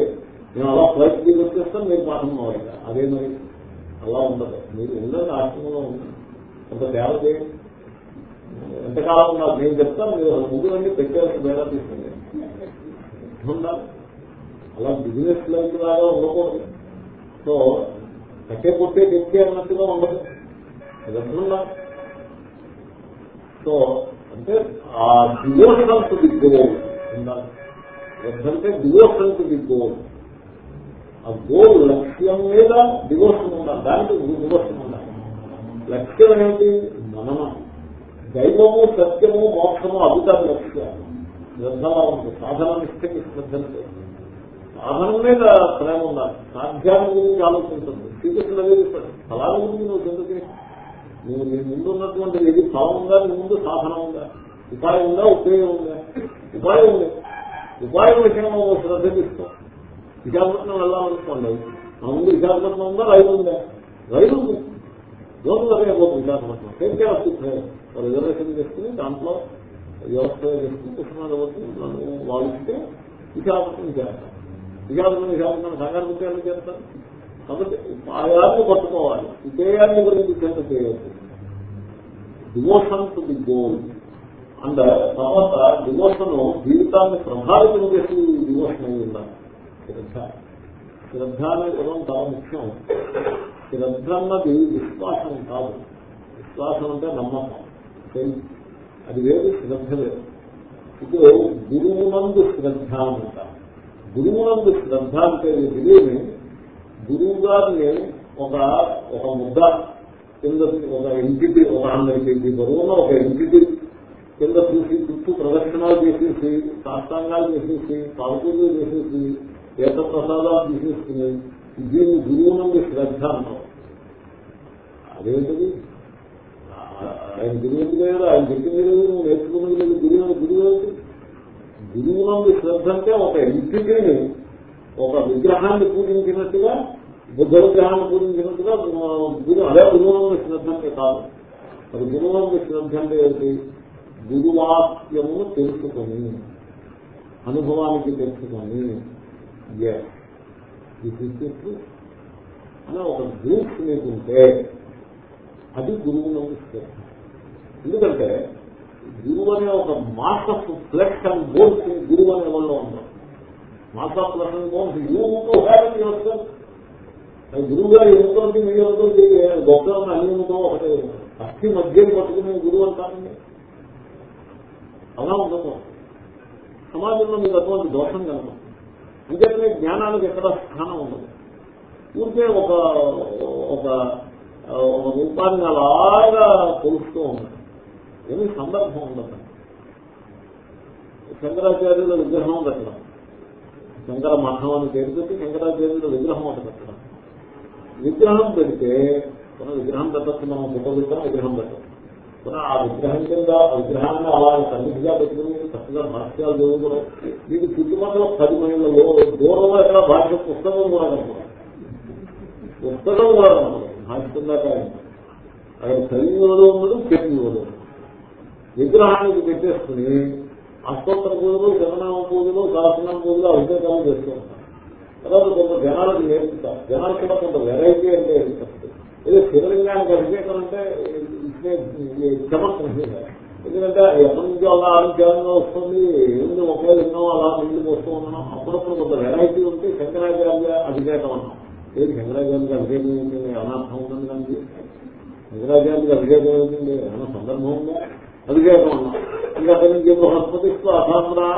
A: మేము అలా ఫ్లైట్ దిగి వచ్చేస్తాం మీరు పాఠం అవ్వాలి అదే మరి అలా ఉండదు. మీరు ఉండండి ఆశ్రమంలో ఉండండి. కొంత సేవ చేయండి. ఎంతకాలం ఉన్నారు? నేను చెప్తాను మీరు ముందు పెట్టేసి బేడా తీసుకుంది ఉండాలి. అలా బిజినెస్ లైఫ్ లాగా ఉండకూడదు. సో కట్టే కొట్టే తెచ్చే అన్నట్టుగా ఉండదు. ఉండాలి సో అంటే ఆ డివోషనల్ టు ది గోల్ ఉండాలి. అంటే డివోషన్ టు ది గోల్ ఆ గోల్ లక్ష్యం మీద డివోషన్ ఉండాలి. దానికి డివోషన్ ఉండాలి. లక్ష్యం ఏంటి మననం. దైవము సత్యము మోక్షము అభితాన్ని లక్ష్యాలు. శ్రద్ధలా ఉంది సాధన నిష్ఠకి శ్రద్ధ సాధన మీద ప్రేమ ఉండాలి. సాధ్యాన్ని గురించి ఆలోచించండి శ్రీకృష్ణుడు అదే చెప్పాడు ఫలాల గురించి నువ్వు చెందుకే నువ్వు నీ ముందు ఉన్నటువంటి ఏది స్థలం ఉందా నీ ముందు సాధన ఉందా? ఉపాయం ఉందా? ఉపయోగం ఉందా? ఉపాయం ఉంది. ఉపాయం విషయంలో శ్రద్ధ తీసుకో. విశాఖపట్నం వెళ్ళాలనుకోండి నా ముందు విశాఖపట్నం ఉందా? రైలు ఉందా? రైలు ఉంది. రోజు వరకు పోతుంది విశాఖపట్నం. సేఫ్టీ వస్తుంది వాళ్ళు రిజర్వేషన్ చేసుకుని దాంట్లో వ్యవస్థ చేసుకుని కృష్ణాలు వాళ్ళు ఇస్తే విశాఖపట్నం చేస్తారు. విశాఖపట్నం విశాఖపట్నం సంఘాన్ని ముఖ్యాలు చేస్తారు. కాబట్టి ఉపాయాన్ని పట్టుకోవాలి. విజయాన్ని గురించి చింత చేయవచ్చు devotion to the goal and తర్వాత డివోషన్ జీవితాన్ని ప్రభావితం చేసి డివోషన్ అయి ఉండాలి. శ్రద్ధ. శ్రద్ధ అనే పదం చాలా ముఖ్యం. శ్రద్ధ అన్నది విశ్వాసం కాదు. విశ్వాసం అంటే నమ్మకం. అది వేరు శ్రద్ధ లేదు ఇప్పుడు గురువునందు శ్రద్ధ అంటారు. గురువునందు శ్రద్ధ అంటే తెలియని గురువు గారిని ఒక ఒక ముద్ద కింద ఒక ఎంటిటీ ఒక హండ్రెడ్ కేజీ బరువున్న ఒక ఎంటిటీ కింద చూసి చుట్టూ ప్రదక్షిణాలు చేసేసి సాష్టాంగాలు చేసేసి పాల్పూజలు చేసేసి ఏకప్రసాదాలు తీసేసుకుని దీన్ని గురువు నుండి శ్రద్ధ అంటాం. అదేంటిది? ఆయన గురువు ఎందుకు లేదు ఆయన చెప్పింది లేదు నువ్వు నేర్చుకున్నది లేదు. గురువు గురువు ఏంటి గురువు నుండి శ్రద్ధ అంటే ఒక ఎంటిటీని ఒక విగ్రహాన్ని పూజించినట్టుగా బుద్ధ విగ్రహాన్ని పూజించినట్టుగా గురు అదే గురువు శ్రద్ధంటే కాదు. మరి గురువు శ్రద్ధ అంటే ఏంటి? గురువాక్యమును తెలుసుకొని అనుభవానికి తెలుసుకొని అనే ఒక గ్రూప్ మీకుంటే అది గురువు శ్రద్ధ ఎందుకంటే గురువు అనే ఒక mass of flesh and bones గురువు అనే వాళ్ళు ఉన్నారు mass of flesh and bones యూతో happy self గురువు గారు ఎందుకంటే మీ అనుకోండి గొప్ప అన్నితో ఒకటే అస్థి మధ్యని పట్టుకునే గురువు అంటారండి అలా ఉండదు సమాజంలో మీకు అటువంటి దోషం కలగదు అంతేకానే జ్ఞానానికి ఎక్కడ స్థానం ఉండదు. ఊరికే ఒక ఒక రూపాన్ని అలాగా కొలుస్తూ ఉండదు ఏమి సందర్భం ఉండదు. శంకరాచార్యుల విగ్రహం పెట్టడం శంకర మఠం అని పేరు పెట్టి శంకరాచార్యుల విగ్రహం ఒకటి పెట్టడం విగ్రహం పెడితే మన విగ్రహం పెట్టచ్చు మనం ఫోటో విగ్రహం విగ్రహం పెట్టడం ఆ విగ్రహం కింద ఆ విగ్రహాన్ని అలా సన్నిధిగా పెట్టుకుని చక్కగా భాష్యాలు చదువుకోవడం మీకు చుట్టుపక్కల పది మైళ్ళలో దూరంలో ఎక్కడ భాష పుస్తకం కూడా కనపడదు. పుస్తకం కూడా కనపడదు. భాష్యం అక్కడ చదివినోడు ఉన్నాడు చెప్పినోడు విగ్రహానికి పెట్టేసుకుని అష్టోత్తర పూజలు జగనామ పూజలు సహస్రనామ పూజలు అభిషేకాలు చేస్తూ ఉంటారు. తర్వాత కొంత జనాలకు నేర్పుతారు జనాలు కూడా కొంత వెరైటీ అంటే ఏదో శివలింగానికి అభిషేకం అంటే చమత్రం ఎందుకంటే ఎప్పటి అలా ఆరోగ్యంగా వస్తుంది ఎందుకు ఒకే విన్నాం అలా ముందుకు వస్తూ ఉన్నాం అప్పుడప్పుడు కొంత వెరైటీ ఉంటే శంకరాచార్య అభిషేకం అన్నాం. ఏది శంకరాచార్యకి అభిషేకం ఏంటంటే అనార్థం ఉందండి దానికి? శంకరాచార్యకి అభిషేకం ఏంటండి ఏమైనా సందర్భం ఉందా? అభిషేకం అన్నాం ఇంకా అతని నుంచి బృహస్పతిస్తూ అసామ్రా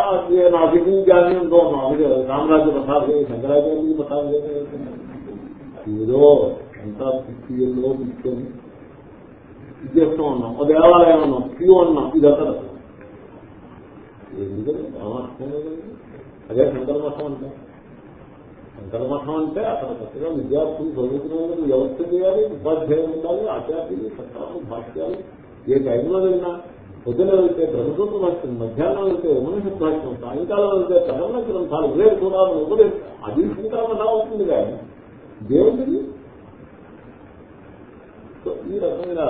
A: అభిజించాలని అంటూ ఉన్నాం అభిషే సామ్రాజ్య ప్రసాదం శంకరాచార్యకి ప్రసాద్ ఏదో ఎంత పిచ్చిలో పిచ్చుకొని ఇది చేస్తూ ఉన్నాం. ఒక దేవాలయం ఉన్నాం క్యూ అన్నాం ఇది అక్కడ అదే శంకరమఠం అంటే. శంకరమఠం అంటే అక్కడ కొత్తగా విద్యార్థులు చదువుకునే వ్యవస్థ చేయాలి ఉపాధ్యాయులు ఉండాలి ఆచార్యులు సత్రాలు భాష్యాలు ఏ టైంలో వెళ్ళినా పొద్దున వెళ్తే బ్రహ్మసూత్ర భాష్యం మధ్యాహ్నం వెళ్తే ఉపనిషత్ భాష్యం సాయంకాలం వెళ్తే కథన గ్రంథాలు ఇవే చూడాలని ఉపదేశం అది శంకరం అవుతుంది కానీ దేవుడిది? సో ఈ రకంగా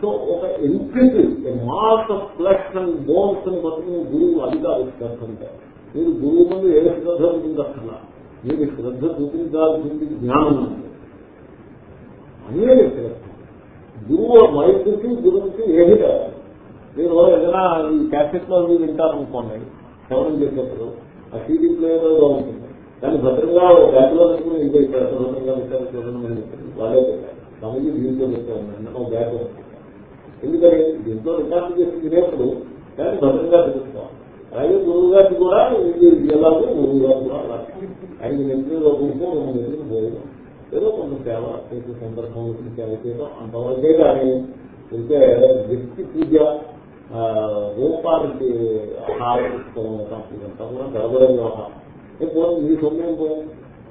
A: సో ఒక entity mass of flesh and bones అని పట్టుకుని గురువు అధికారిస్తుంటే మీరు గురువు ముందు ఏ శ్రద్ధ ఉంటుంది అసలు మీరు శ్రద్ధ చూపించాల్సింది జ్ఞానం ఉంది అనే శ్రద్ధ. గురువు మైత్రికి గురువుకి ఏది కాదు మీరు ఏదైనా ఈ క్యాసెట్లో మీరు వింటారనుకోండి శ్రవణం చేసేప్పుడు ఆ సీడీ ప్లేయర్ ఏదో ఉంటుంది. దాన్ని భద్రంగా బ్యాగ్లో పెట్టుకుని ఇది ఇక్కడ భద్రంగా పెట్టారు చూడండి వాళ్ళే పెట్టారు స్వామిజీ దీంట్లో పెట్టారు బ్యాగ్ ఎందుకంటే దీంట్లో రికార్డు చేసి తినేప్పుడు దాన్ని భద్రంగా తెలుసుకోవాలి అలాగే గురువు గారికి కూడా ఎలాగో గురువు గారు కూడా అలా. ఐదు నెత్తిలో కూర్చో రెండు నెత్తిని పోయడం ఏదో కొంత సేవ చేసే సందర్భం సేవ చేయడం అంతవరకే కానీ ఇంకా వ్యక్తి పూజ రూపానికి ఆహారం ఇదంతా కూడా గడబడే వ్యవహారం ఎప్పుడు మీ సొమ్మేం పోయా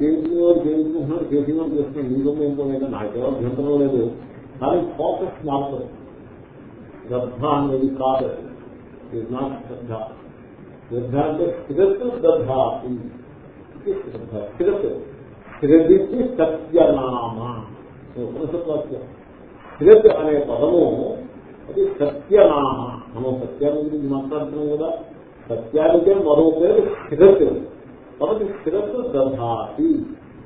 A: చేసిన వారు చేయించుకుంటున్నాడు చేసిన వారు చేస్తున్నాడు మీ సొమ్మేం పోయినా నాకేమో అభ్యంతరం లేదు. కానీ ఫోకస్ మాత్రం శ్రద్ధ అనేది కాదు ఇస్ నాట్ శ్రద్ధ. శ్రద్ధ అంటే స్థిరత్ శ్రద్ధ. శ్రద్ధ. స్థిరత్ శ్రద్ధించి సత్యనామ. ఉపనిషత్వాక్యం స్థిరత్ అనే పదము అది సత్యనామ. మనం సత్యాన్ని గురించి మాట్లాడుతున్నాం కదా. సత్యానికే మరో పేరు స్థిరత్వం. కాబట్టి స్థిరత్వ దధాతి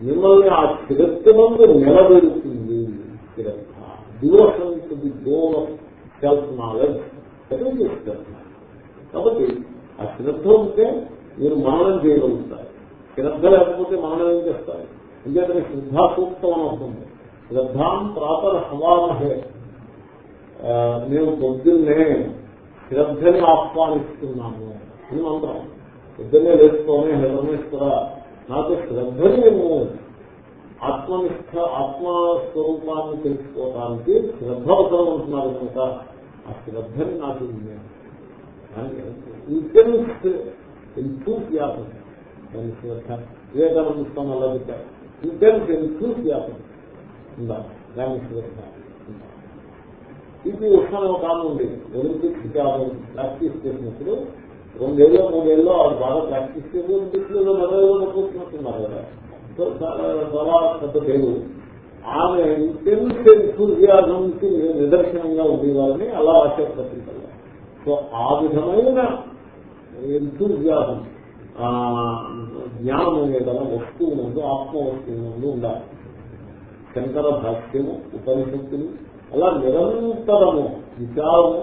A: మిమ్మల్ని ఆ స్థిరత్వంలో నిలబెడుతుంది. స్థిరత్వ. దూరం to the goal of self knowledge కాబట్టి ఆ శ్రద్ధ ఉంటే మీరు మననం చేయగలుగుతారు. శ్రద్ధ లేకపోతే మననం ఏం చేస్తారు? ఎందుకంటే శ్రద్ధా సూక్తం అని అవుతుంది శ్రద్ధాం ప్రాతర హవామహే. మేము పొద్దున్నే శ్రద్ధని ఆహ్వానిస్తున్నాము. అని మంత్రం. పొద్దున్నే లేచుకోనే హెలమేశ్వర నాకు శ్రద్ధని మేము ఆత్మనిష్ట ఆత్మస్వరూపాన్ని తెలుసుకోవడానికి శ్రద్ధ అవసరం ఉంటున్నారు కనుక ఆ శ్రద్ధని నాకు ఉంది ఇంటెన్స్ ఎంతూసియాసం దాని శ్రద్ధ. వివేకానంద స్వామి అలా చెప్పారు. ఇంటెన్స్ ఎంతూసియాసం ఉందా దాని శ్రద్ధ. ఇది ఉష్ణ ఒక ఆమె ఉంది ఒలింపిక్స్ ప్రాక్టీస్ చేసినప్పుడు రెండేళ్ళు మూడేళ్ళు ఆవిడ బాగా ప్రాక్టీస్ చేసి ఒలింపిక్స్లో మెడలో కూర్చున్నట్టున్నారు కదా. సో చాలా పెద్ద దేవుడు ఆమె ఇంటెన్స్ ఎంతూజియాజంకి నిదర్శనంగా ఉండేవారని అలా ఆశపడుతుంటారు సో ఆ విధమైన ఎంతూజియాజం జ్ఞానం గల వస్తువు ముందు ఆత్మ వస్తువు ముందు ఉండాలి. శంకర భాష్యము ఉపనిషత్తులు అలా నిరంతరము విచారము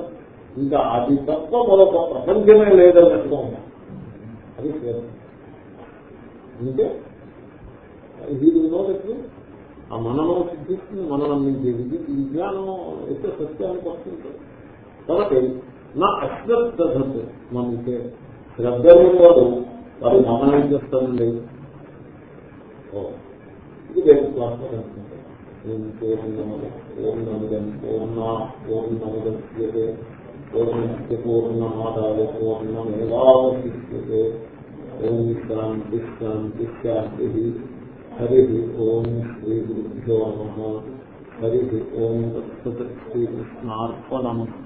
A: ఇంకా అది తప్ప మరొక ప్రపంచమే లేదన్నట్టుగా ఉన్నాం అది అంటే ఇది ఆ మననం సిద్ధిస్తుంది మననం నుంచి ఇది విజ్ఞానం అయితే సత్యానికి వస్తుంది కాబట్టి నా అశ్రద్ధ మనకి శ్రద్ధ వాడు వారు మననం చేస్తానండి ఇది రేపు క్లాస్లో కనుకుంటారు పూర్ణముదం పూర్ణ పూర్ణముద్యతే పూర్ణస్య పూర్ణమాదాయ పూర్ణమేవాశిష్యతే ఓం శాంతి శాంతి శాంతి హరి ఓం శ్రీ గురుభ్యో నమ హరి ఓం శ్రీకృష్ణార్పణం